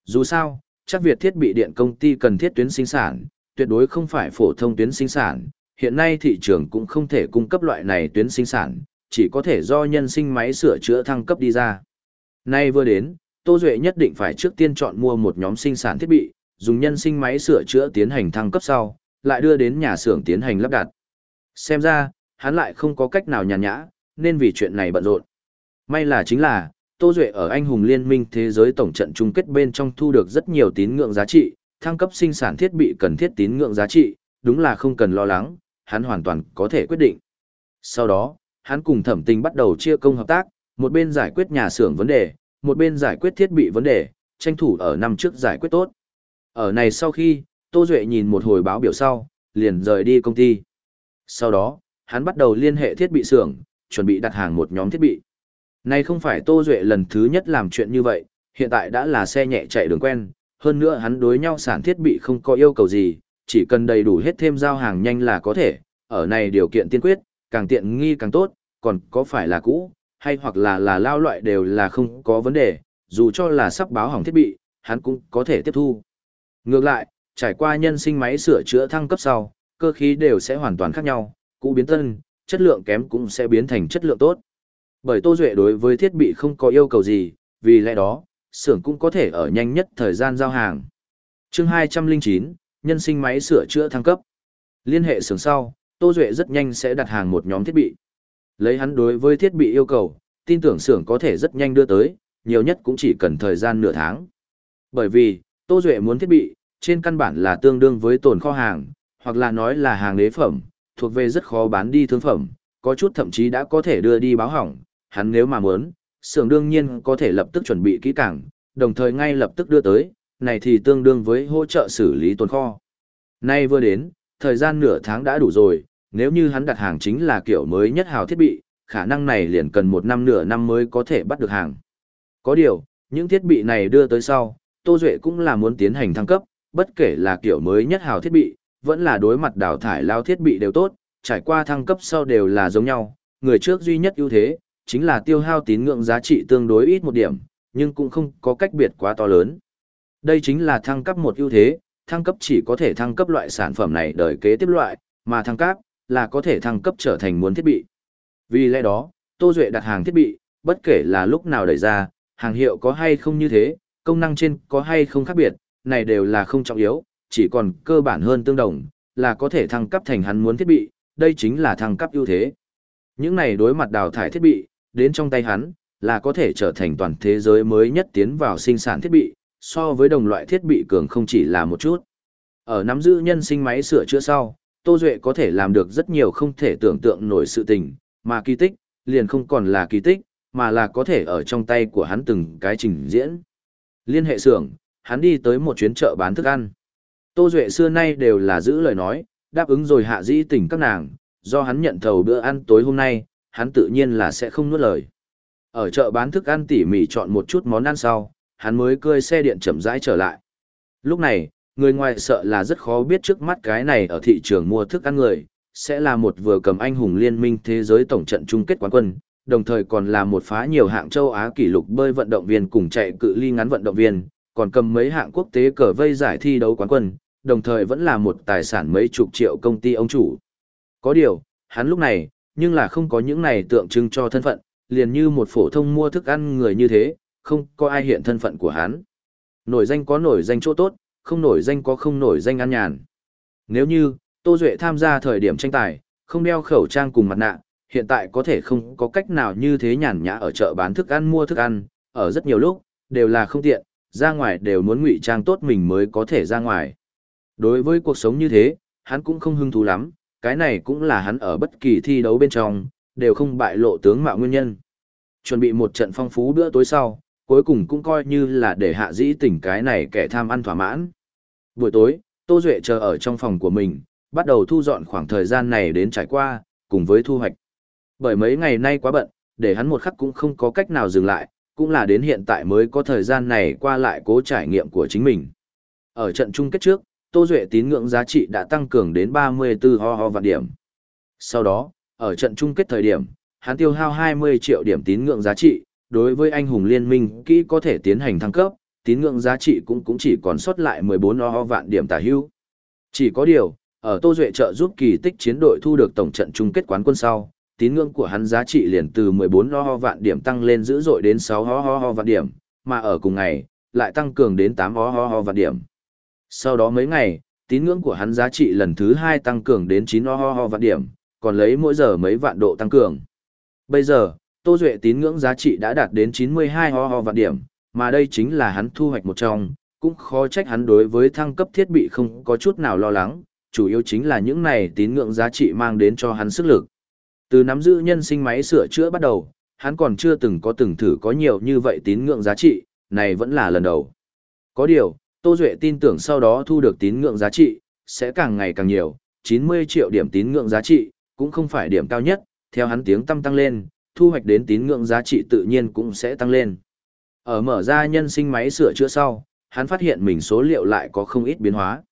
Dù sao, chắc việc thiết bị điện công ty cần thiết tuyến sinh sản, tuyệt đối không phải phổ thông tuyến sinh sản, hiện nay thị trường cũng không thể cung cấp loại này tuyến sinh sản, chỉ có thể do nhân sinh máy sửa chữa thăng cấp đi ra. Nay vừa đến, Tô Duệ nhất định phải trước tiên chọn mua một nhóm sinh sản thiết bị, dùng nhân sinh máy sửa chữa tiến hành thăng cấp sau, lại đưa đến nhà xưởng tiến hành lắp đặt. Xem ra, hắn lại không có cách nào nhàn nhã, nên vì chuyện này bận rộn. May là chính là, Tô Duệ ở anh hùng liên minh thế giới tổng trận chung kết bên trong thu được rất nhiều tín ngưỡng giá trị, thăng cấp sinh sản thiết bị cần thiết tín ngưỡng giá trị, đúng là không cần lo lắng, hắn hoàn toàn có thể quyết định. Sau đó, hắn cùng thẩm tình bắt đầu chia công hợp tác, một bên giải quyết nhà xưởng vấn đề, một bên giải quyết thiết bị vấn đề, tranh thủ ở năm trước giải quyết tốt. Ở này sau khi, Tô Duệ nhìn một hồi báo biểu sau, liền rời đi công ty. Sau đó, hắn bắt đầu liên hệ thiết bị xưởng, chuẩn bị đặt hàng một nhóm thiết bị. Này không phải Tô Duệ lần thứ nhất làm chuyện như vậy, hiện tại đã là xe nhẹ chạy đường quen, hơn nữa hắn đối nhau sản thiết bị không có yêu cầu gì, chỉ cần đầy đủ hết thêm giao hàng nhanh là có thể, ở này điều kiện tiên quyết, càng tiện nghi càng tốt, còn có phải là cũ, hay hoặc là là lao loại đều là không có vấn đề, dù cho là sắp báo hỏng thiết bị, hắn cũng có thể tiếp thu. Ngược lại, trải qua nhân sinh máy sửa chữa thăng cấp sau, cơ khí đều sẽ hoàn toàn khác nhau, cũ biến tân, chất lượng kém cũng sẽ biến thành chất lượng tốt. Bởi Tô Duệ đối với thiết bị không có yêu cầu gì, vì lẽ đó, xưởng cũng có thể ở nhanh nhất thời gian giao hàng. chương 209, nhân sinh máy sửa chữa thăng cấp. Liên hệ xưởng sau, Tô Duệ rất nhanh sẽ đặt hàng một nhóm thiết bị. Lấy hắn đối với thiết bị yêu cầu, tin tưởng xưởng có thể rất nhanh đưa tới, nhiều nhất cũng chỉ cần thời gian nửa tháng. Bởi vì, Tô Duệ muốn thiết bị, trên căn bản là tương đương với tồn kho hàng, hoặc là nói là hàng đế phẩm, thuộc về rất khó bán đi thương phẩm, có chút thậm chí đã có thể đưa đi báo hỏng, hắn nếu mà muốn, xưởng đương nhiên có thể lập tức chuẩn bị kỹ càng, đồng thời ngay lập tức đưa tới, này thì tương đương với hỗ trợ xử lý tồn kho. Nay vừa đến, thời gian nửa tháng đã đủ rồi, nếu như hắn đặt hàng chính là kiểu mới nhất hào thiết bị, khả năng này liền cần một năm nửa năm mới có thể bắt được hàng. Có điều, những thiết bị này đưa tới sau, Tô Duệ cũng là muốn tiến hành thăng cấp, bất kể là kiểu mới nhất hào thiết bị, vẫn là đối mặt đào thải lao thiết bị đều tốt, trải qua thăng cấp sau đều là giống nhau, người trước duy nhất ưu thế, chính là tiêu hao tín ngưỡng giá trị tương đối ít một điểm, nhưng cũng không có cách biệt quá to lớn. Đây chính là thăng cấp một ưu thế, thăng cấp chỉ có thể thăng cấp loại sản phẩm này đời kế tiếp loại, mà thăng cấp là có thể thăng cấp trở thành muốn thiết bị. Vì lẽ đó, Tô Duệ đặt hàng thiết bị, bất kể là lúc nào đẩy ra, hàng hiệu có hay không như thế, công năng trên có hay không khác biệt, này đều là không trọng yếu, chỉ còn cơ bản hơn tương đồng, là có thể thăng cấp thành hắn muốn thiết bị, đây chính là thăng cấp ưu thế. Những này đối mặt đào thải thiết bị, đến trong tay hắn, là có thể trở thành toàn thế giới mới nhất tiến vào sinh sản thiết bị, so với đồng loại thiết bị cường không chỉ là một chút. Ở nắm giữ nhân sinh máy sửa chữa sau, Tô Duệ có thể làm được rất nhiều không thể tưởng tượng nổi sự tình, mà kỳ tích, liền không còn là kỳ tích, mà là có thể ở trong tay của hắn từng cái trình diễn. Liên hệ xưởng, hắn đi tới một chuyến chợ bán thức ăn. Tô Duệ xưa nay đều là giữ lời nói, đáp ứng rồi hạ dĩ tình các nàng, do hắn nhận thầu bữa ăn tối hôm nay, hắn tự nhiên là sẽ không nuốt lời. Ở chợ bán thức ăn tỉ mỉ chọn một chút món ăn sau, hắn mới cơi xe điện chậm rãi trở lại. Lúc này, người ngoài sợ là rất khó biết trước mắt cái này ở thị trường mua thức ăn người, sẽ là một vừa cầm anh hùng liên minh thế giới tổng trận chung kết quán quân, đồng thời còn là một phá nhiều hạng châu Á kỷ lục bơi vận động viên cùng chạy cự ly ngắn vận động viên, còn cầm mấy hạng quốc tế cờ vây giải thi đấu quán quân, đồng thời vẫn là một tài sản mấy chục triệu công ty ông chủ. Có điều, hắn lúc này, nhưng là không có những này tượng trưng cho thân phận, liền như một phổ thông mua thức ăn người như thế, không có ai hiện thân phận của hắn. Nổi danh có nổi danh chỗ tốt, không nổi danh có không nổi danh ăn nhàn. Nếu như, Tô Duệ tham gia thời điểm tranh tài, không đeo khẩu trang cùng mặt nạ, hiện tại có thể không có cách nào như thế nhàn nhã ở chợ bán thức ăn mua thức ăn, ở rất nhiều lúc, đều là không tiện, ra ngoài đều muốn ngụy trang tốt mình mới có thể ra ngoài. Đối với cuộc sống như thế, hắn cũng không hứng thú lắm, cái này cũng là hắn ở bất kỳ thi đấu bên trong, đều không bại lộ tướng mạo nguyên nhân. Chuẩn bị một trận phong phú bữa tối sau, cuối cùng cũng coi như là để hạ dĩ tỉnh cái này kẻ tham ăn thỏa mãn. Buổi tối, Tô Duệ chờ ở trong phòng của mình, bắt đầu thu dọn khoảng thời gian này đến trải qua, cùng với thu hoạch. Bởi mấy ngày nay quá bận, để hắn một khắc cũng không có cách nào dừng lại, cũng là đến hiện tại mới có thời gian này qua lại cố trải nghiệm của chính mình. Ở trận chung kết trước, Tô Duệ tín ngưỡng giá trị đã tăng cường đến 34 ho ho vạn điểm. Sau đó, ở trận chung kết thời điểm, hắn tiêu hao 20 triệu điểm tín ngưỡng giá trị, đối với anh hùng liên minh kỹ có thể tiến hành thăng cấp, tín ngưỡng giá trị cũng cũng chỉ còn sót lại 14 ho ho vạn điểm tả hữu. Chỉ có điều, ở Tô Duệ trợ giúp kỳ tích chiến đội thu được tổng trận chung kết quán quân sau, tín ngưỡng của hắn giá trị liền từ 14 ho ho vạn điểm tăng lên dữ dội đến 6 ho ho ho vạn điểm, mà ở cùng ngày, lại tăng cường đến 8 ho ho ho vạn điểm. Sau đó mấy ngày, tín ngưỡng của hắn giá trị lần thứ 2 tăng cường đến 9 ho ho ho vạn điểm, còn lấy mỗi giờ mấy vạn độ tăng cường. Bây giờ, Tô Duệ tín ngưỡng giá trị đã đạt đến 92 ho ho vạn điểm, mà đây chính là hắn thu hoạch một trong, cũng khó trách hắn đối với thăng cấp thiết bị không có chút nào lo lắng, chủ yếu chính là những này tín ngưỡng giá trị mang đến cho hắn sức lực. Từ nắm giữ nhân sinh máy sửa chữa bắt đầu, hắn còn chưa từng có từng thử có nhiều như vậy tín ngưỡng giá trị, này vẫn là lần đầu. Có điều, Tô Duệ tin tưởng sau đó thu được tín ngưỡng giá trị, sẽ càng ngày càng nhiều, 90 triệu điểm tín ngưỡng giá trị, cũng không phải điểm cao nhất, theo hắn tiếng tăng tăng lên, thu hoạch đến tín ngưỡng giá trị tự nhiên cũng sẽ tăng lên. Ở mở ra nhân sinh máy sửa chữa sau, hắn phát hiện mình số liệu lại có không ít biến hóa.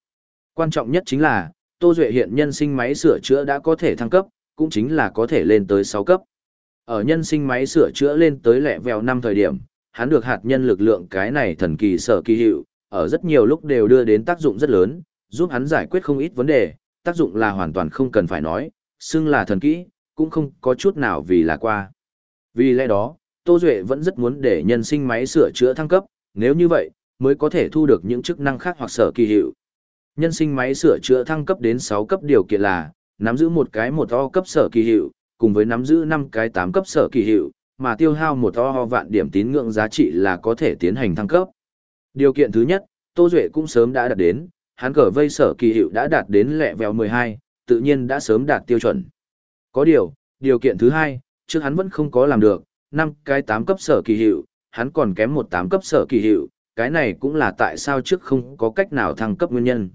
Quan trọng nhất chính là, Tô Duệ hiện nhân sinh máy sửa chữa đã có thể thăng cấp, cũng chính là có thể lên tới 6 cấp. Ở nhân sinh máy sửa chữa lên tới lẹ vèo năm thời điểm, hắn được hạt nhân lực lượng cái này thần kỳ sở kỳ hiệu, ở rất nhiều lúc đều đưa đến tác dụng rất lớn, giúp hắn giải quyết không ít vấn đề, tác dụng là hoàn toàn không cần phải nói, xưng là thần kỹ, cũng không có chút nào vì là qua. Vì lẽ đó, Tô Duệ vẫn rất muốn để nhân sinh máy sửa chữa thăng cấp, nếu như vậy, mới có thể thu được những chức năng khác hoặc sở kỳ hiệu. Nhân sinh máy sửa chữa thăng cấp đến 6 cấp điều kiện là, nắm giữ một cái một o cấp sở kỳ hiệu, cùng với nắm giữ 5 cái 8 cấp sở kỳ hiệu, mà tiêu hao một o vạn điểm tín ngưỡng giá trị là có thể tiến hành thăng cấp. Điều kiện thứ nhất, Tô Duệ cũng sớm đã đạt đến, hắn cờ vây sở kỳ hiệu đã đạt đến lẹ vèo 12, tự nhiên đã sớm đạt tiêu chuẩn. Có điều, điều kiện thứ hai, trước hắn vẫn không có làm được, 5 cái 8 cấp sở kỳ hiệu, hắn còn kém một 8 cấp sở kỳ hiệu, cái này cũng là tại sao trước không có cách nào thăng cấp nguyên nhân.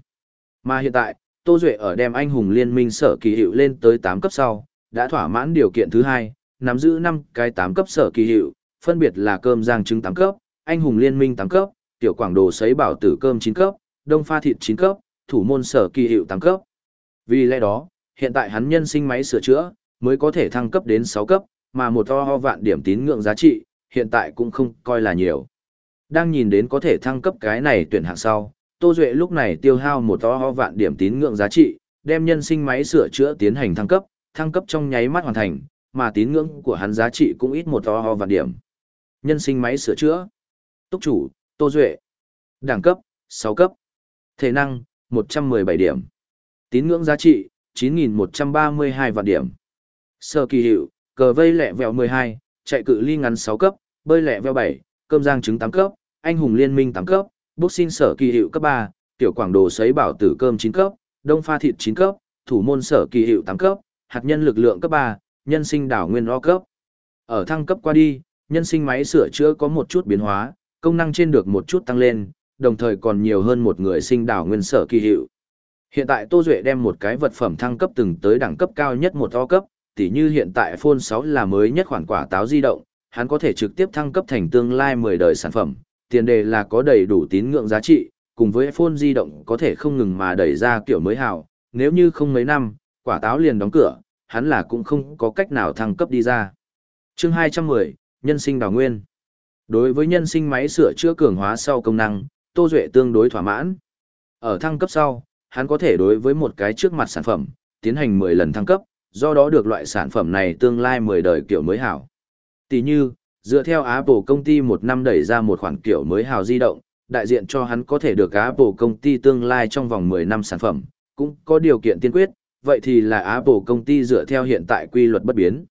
Mà hiện tại, Tô Duệ ở đem anh hùng liên minh sở kỳ hiệu lên tới 8 cấp sau, đã thỏa mãn điều kiện thứ hai, nắm giữ 5 cái 8 cấp sở kỳ hiệu, phân biệt là cơm giang trứng 8 cấp, anh hùng liên minh 8 cấp, tiểu quảng đồ sấy bảo tử cơm 9 cấp, đông pha thịt 9 cấp, thủ môn sở kỳ hiệu 8 cấp. Vì lẽ đó, hiện tại hắn nhân sinh máy sửa chữa, mới có thể thăng cấp đến 6 cấp, mà một to ho vạn điểm tín ngưỡng giá trị, hiện tại cũng không coi là nhiều. Đang nhìn đến có thể thăng cấp cái này tuyển hạng sau, Tô Duệ lúc này tiêu hao một to ho vạn điểm tín ngưỡng giá trị, đem nhân sinh máy sửa chữa tiến hành thăng cấp, thăng cấp trong nháy mắt hoàn thành, mà tín ngưỡng của hắn giá trị cũng ít một to ho vạn điểm. Nhân sinh máy sửa chữa. Túc chủ, Tô Duệ. Đẳng cấp, 6 cấp. Thể năng, 117 điểm. Tín ngưỡng giá trị, 9.132 vạn điểm. Sơ kỳ hiệu, cờ vây lẹ vẹo 12, chạy cự ly ngắn 6 cấp, bơi lẹ vẹo 7, cơm giang trứng 8 cấp, anh hùng liên minh 8 cấp, boxing sở kỳ hiệu cấp 3, tiểu quảng đồ sấy bảo tử cơm 9 cấp, đông pha thịt 9 cấp, thủ môn sở kỳ hiệu 8 cấp, hạt nhân lực lượng cấp 3, nhân sinh đảo nguyên o cấp. Ở thăng cấp qua đi, nhân sinh máy sửa chữa có một chút biến hóa, công năng trên được một chút tăng lên, đồng thời còn nhiều hơn một người sinh đảo nguyên sở kỳ hiệu. Hiện tại Tô Duệ đem một cái vật phẩm thăng cấp từng tới đẳng cấp cao nhất một o cấp, tỉ như hiện tại Phone 6 là mới nhất khoản quả táo di động, hắn có thể trực tiếp thăng cấp thành tương lai 10 đời sản phẩm, tiền đề là có đầy đủ tín ngưỡng giá trị, cùng với phone di động có thể không ngừng mà đẩy ra kiểu mới hào, nếu như không mấy năm, quả táo liền đóng cửa, hắn là cũng không có cách nào thăng cấp đi ra. Chương 210, Nhân sinh đào nguyên. Đối với nhân sinh máy sửa chữa cường hóa sau công năng, Tô Duệ tương đối thỏa mãn. Ở thăng cấp sau, hắn có thể đối với một cái trước mặt sản phẩm, tiến hành 10 lần thăng cấp, do đó được loại sản phẩm này tương lai 10 đời kiểu mới hảo. Tỷ như, dựa theo Apple công ty một năm đẩy ra một khoản kiểu mới hào di động, đại diện cho hắn có thể được Apple công ty tương lai trong vòng 10 năm sản phẩm, cũng có điều kiện tiên quyết, vậy thì là Apple công ty dựa theo hiện tại quy luật bất biến.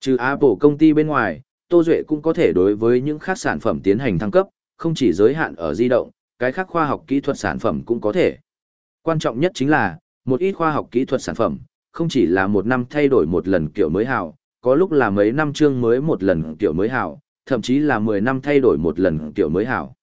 Trừ Apple công ty bên ngoài, Tô Duệ cũng có thể đối với những khác sản phẩm tiến hành thăng cấp, không chỉ giới hạn ở di động, cái khác khoa học kỹ thuật sản phẩm cũng có thể. Quan trọng nhất chính là, một ít khoa học kỹ thuật sản phẩm, không chỉ là một năm thay đổi một lần kiểu mới hào, có lúc là mấy năm chương mới một lần kiểu mới hào, thậm chí là 10 năm thay đổi một lần kiểu mới hào.